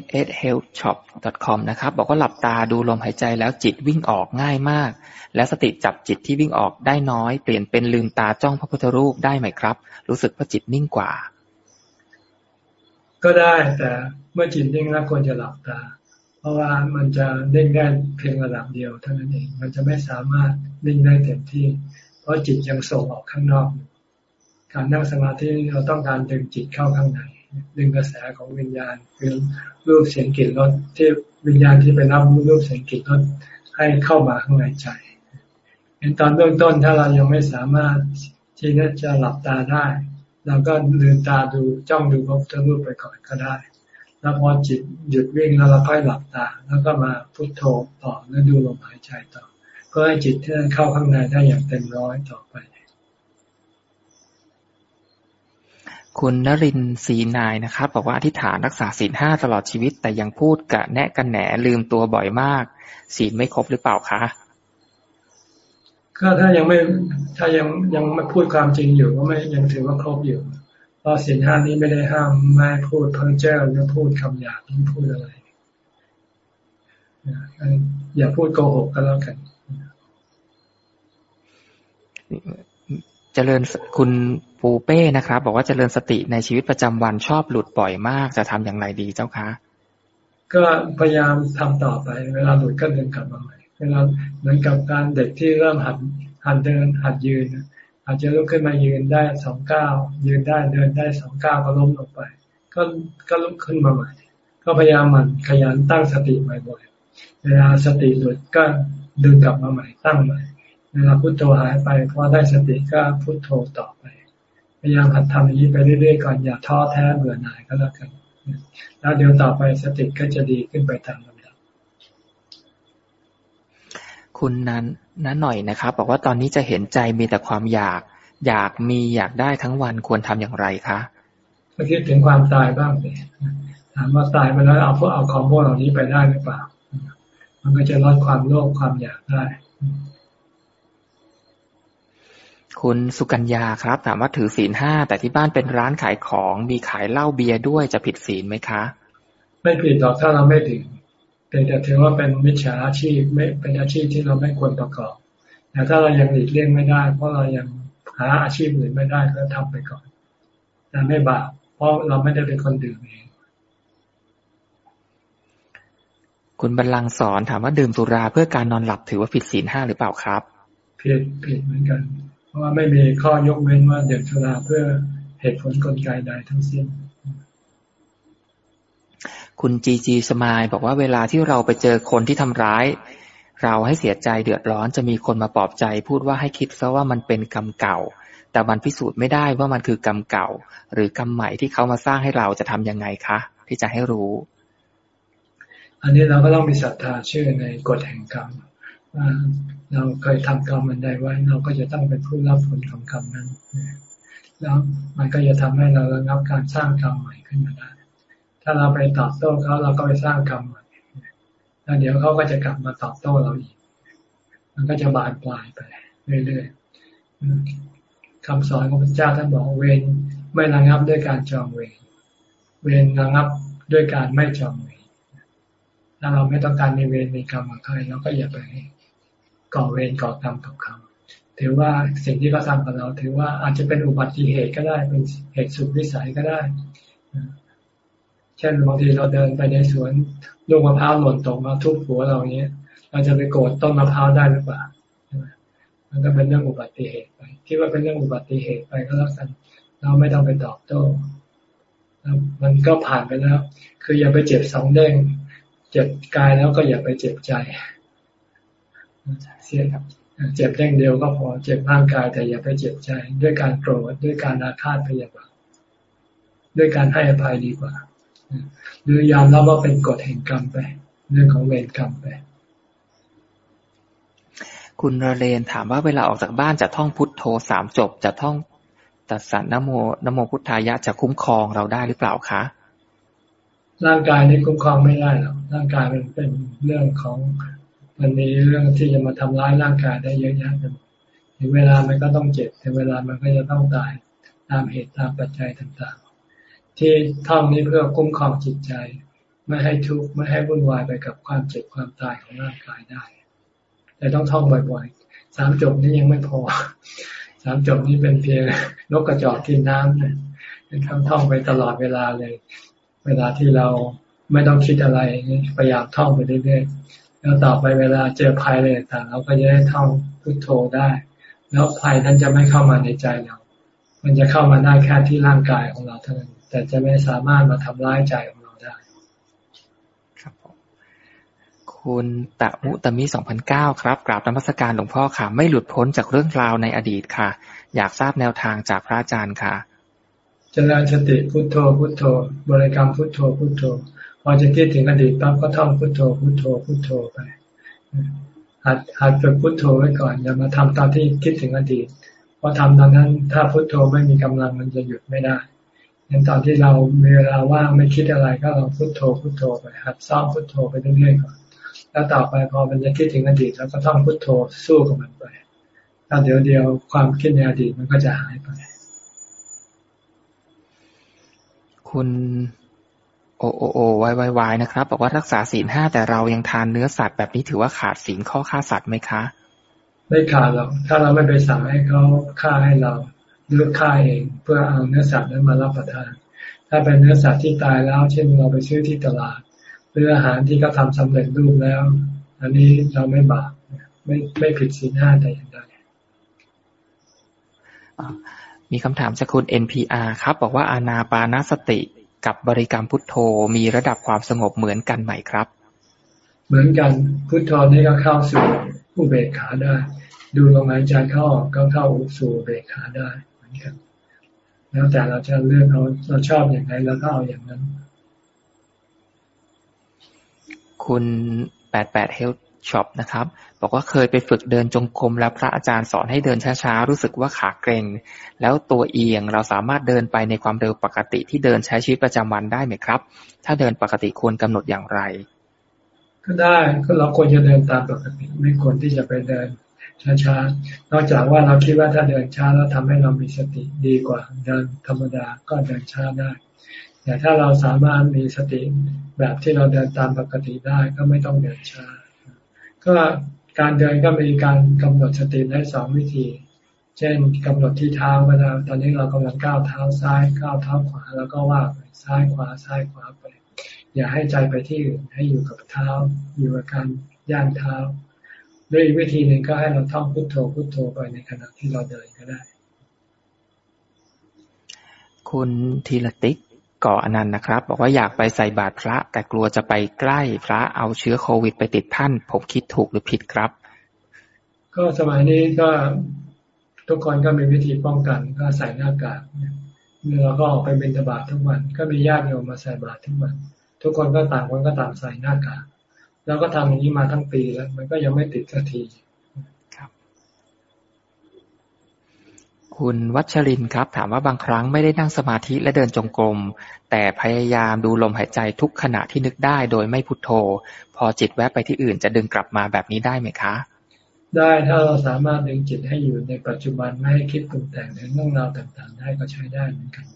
[SPEAKER 1] s s h e a l t h s h o p c o m นะครับ บอกว่าหลับตาดูลมหายใจแล้วจิตวิ่งออกง่ายมาก และสติจับจิตที่วิ่งออกได้น้อย เปลี่ยนเป็นลืมตาจ้องพระพุทธรูปได้ไหมครับ รู้สึกว่าจิตนิ่งกว่า
[SPEAKER 2] ก็ได้แต่เมื่อจิตนิ่งแล้วควรจะหลับตา เพราะว่ามันจะเด้งได้เพียงระดับเดียวเท่านั้นเอง มันจะไม่สามารถนิ่งได้เต็มที่ เพราะจิตยังส่งออกข้างนอก การนั่งสมาธิเราต้องการดึงจิตเข้าข้างในดึงกระแสของวิญญาณคือรูปเสียงกลิ่นรสที่วิญญาณที่ไปรับรูปเสียงกลิ่นรสให้เข้ามาข้างในใจ เห็นตอนเบื้องต้นถ้าเรายังไม่สามารถที่จะหลับตาได้เราก็ลืมตาดูจ้องดูพระพุทธรูปไปก่อนก็ได้ แล้วพอจิตหยุดวิ่งแล้วเราค่อยหลับตา แล้วก็มาพุทโธต่อแล้วดูลมหายใจต่อ เพื่อให้จิตที่นั่นเข้าข้างในได้อย่างเต็มร้อยต่อไป
[SPEAKER 1] คุณนรินทรีนายนะครับ บอกว่าอธิษฐานรักษาศีลห้าตลอดชีวิต แต่ยังพูดกะแนะกันแหนลืมตัวบ่อยมาก ศีลไม่ครบหรือเปล่าคะ
[SPEAKER 2] ก็ถ้ายังไม่ถ้ายังยังไม่พูดความจริงอยู่ก็ไม่ยังถือว่าครบอยู่เพราะศีลห้านี้ไม่ได้ห้ามไม่พูดเพ้อเจ้าหรือพูดคำหยาบไม่พูดอะไรอย่าพูดโกหกก็แล้วกัน
[SPEAKER 1] เจริญคุณปูเป้นะครับ บอกว่าเจริญสติในชีวิตประจำวันชอบหลุดบ่อยมาก จะทำอย่างไรดีเจ้าคะ
[SPEAKER 2] ก็พยายามทำต่อไป เวลาหลุดก็เดินกลับมาใหม่ เวลาเหมือนกับการเด็กที่เริ่มหัดหัดเดินหัดยืน อาจจะลุกขึ้นมายืนได้สองก้าวยืนได้เดินได้สองก้าวก็ล้มลงไป ก็ก็ลุกขึ้นมาใหม่ ก็พยายามมันขยันตั้งสติบ่อยๆเวลาสติหลุดก็ดึงกลับมาใหม่ตั้งใหม่เวลาพุโทโธหายไปพอได้สติก็พุโทโธต่อไป พยายามหัดทำอย่างนี้ไปเรื่อยๆก่อนอย่าท้อแท้เบื่อหน่ายก็แล้วกัน แล้วเดี๋ยวต่อไปสติก็จะดีขึ้นไปตามลำดับ
[SPEAKER 1] คุณนั้นนั้นหน่อยนะครับ บอกว่าตอนนี้จะเห็นใจมีแต่ความอยาก อยากมีอยากได้ทั้งวันควรทำอย่างไรคะ
[SPEAKER 2] ก็คิดถึงความตายบ้างเลยถามว่าตายไปแล้วเอาพวกเอาของพวกเหล่านี้ไปได้หรือเปล่า มันก็จะลดความโลภความอยากได้
[SPEAKER 1] คุณสุกัญญาครับ ถามว่าถือศีลห้าแต่ที่บ้านเป็นร้านขายของมีขายเหล้าเบียร์ด้วยจะผิดศีลไหมคะ
[SPEAKER 2] ไม่ผิดหรอกถ้าเราไม่ดื่ม เป็นแต่ถือว่าเป็นมิจฉาอาชีพไม่เป็นอาชีพที่เราไม่ควรประกอบ แต่ถ้าเรายังหลีกเลี่ยงไม่ได้ เพราะเรายังหาอาชีพอื่นไม่ได้ก็ทำไปก่อนแต่ไม่บาปเพราะเราไม่ได้เป็นคนดื่มเอง
[SPEAKER 1] คุณบรรลังสอนถามว่าดื่มสุราเพื่อการนอนหลับถือว่าผิดศีลห้าหรือเปล่าครับ
[SPEAKER 2] ผิดผิดเหมือนกัน เพราะว่าไม่มีข้อยกเว้นว่าดื่มสุราเพื่อเหตุผลกลไกใดทั้งสิ้น
[SPEAKER 1] คุณจีจีสมายบอกว่าเวลาที่เราไปเจอคนที่ทำร้าย เราให้เสียใจเดือดร้อนจะมีคนมาปลอบใจ พูดว่าให้คิดซะว่ามันเป็นกรรมเก่า แต่มันพิสูจน์ไม่ได้ว่ามันคือกรรมเก่า หรือกรรมใหม่ที่เขามาสร้างให้เราจะทำยังไงคะ ที่จะให้รู้
[SPEAKER 2] อันนี้เราก็ต้องมีศรัทธาเชื่อในกฎแห่งกรรมว่าเราเคยทำกรรมมันใดไว้เราก็จะต้องเป็นผู้รับผลของกรรมนั้นแล้วมันก็จะทำให้เราระงับการสร้างกรรมใหม่ขึ้นมาได้ ถ้าเราไปตอบโต้เขาเราก็ไปสร้างกรรมแล้วเดี๋ยวเขาก็จะกลับมาตอบโต้เราอีก มันก็จะบานปลายไปเรื่อยๆคำสอนของพระเจ้าท่านบอกเวรไม่ระงับด้วยการจองเวรเวรระงับด้วยการไม่จองเวรถ้าเราไม่ต้องการมีเวรมีกรรมกับใครเราก็อย่าไปก่อเวรก่อกรรมกับเขาถือว่าสิ่งที่เขาทำกับเรา ถือว่าอาจจะเป็นอุบัติเหตุก็ได้เป็นเหตุสุดวิสัยก็ได้ เช่นบางทีเราเดินไปในสวนลูกมะพร้าวหล่นตกมาทุบหัวเราเนี้ย เราจะไปโกรธต้นมะพร้าวได้หรือเปล่ามันก็เป็นเรื่องอุบัติเหตุไปคิดว่าเป็นเรื่องอุบัติเหตุไปก็แล้วกัน เราไม่ต้องไปตอบโต้มันก็ผ่านไปแล้ว คืออย่าไปเจ็บสองเด้ง เจ็บกายแล้วก็อย่าไปเจ็บใจ เสียครับ เจ็บแค่เดียวก็พอ เจ็บร่างกายแต่อย่าไปเจ็บใจ ด้วยการโกรธด้วยการอาฆาตพยาบาทด้วยการให้อภัยดีกว่า หรือยอมรับว่าเป็นกฎแห่งกรรมไป เรื่องของเวรกรรมไป
[SPEAKER 1] คุณระเรนถามว่าเวลาออกจากบ้านจะท่องพุทโธสามจบ จะท่องตัดสันนโมนโมพุทธายะจะคุ้มครองเราได้หรือเปล่าคะ
[SPEAKER 2] ร่างกายนี้คุ้มครองไม่ได้หรอกร่างกายมันเป็นเรื่องของมันมีเรื่องที่จะมาทำร้ายร่างกายได้เยอะแยะไปถึงเวลามันก็ต้องเจ็บถึงเวลามันก็จะต้องตายตามเหตุตามปัจจัยต่างๆ ที่ท่องนี้เพื่อคุ้มครองจิตใจ ไม่ให้ทุกข์ไม่ให้วุ่นวายไปกับความเจ็บความตายของร่างกายได้ แต่ต้องท่องบ่อยๆสามจบนี้ยังไม่พอสามจบนี้เป็นเพียงนกกระจอกกินน้ำเนี่ยเป็นคำท่องไปตลอดเวลาเลย เวลาที่เราไม่ต้องคิดอะไรพยายามท่องไปเรื่อยๆแล้วต่อไปเวลาเจอภัยอะไรต่างเราก็จะได้ท่องพุทโธได้ แล้วภัยนั้นจะไม่เข้ามาในใจเรา มันจะเข้ามาได้แค่ที่ร่างกายของเราเท่านั้น แต่จะไม่สามารถมาทำร้ายใจของเราได้
[SPEAKER 1] ครับผมคุณตะมุตมิสองพันเก้าครับกราบนมัสการหลวงพ่อค่ะ ไม่หลุดพ้นจากเรื่องราวในอดีตค่ะ อยากทราบแนวทางจากพระอาจารย์ค่ะ
[SPEAKER 2] จริญสติพุทโธพุทโธ บริกรรมพุทโธพุทโธพอจะคิดถึงอดีตปั๊บก็ท่องพุทโธพุทโธพุทโธไปหัดหัดฝึกพุทโธไว้ก่อนอย่ามาทำตอนที่คิดถึงอดีตเพราะทำตอนนั้น ถ้าพุทโธไม่มีกำลังมันจะหยุดไม่ได้ ยังตอนที่เรามีเวลาว่างไม่คิดอะไรก็ลองพุทโธพุทโธไปหัดซ้อมพุทโธไปเรื่อยๆก่อนแล้วต่อไปพอมันจะคิดถึงอดีตแล้วก็ท่องพุทโธสู้กับมันไปถ้าเดี๋ยวเดียวความคิดในอดีตมันก็จะหายไป
[SPEAKER 1] คุณโอโอโอวายวายวายนะครับ บอกว่ารักษาศีลห้าแต่เรายังทานเนื้อสัตว์แบบนี้ถือว่าขาดศีลข้อฆ่าสัตว์ไหมคะ
[SPEAKER 2] ไม่ขาดหรอกถ้าเราไม่ไปสั่งให้เขาฆ่าให้เรา เลือกฆ่าเองเพื่อเอาเนื้อสัตว์นั้นมารับประทาน ถ้าเป็นเนื้อสัตว์ที่ตายแล้ว เช่นเราไปซื้อที่ตลาด หรืออาหารที่เขาทาสำเร็จรูปแล้ว อันนี้เราไม่บาปไม่ไม่ผิดศีลห้าแต่อย่างใด
[SPEAKER 1] มีคำถามจากคุณ NPR ครับ บอกว่าอานาปานาสติกับบริกรรมพุทโธมีระดับความสงบเหมือนกันไหมครับ
[SPEAKER 2] เหมือนกันพุทโธนี่ก็เข้าสู่อุเบกขาได้ ดูลมหายใจเข้าออกก็เข้าสู่อุเบกขาได้เหมื อนกัน แล้วแต่เราจะเลือกเราเราชอบอย่างไรแล้วก็เอาอย่างนั้น
[SPEAKER 1] คุณแปดแปดเฮลช็อปนะครับ บอกว่าเคยไปฝึกเดินจงกรมแล้วพระอาจารย์สอนให้เดินช้าๆ รู้สึกว่าขาเกร็ง แล้วตัวเอียงเราสามารถเดินไปในความเร็วปกติที่เดินใช้ชีวิตประจำวันได้ไหมครับ ถ้าเดินปกติควรกำหนดอย่างไร
[SPEAKER 2] ก็ได้ก็เราควรจะเดินตามปกติ ไม่ควรที่จะไปเดิน ช้าๆ นอกจากว่าเราคิดว่าถ้าเดินช้าแล้วทำให้เรามีสติดีกว่าเดินธรรมดาก็เดินช้าได้ แต่ถ้าเราสามารถมีสติแบบที่เราเดินตามปกติได้ก็ไม่ต้องเดินช้า ก็การเดินก็มีการกำหนดสติได้สองวิธี เช่นกำหนดที่เท้าเวลาตอนนี้เรากำลังก้าวเท้าซ้ายก้าวเท้าขวาแล้วก็ว่าไปซ้ายขวาซ้ายขวาไป อย่าให้ใจไปที่อื่นให้อยู่กับเท้าอยู่กับการย่างเท้า ด้วยวิธีหนึ่งก็ให้เราท่องพุทโธพุทโธไปในขณะที่เราเดินก็ได้
[SPEAKER 1] คุณทีละติกก่ออนันต์นะครับ บอกว่าอยากไปใส่บาตรพระ แต่กลัวจะไปใกล้พระเอาเชื้อโควิดไปติดท่าน ผมคิดถูกหรือผิดครับ
[SPEAKER 2] ก็สมัยนี้ก็ทุกคนก็มีวิธีป้องกันก็ใส่หน้ากากเราก็ออกไปบิณฑบาตทุกวัน ก็มีญาติโยมมาใส่บาตรทุกวัน ทุกคนก็ต่างคนก็ต่างใส่หน้ากาก แล้วก็ทำอย่างนี้มาทั้งปีแล้ว มันก็ยังไม่ติดสักที
[SPEAKER 1] ครับคุณวัชรินครับ ถามว่าบางครั้งไม่ได้นั่งสมาธิและเดินจงกรม แต่พยายามดูลมหายใจทุกขณะที่นึกได้ โดยไม่พุโทโธ พอจิตแวบไปที่อื่นจะดึงกลับมาแบบนี้ได้ไหมคะ
[SPEAKER 2] ได้ถ้าเราสามารถดึงจิตให้อยู่ในปัจจุบันไม่ให้คิดปรุงแต่งในเรื่องราวต่างๆ ได้ก็ใช้ได้เหมือนกัน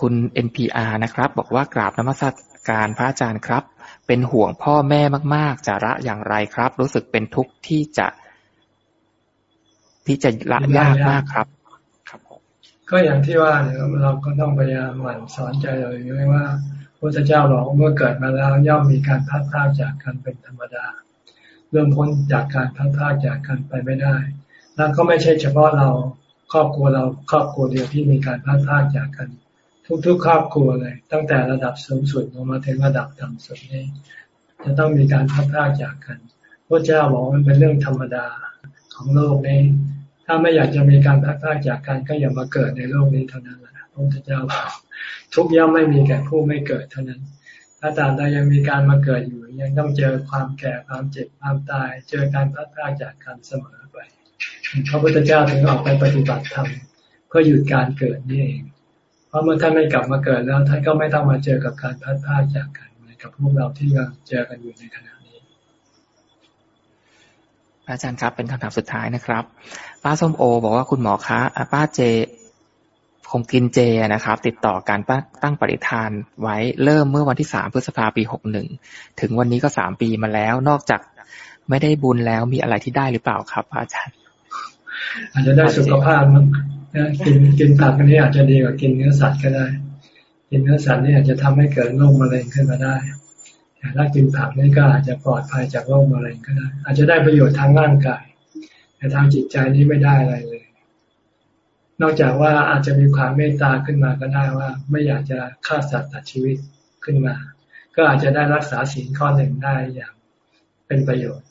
[SPEAKER 1] คุณ NPR นะครับ บอกว่ากราบนมัส การพระอาจารย์ครับ เป็นห่วงพ่อแม่มาก ๆ จะละอย่างไรครับ รู้สึกเป็นทุกข์ที่จะ ที่จะละยากมากครับ ครับ
[SPEAKER 2] ก็อย่างที่ว่าเราก็ต้องพยายามหมั่นสอนใจเราอยู่ว่าพระเจ้าบอกเมื่อเกิดมาแล้วย่อมมีการพัดพาจากกันเป็นธรรมดาเริ่มพ้นจากการพัดพาจากกันไปไม่ได้ แล้วก็ไม่ใช่เฉพาะเราครอบครัวเราครอบครัวเดียวที่มีการพัดพาจากกัน ทุกๆครอบครัวเลย ตั้งแต่ระดับสูงสุดลงมาถึงระดับต่ำสุดนี้จะต้องมีการพัดพลาดจากกันพระเจ้าบอกมันเป็นเรื่องธรรมดาของโลกนี้ ถ้าไม่อยากจะมีการพัดพลาดจากกันก็อย่ามาเกิดในโลกนี้เท่านั้นแหละพระเจ้าบอกทุกย่อมไม่มีแก่ผู้ไม่เกิดเท่านั้น ถ้าตามใดยังมีการมาเกิดอยู่ ยังต้องเจอความแก่ความเจ็บความตาย เจอการพัดพลาดจากกันเสมอไปพระพุทธเจ้าถึงออกไปปฏิบัติธรรมเพื่อหยุดการเกิดนี่เอง เพราะเมื่อท่านไม่กลับมาเกิดแล้ว ท่านก็ไม่ต้องมาเจอกับการพัดพาจากกันเหมือนกับพวกเราที่กำลังเจอกันอยู่ในขณะนี้
[SPEAKER 1] อาจารย์ครับเป็นคำถามสุดท้ายนะครับ ป้าส้มโอ บอกว่าคุณหมอคะป้าเจคงกินเจนะครับ ติดต่อการตั้งปริธานไว้เริ่มเมื่อวันที่สามพฤษภาปีหกหนึ่งถึงวันนี้ก็สามปีมาแล้ว นอกจากไม่ได้บุญแล้วมีอะไรที่ได้หรือเปล่าครับ อาจารย์
[SPEAKER 2] อาจจะได้สุขภาพมั้ง กินกินผักนนี้อาจจะดีกว่ากินเนื้อสัตว์ก็ได้ กินเนื้อสัตว์นี่อาจจะทำให้เกิดโรคมะเร็งขึ้นมาได้แต่ถ้ากินผักนี่ก็อาจจะปลอดภัยจากโรคมะเร็งก็ได้ อาจจะได้ประโยชน์ทางร่างกาย แต่ทางจิตใจนี่ไม่ได้อะไรเลย นอกจากว่าอาจจะมีความเมตตาขึ้นมาก็ได้ว่า ไม่อยากจะฆ่าสัตว์ตัดชีวิตขึ้นมา ก็อาจจะได้รักษาศีลข้อหนึ่งได้อย่างเป็นประโยชน์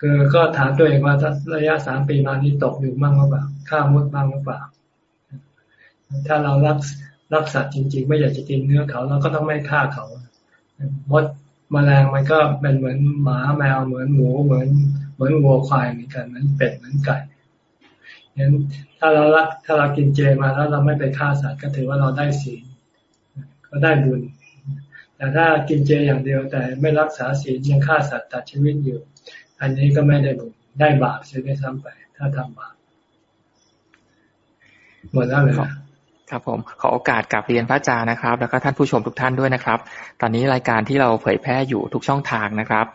[SPEAKER 2] คือก็ถามตัวเองว่าระยะสามปีมานี้ตกอยู่บ้างหรือเปล่าฆ่ามดบ้างหรือเปล่า ถ้าเรารักรักสัตว์จริง ๆ ไม่อยากจะกินเนื้อเขาเราก็ต้องไม่ฆ่าเขามดมแมลงมันก็เป็นเหมือนหมาแมวเหมือนหมูเหมือน เหมือนวัวควายเหมือนกันเหมือนเป็ดเหมือนไก่งั้นถ้าเราละถ้าเรากินเจมาแล้วเราไม่ไปฆ่าสัตว์ก็ถือว่าเราได้ศีลก็ได้บุญ แต่ถ้ากินเจอย่างเดียวแต่ไม่รักษาศีลยังฆ่าสัตว์ตัดชีวิตอยู่ อันนี้ก็ไม่ได้บุญได้บาปเสียได้ซ้ำไป ถ้าทำบาปหมดแล้วเลย
[SPEAKER 1] ครับผมขอโอกาสกลับเรียนพระอาจารย์นะครับ แล้วก็ท่านผู้ชมทุกท่านด้วยนะครับ ตอนนี้รายการที่เราเผยแพร่อยู่ทุกช่องทางนะครับ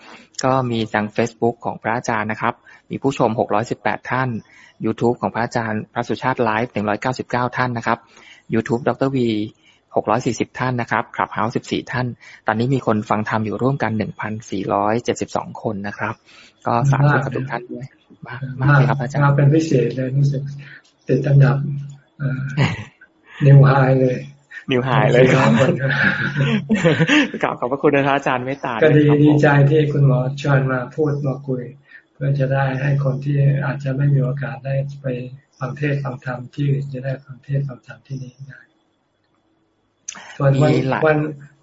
[SPEAKER 1] ก็มีทาง Facebook ของพระอาจารย์นะครับ มีผู้ชม 618 ท่าน YouTube ของพระอาจารย์พระสุชาติไลฟ์199 ท่านนะครับ YouTube ดร.วี640 ท่านนะครับ Clubhouse 14 ท่าน ตอนนี้มีคนฟังธรรมอยู่ร่วมกัน 1,472 คนนะครับ ก็สาธุกับทุกท่านด้วยมากมากเลยครับอาจารย์
[SPEAKER 2] เป็นพิเศษเลยรู้สึกติดอันดับ นิวไฮเลย
[SPEAKER 1] นิวไฮเลยครับกลับขอบพระคุณนะอาจารย์เมตตา
[SPEAKER 2] ก็ดีดีใจที่คุณหมอเชิญมาพูดมาคุย เพื่อจะได้ให้คนที่อาจจะไม่มีโอกาสได้ไปฟังเทศฟังธรรมที่จะได้ฟังเทศฟังธรรมที่นี่ได้ส่วนวันวัน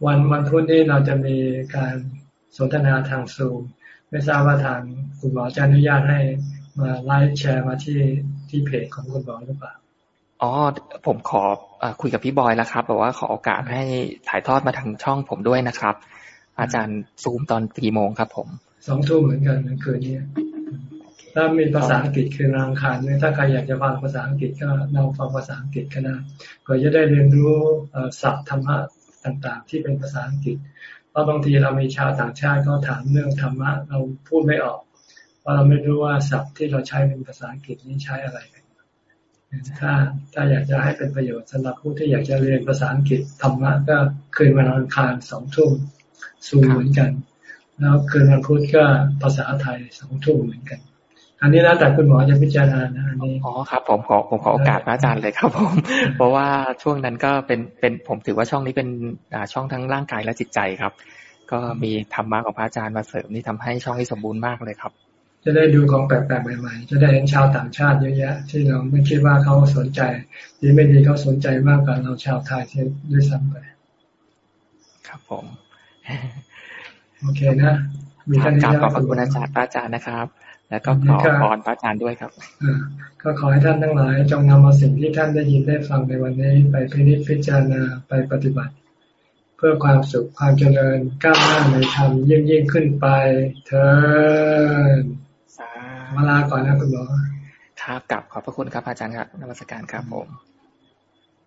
[SPEAKER 2] วันวันพุธนี้เราจะมีการสนทนาทางซูมไม่ทราบว่าทางคุณหมอจะอนุญาตให้มาไลฟ์แชร์มาที่ที่เพจของคุณหมอหรือเปล่า
[SPEAKER 1] อ๋อ ผมขออคุยกับพี่บอยแล้วครับบอกว่าขอโอกาสให้ถ่ายทอดมาทางช่องผมด้วยนะครับ อาจารย์ซูมตอนกี่โมงครับ ผม
[SPEAKER 2] สองทุ่มเหมือนกันคืนนี้ถ้ามีภาษาอังกฤษคือรังคารเนี่ยถ้าใครอยากจะฟังภาษาอังกฤษก็ลองฟังภาษาอังกฤษก็ได้เพื่อจะได้เรียนรู้ศัพท์ธรรมะต่างๆ ที่เป็นภาษาอังกฤษเพราะบางทีเรามีชาวต่างชาติก็ถามเรื่องธรรมะเราพูดไม่ออกเพราะเราไม่รู้ว่าศัพท์ที่เราใช้เป็นภาษาอังกฤษนี้ใช้อะไรกัน ถ้าถ้าอยากจะให้เป็นประโยชน์สำหรับผู้ที่อยากจะเรียนภาษาอังกฤษธรรมะก็คืนวันอังคารสองทุ่มซูมเหมือนกัน แล้วคืนวันพุธก็ภาษาไทยสองทุ่มเหมือนกัน อันนี้แล้วแต่คุณหมอจะพิจารณานะอันนี้
[SPEAKER 1] อ๋อครับ ผมขอผมขอโอกาสพระอาจารย์เลยครับผม เพราะว่าช่วงนั้นก็เป็นเป็นผมถือว่าช่องนี้เป็นช่องทั้งร่างกายและจิตใจครับ ก็มีธรรมะของพระอาจารย์มาเสริมนี่ทำให้ช่องนี้สมบูรณ์มากเลยครับ
[SPEAKER 2] จะได้ดูของแปลกๆใหม่ๆ จะได้เห็นชาวต่างชาติเยอะแยะ ที่เราไม่คิดว่าเขาสนใจดีไม่ดีเขาสนใจมากกว่าเราชาวไทยที่ด้วยซ้ำไป
[SPEAKER 1] ครับผม
[SPEAKER 2] โอเคนะ
[SPEAKER 1] มีท่านนี้ขอบคุณอาจารย์พระอาจารย์นะครับ แล้วก็ขอพรพระอาจารย์ด้วยครับ
[SPEAKER 2] ก็ขอให้ท่านทั้งหลายจงนำเอาสิ่งที่ท่านได้ยินได้ฟังในวันนี้ไปพิจิตพิจารณาไปปฏิบัติพื่อความสุขความเจริญก้าวหน้าในธรรมยิ่งยิ่งขึ้นไปเถิด มาลาก่อนนะคุณหมอ
[SPEAKER 1] ครับกลับขอบพระคุณครับอาจารย์ครับนมัสการครับผม